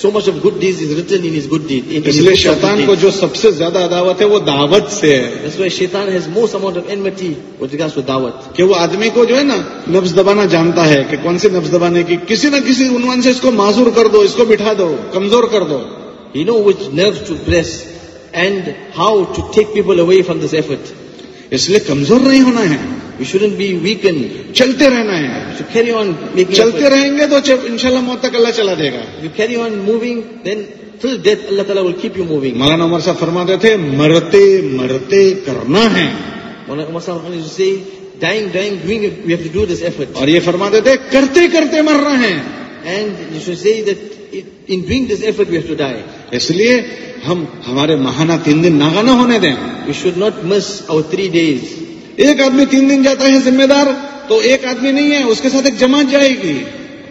so much of good days is written rate good days اس لیے شیتان کو جو سب سے زیادہ دعوت ہے وہ دعوت سے ہے۔ شیطان has most amount of enmity regard to دعوت کہ وہ آدمی کو جو ہے نا نفز دبانا جانتا ہے کہ کون سے نبز دبانے کی کسی نہ کسی عنوان سے اس کو معذور کر دو اس کو بٹھا دو کمزور کر دو۔ You know which which to press and how to take people away from this دفت اس لیے کمزور نہیں ہونا ہے۔ وی شوڈن بی ویکن چلتے رہنا ہے کیری آن چلتے رہیں گے تو ان شاء اللہ موت تک اللہ چلا دے گا you carry on moving then full death Allah تعالیٰ ول کیپ یو موونگ مولانا عمر صاحب فرماتے تھے مرتے مرتے کرنا ہے Maulana Umar sahab dying dying doing we have to do this effort اور یہ فرماتے تھے کرتے کرتے مرنا ہے اس لیے ہم ہمارے مہانا تین دن نگانا ہونے دیں۔ وی شوڈ ناٹ مس اور تھری ڈیز ایک آدمی تین دن جاتا ہے ذمہ دار تو ایک آدمی نہیں ہے اس کے ساتھ ایک جماعت جائے گی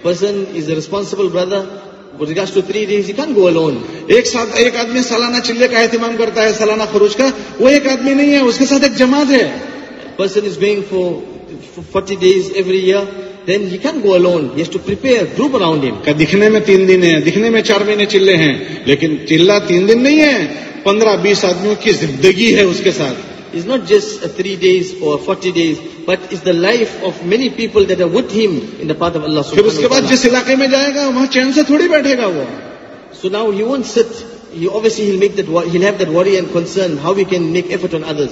Person is a responsible brother. With regards to three days, he can't go alone. ایک ساتھ ایک آدمی سالانہ چلے کا اہتمام کرتا ہے سالانہ خروج کا وہ ایک آدمی نہیں ہے اس کے ساتھ ایک جماعت ہے Person is going for, for 40 days every year, then he can't go alone. He has to prepare a group around him. کہ دکھنے میں تین دن ہے دکھنے میں چار مہینے چلے ہیں لیکن چلا تین دن نہیں ہے پندرہ بیس آدمیوں کی زندگی ہے اس کے ساتھ is not just a three days or 40 days, but is the life of many people that are with him in the path of Allah. Subhanahu Wa Taala. So now he won't sit he obviously he'll make that he'll have that worry and concern how we can make effort on others.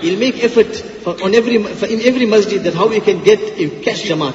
He'll make effort for, on every for, in every masjid that how we can get a cash jamaat.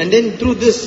And then through this,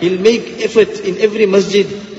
He'll make effort in every masjid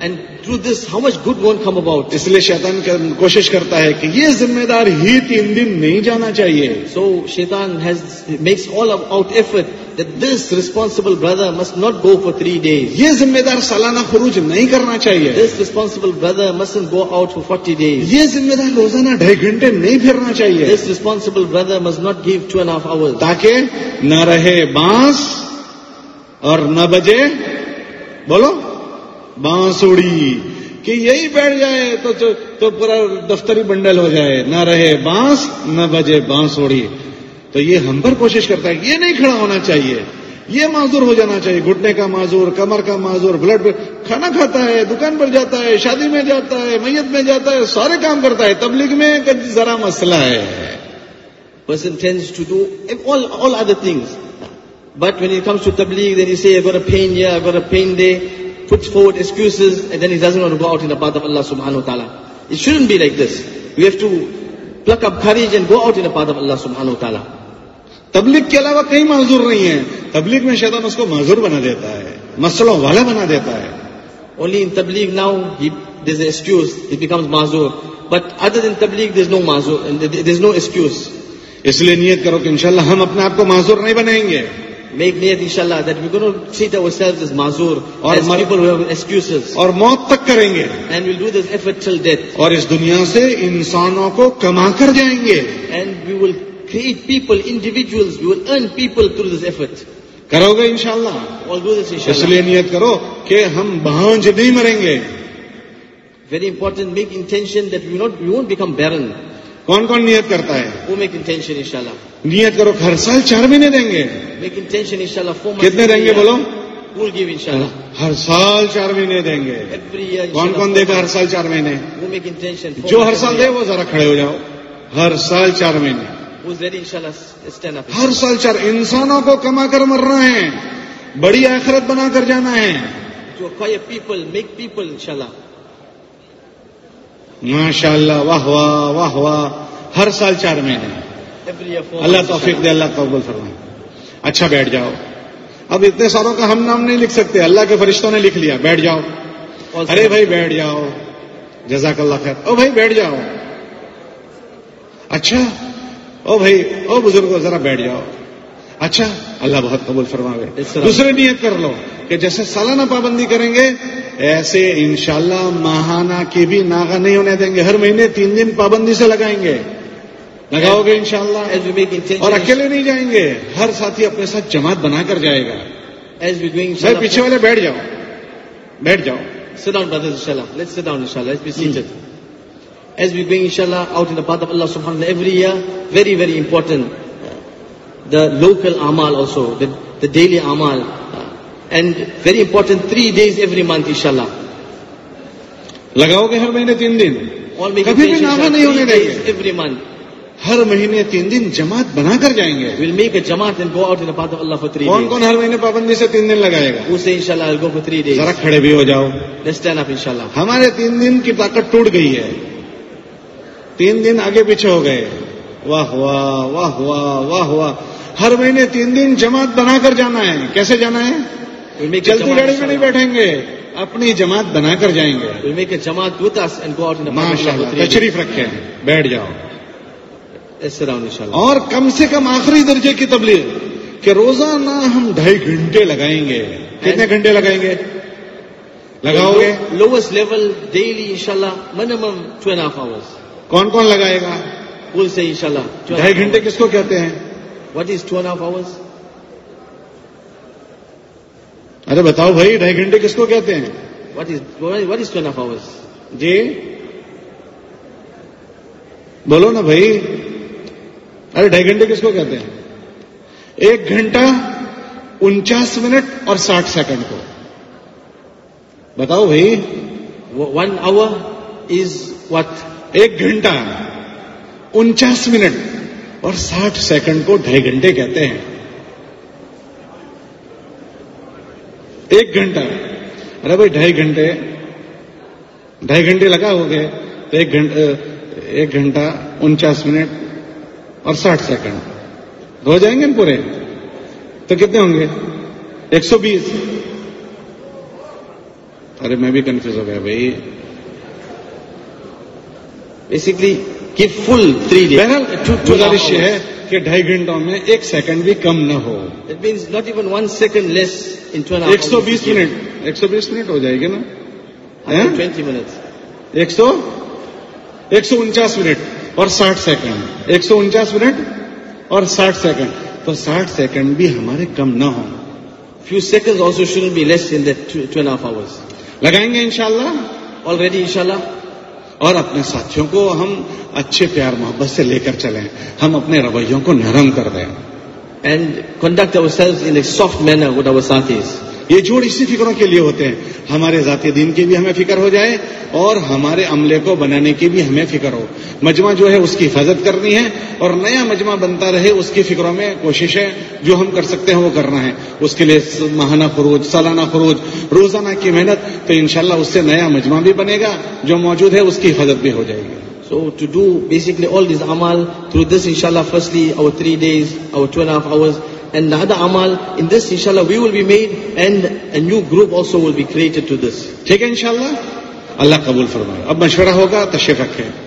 And through this how much good got come about اس لیے شیتان کوشش کرتا ہے کہ یہ ذمہ دار ہی تین دن نہیں جانا چاہیے۔ سو شیتان has makes all out effort this responsible brother must not go for three days یہ ذمہ دار سالانہ خروج نہیں کرنا چاہیے۔ This responsible brother must go out for forty days یہ ذمہ دار روزانہ ڈھائی گھنٹے نہیں پھرنا چاہیے۔ This responsible brother must not give two and half hour تاکہ نہ رہے بانس اور نہ بجے۔ بولو۔ بانسڑی کہ یہی بیٹھ جائے تو تو, تو پورا دفتری بنڈل ہو جائے نہ رہے بانس نہ بجے بانسڑی تو یہ ہم پر کوشش کرتا ہے یہ نہیں کھڑا ہونا چاہیے۔ یہ معذور ہو جانا چاہیے گھٹنے کا معذور کمر کا معذور بلڈ کھانا کھاتا ہے دکان پر جاتا ہے شادی میں جاتا ہے میت میں جاتا ہے سارے کام کرتا ہے۔ تبلیغ میں ذرا مسئلہ ہے۔ Person tends to do all, all other things. But when it comes to tabligh, then he say, I got a pain here, I got a pain there, puts forward excuses, and then he doesn't want to go out in the path of Allah subhanahu wa ta'ala. It shouldn't be like this. We have to pluck up courage and go out in the path of Allah subhanahu wa ta'ala. تبلیغ کے علاوہ کئی معذور نہیں ہیں تبلیغ میں شیطان اس کو معذور بنا دیتا ہے مسئلوں والا بنا دیتا ہے Only in tabligh now, he, there's an excuse, it becomes mazur. But other than tabligh, there's no mazur, and there- there's no excuse. اس لیے نیت کرو کہ انشاءاللہ ہم اپنے آپ کو معذور نہیں بنائیں گے Make niyat inshallah that we're going to treat ourselves as mazur, Or as mar- people who have excuses. اور موت تک کریں گے And we'll do this effort till death. اور اس دنیا سے انسانوں کو کما کر جائیں گے And we will create people, individuals, we will earn people through this effort. کرو گے انشاءاللہ We'll do this اس. لیے نیت کرو کہ ہم بھانج نہیں مریں گے Very important, make intention that we, not, we won't become barren. کون کون نیت کرتا ہے؟ وہ میک انٹینشن انشاءاللہ نیت کرو ہر سال چار مہینے دیں گے۔ میک انٹینشن انشاءاللہ کتنے دیں گے بولو؟ ہر سال چار مہینے دیں گے۔ کون کون دے گا ہر سال چار مہینے؟ وہ میک انٹینشن جو ہر سال دے وہ ذرا کھڑے ہو جاؤ۔ ہر سال چار مہینے۔ ہر سال چار انسانوں کو کما کر مرنا ہے۔ بڑی آخرت بنا کر جانا ہے۔ جو پیپل ان شاء اللہ ماشاء اللہ واہ واہ واہ واہ، ہر سال چار مہینے۔ اللہ توفیق دے، اللہ قبول فرمائے۔ اچھا بیٹھ جاؤ۔ اب اتنے سالوں کا ہم نام نہیں لکھ سکتے، اللہ کے فرشتوں نے لکھ لیا۔ بیٹھ جاؤ۔ ارے بھائی، بیٹھ جاؤ۔ جزاک اللہ خیر۔ او بھائی، بیٹھ جاؤ۔ اچھا۔ او بھائی، او بزرگوں، ذرا بیٹھ جاؤ۔ اچھا اللہ بہت قبول فرماوے۔ اس طرح- دوسرے نیت کر لو کہ جیسے سالانہ پابندی کریں گے ایسے انشاءاللہ ماہانہ کی بھی ناغا نہیں ہونے دیں گے۔ ہر مہینے تین دن پابندی سے لگائیں گے۔ لگاؤ گے انشاءاللہ۔ We اور اکیلے نہیں جائیں گے۔ ہر ساتھی اپنے ساتھ جماعت بنا کر جائے گا۔ بھائی پیچھے والے بیٹھ جاؤ۔ بیٹھ جاؤ۔ Sit down brothers inshallah. Let's sit down inshallah. Let's be seated. As we're going inshallah out in the path of Allah subhanahu wa ta'ala every year, very, very important. Uh, The local amal also, the, the daily amal. uh, And very important, three days every month inshallah. لگاؤ گے ہر مہینے تین دن کبھی بھی inshallah, نہیں ہونے three دیں days گے every month. ہر مہینے تین دن جماعت بنا کر جائیں گے We'll make a jamaat and go out in the path of Allah for three کون days. کون ہر مہینے پابندی سے تین دن لگائے گا inshallah I'll go for three days? ذرا کھڑے بھی ہو جاؤ Let's stand up inshallah. ہمارے تین دن کی طاقت ٹوٹ گئی ہے تین دن آگے پیچھے ہو گئے واہ واہ واہ واہ واہ واہ ہر مہینے تین دن جماعت بنا کر جانا ہے۔ کیسے جانا ہے؟ Jamaat, گاڑی میں نہیں. بیٹھیں گے۔ اپنی جماعت بنا کر جائیں گے۔ اللہ days. تشریف رکھے بیٹھ جاؤ. اور کم سے کم آخری درجے کی تبلیغ کہ روزانہ ہم ڈھائی گھنٹے لگائیں گے۔ کتنے گھنٹے لگائیں گے؟ لگاؤ گے؟ Level daily inshallah minimum two and a half hours. کون کون لگائے گا؟ Two and a ڈھائی گھنٹے. کس کو کہتے ہیں؟ What is two and a half hours? ارے بتاؤ بھائی ڈھائی گھنٹے کس کو کہتے ہیں؟ What is what is two and a half hours? جی۔ بولو نا بھائی۔ ارے ڈھائی گھنٹے کس کو کہتے ہیں؟ ایک گھنٹہ انچاس منٹ اور ساٹھ سیکنڈ کو۔ بتاؤ بھائی۔ One hour is what? ایک گھنٹہ انچاس منٹ۔ اور ساٹھ سیکنڈ کو ڈھائی گھنٹے کہتے ہیں۔ ایک گھنٹہ۔ ارے بھائی ڈھائی گھنٹے۔ ڈھائی گھنٹے لگا ہو گئے۔ تو ایک گھنٹہ ایک گھنٹہ انچاس منٹ اور ساٹھ سیکنڈ۔ ہو جائیں گے نا پورے؟ تو کتنے ہوں گے؟ ایک سو بیس۔ ارے میں بھی کنفیوز ہو گیا بھائی۔ Basically, two and a half گزارش یہ ہے. کہ ڈھائی گھنٹوں میں ایک سیکنڈ بھی کم نہ ہو second less in two and a half ایک سو. بیس منٹ ایک سو بیس منٹ ہو جائے گی نا twenty minutes. ایک سو ایک سو انچاس منٹ اور ساٹھ سیکنڈ ایک سو انچاس منٹ اور ساٹھ سیکنڈ تو ساٹھ سیکنڈ بھی ہمارے کم نہ ہوں shouldn't be less in that two, two and a half hours. لگائیں گے انشاءاللہ Already inshallah. اور اپنے ساتھیوں کو ہم اچھے پیار محبت سے لے کر چلیں ہم اپنے رویوں کو نرم کر دیں and conduct over in a soft manner with our sathis. یہ جوڑ اسی فکروں کے لیے ہوتے ہیں۔ ہمارے ذاتی دین کی بھی ہمیں فکر ہو جائے اور ہمارے عملے کو بنانے کی بھی ہمیں فکر ہو۔ مجمع جو ہے اس کی حفاظت کرنی ہے اور نیا مجمع بنتا رہے اس کی فکروں میں کوشش ہے جو ہم کر سکتے ہیں وہ کرنا ہے۔ اس کے لیے ماہانہ فروج سالانہ فروج روزانہ کی محنت تو انشاءاللہ اس سے نیا مجمع بھی بنے گا جو موجود ہے اس کی حفاظت بھی ہو جائے گی۔ So to do basically all this amal through this inshallah firstly our three days, our two and a half hours and Nahda Amal. In this, inshallah, we will be made and a new group also will be created to this. Take inshallah. Allah kabul farmaye. Ab mashwara hoga, tashrifa khair.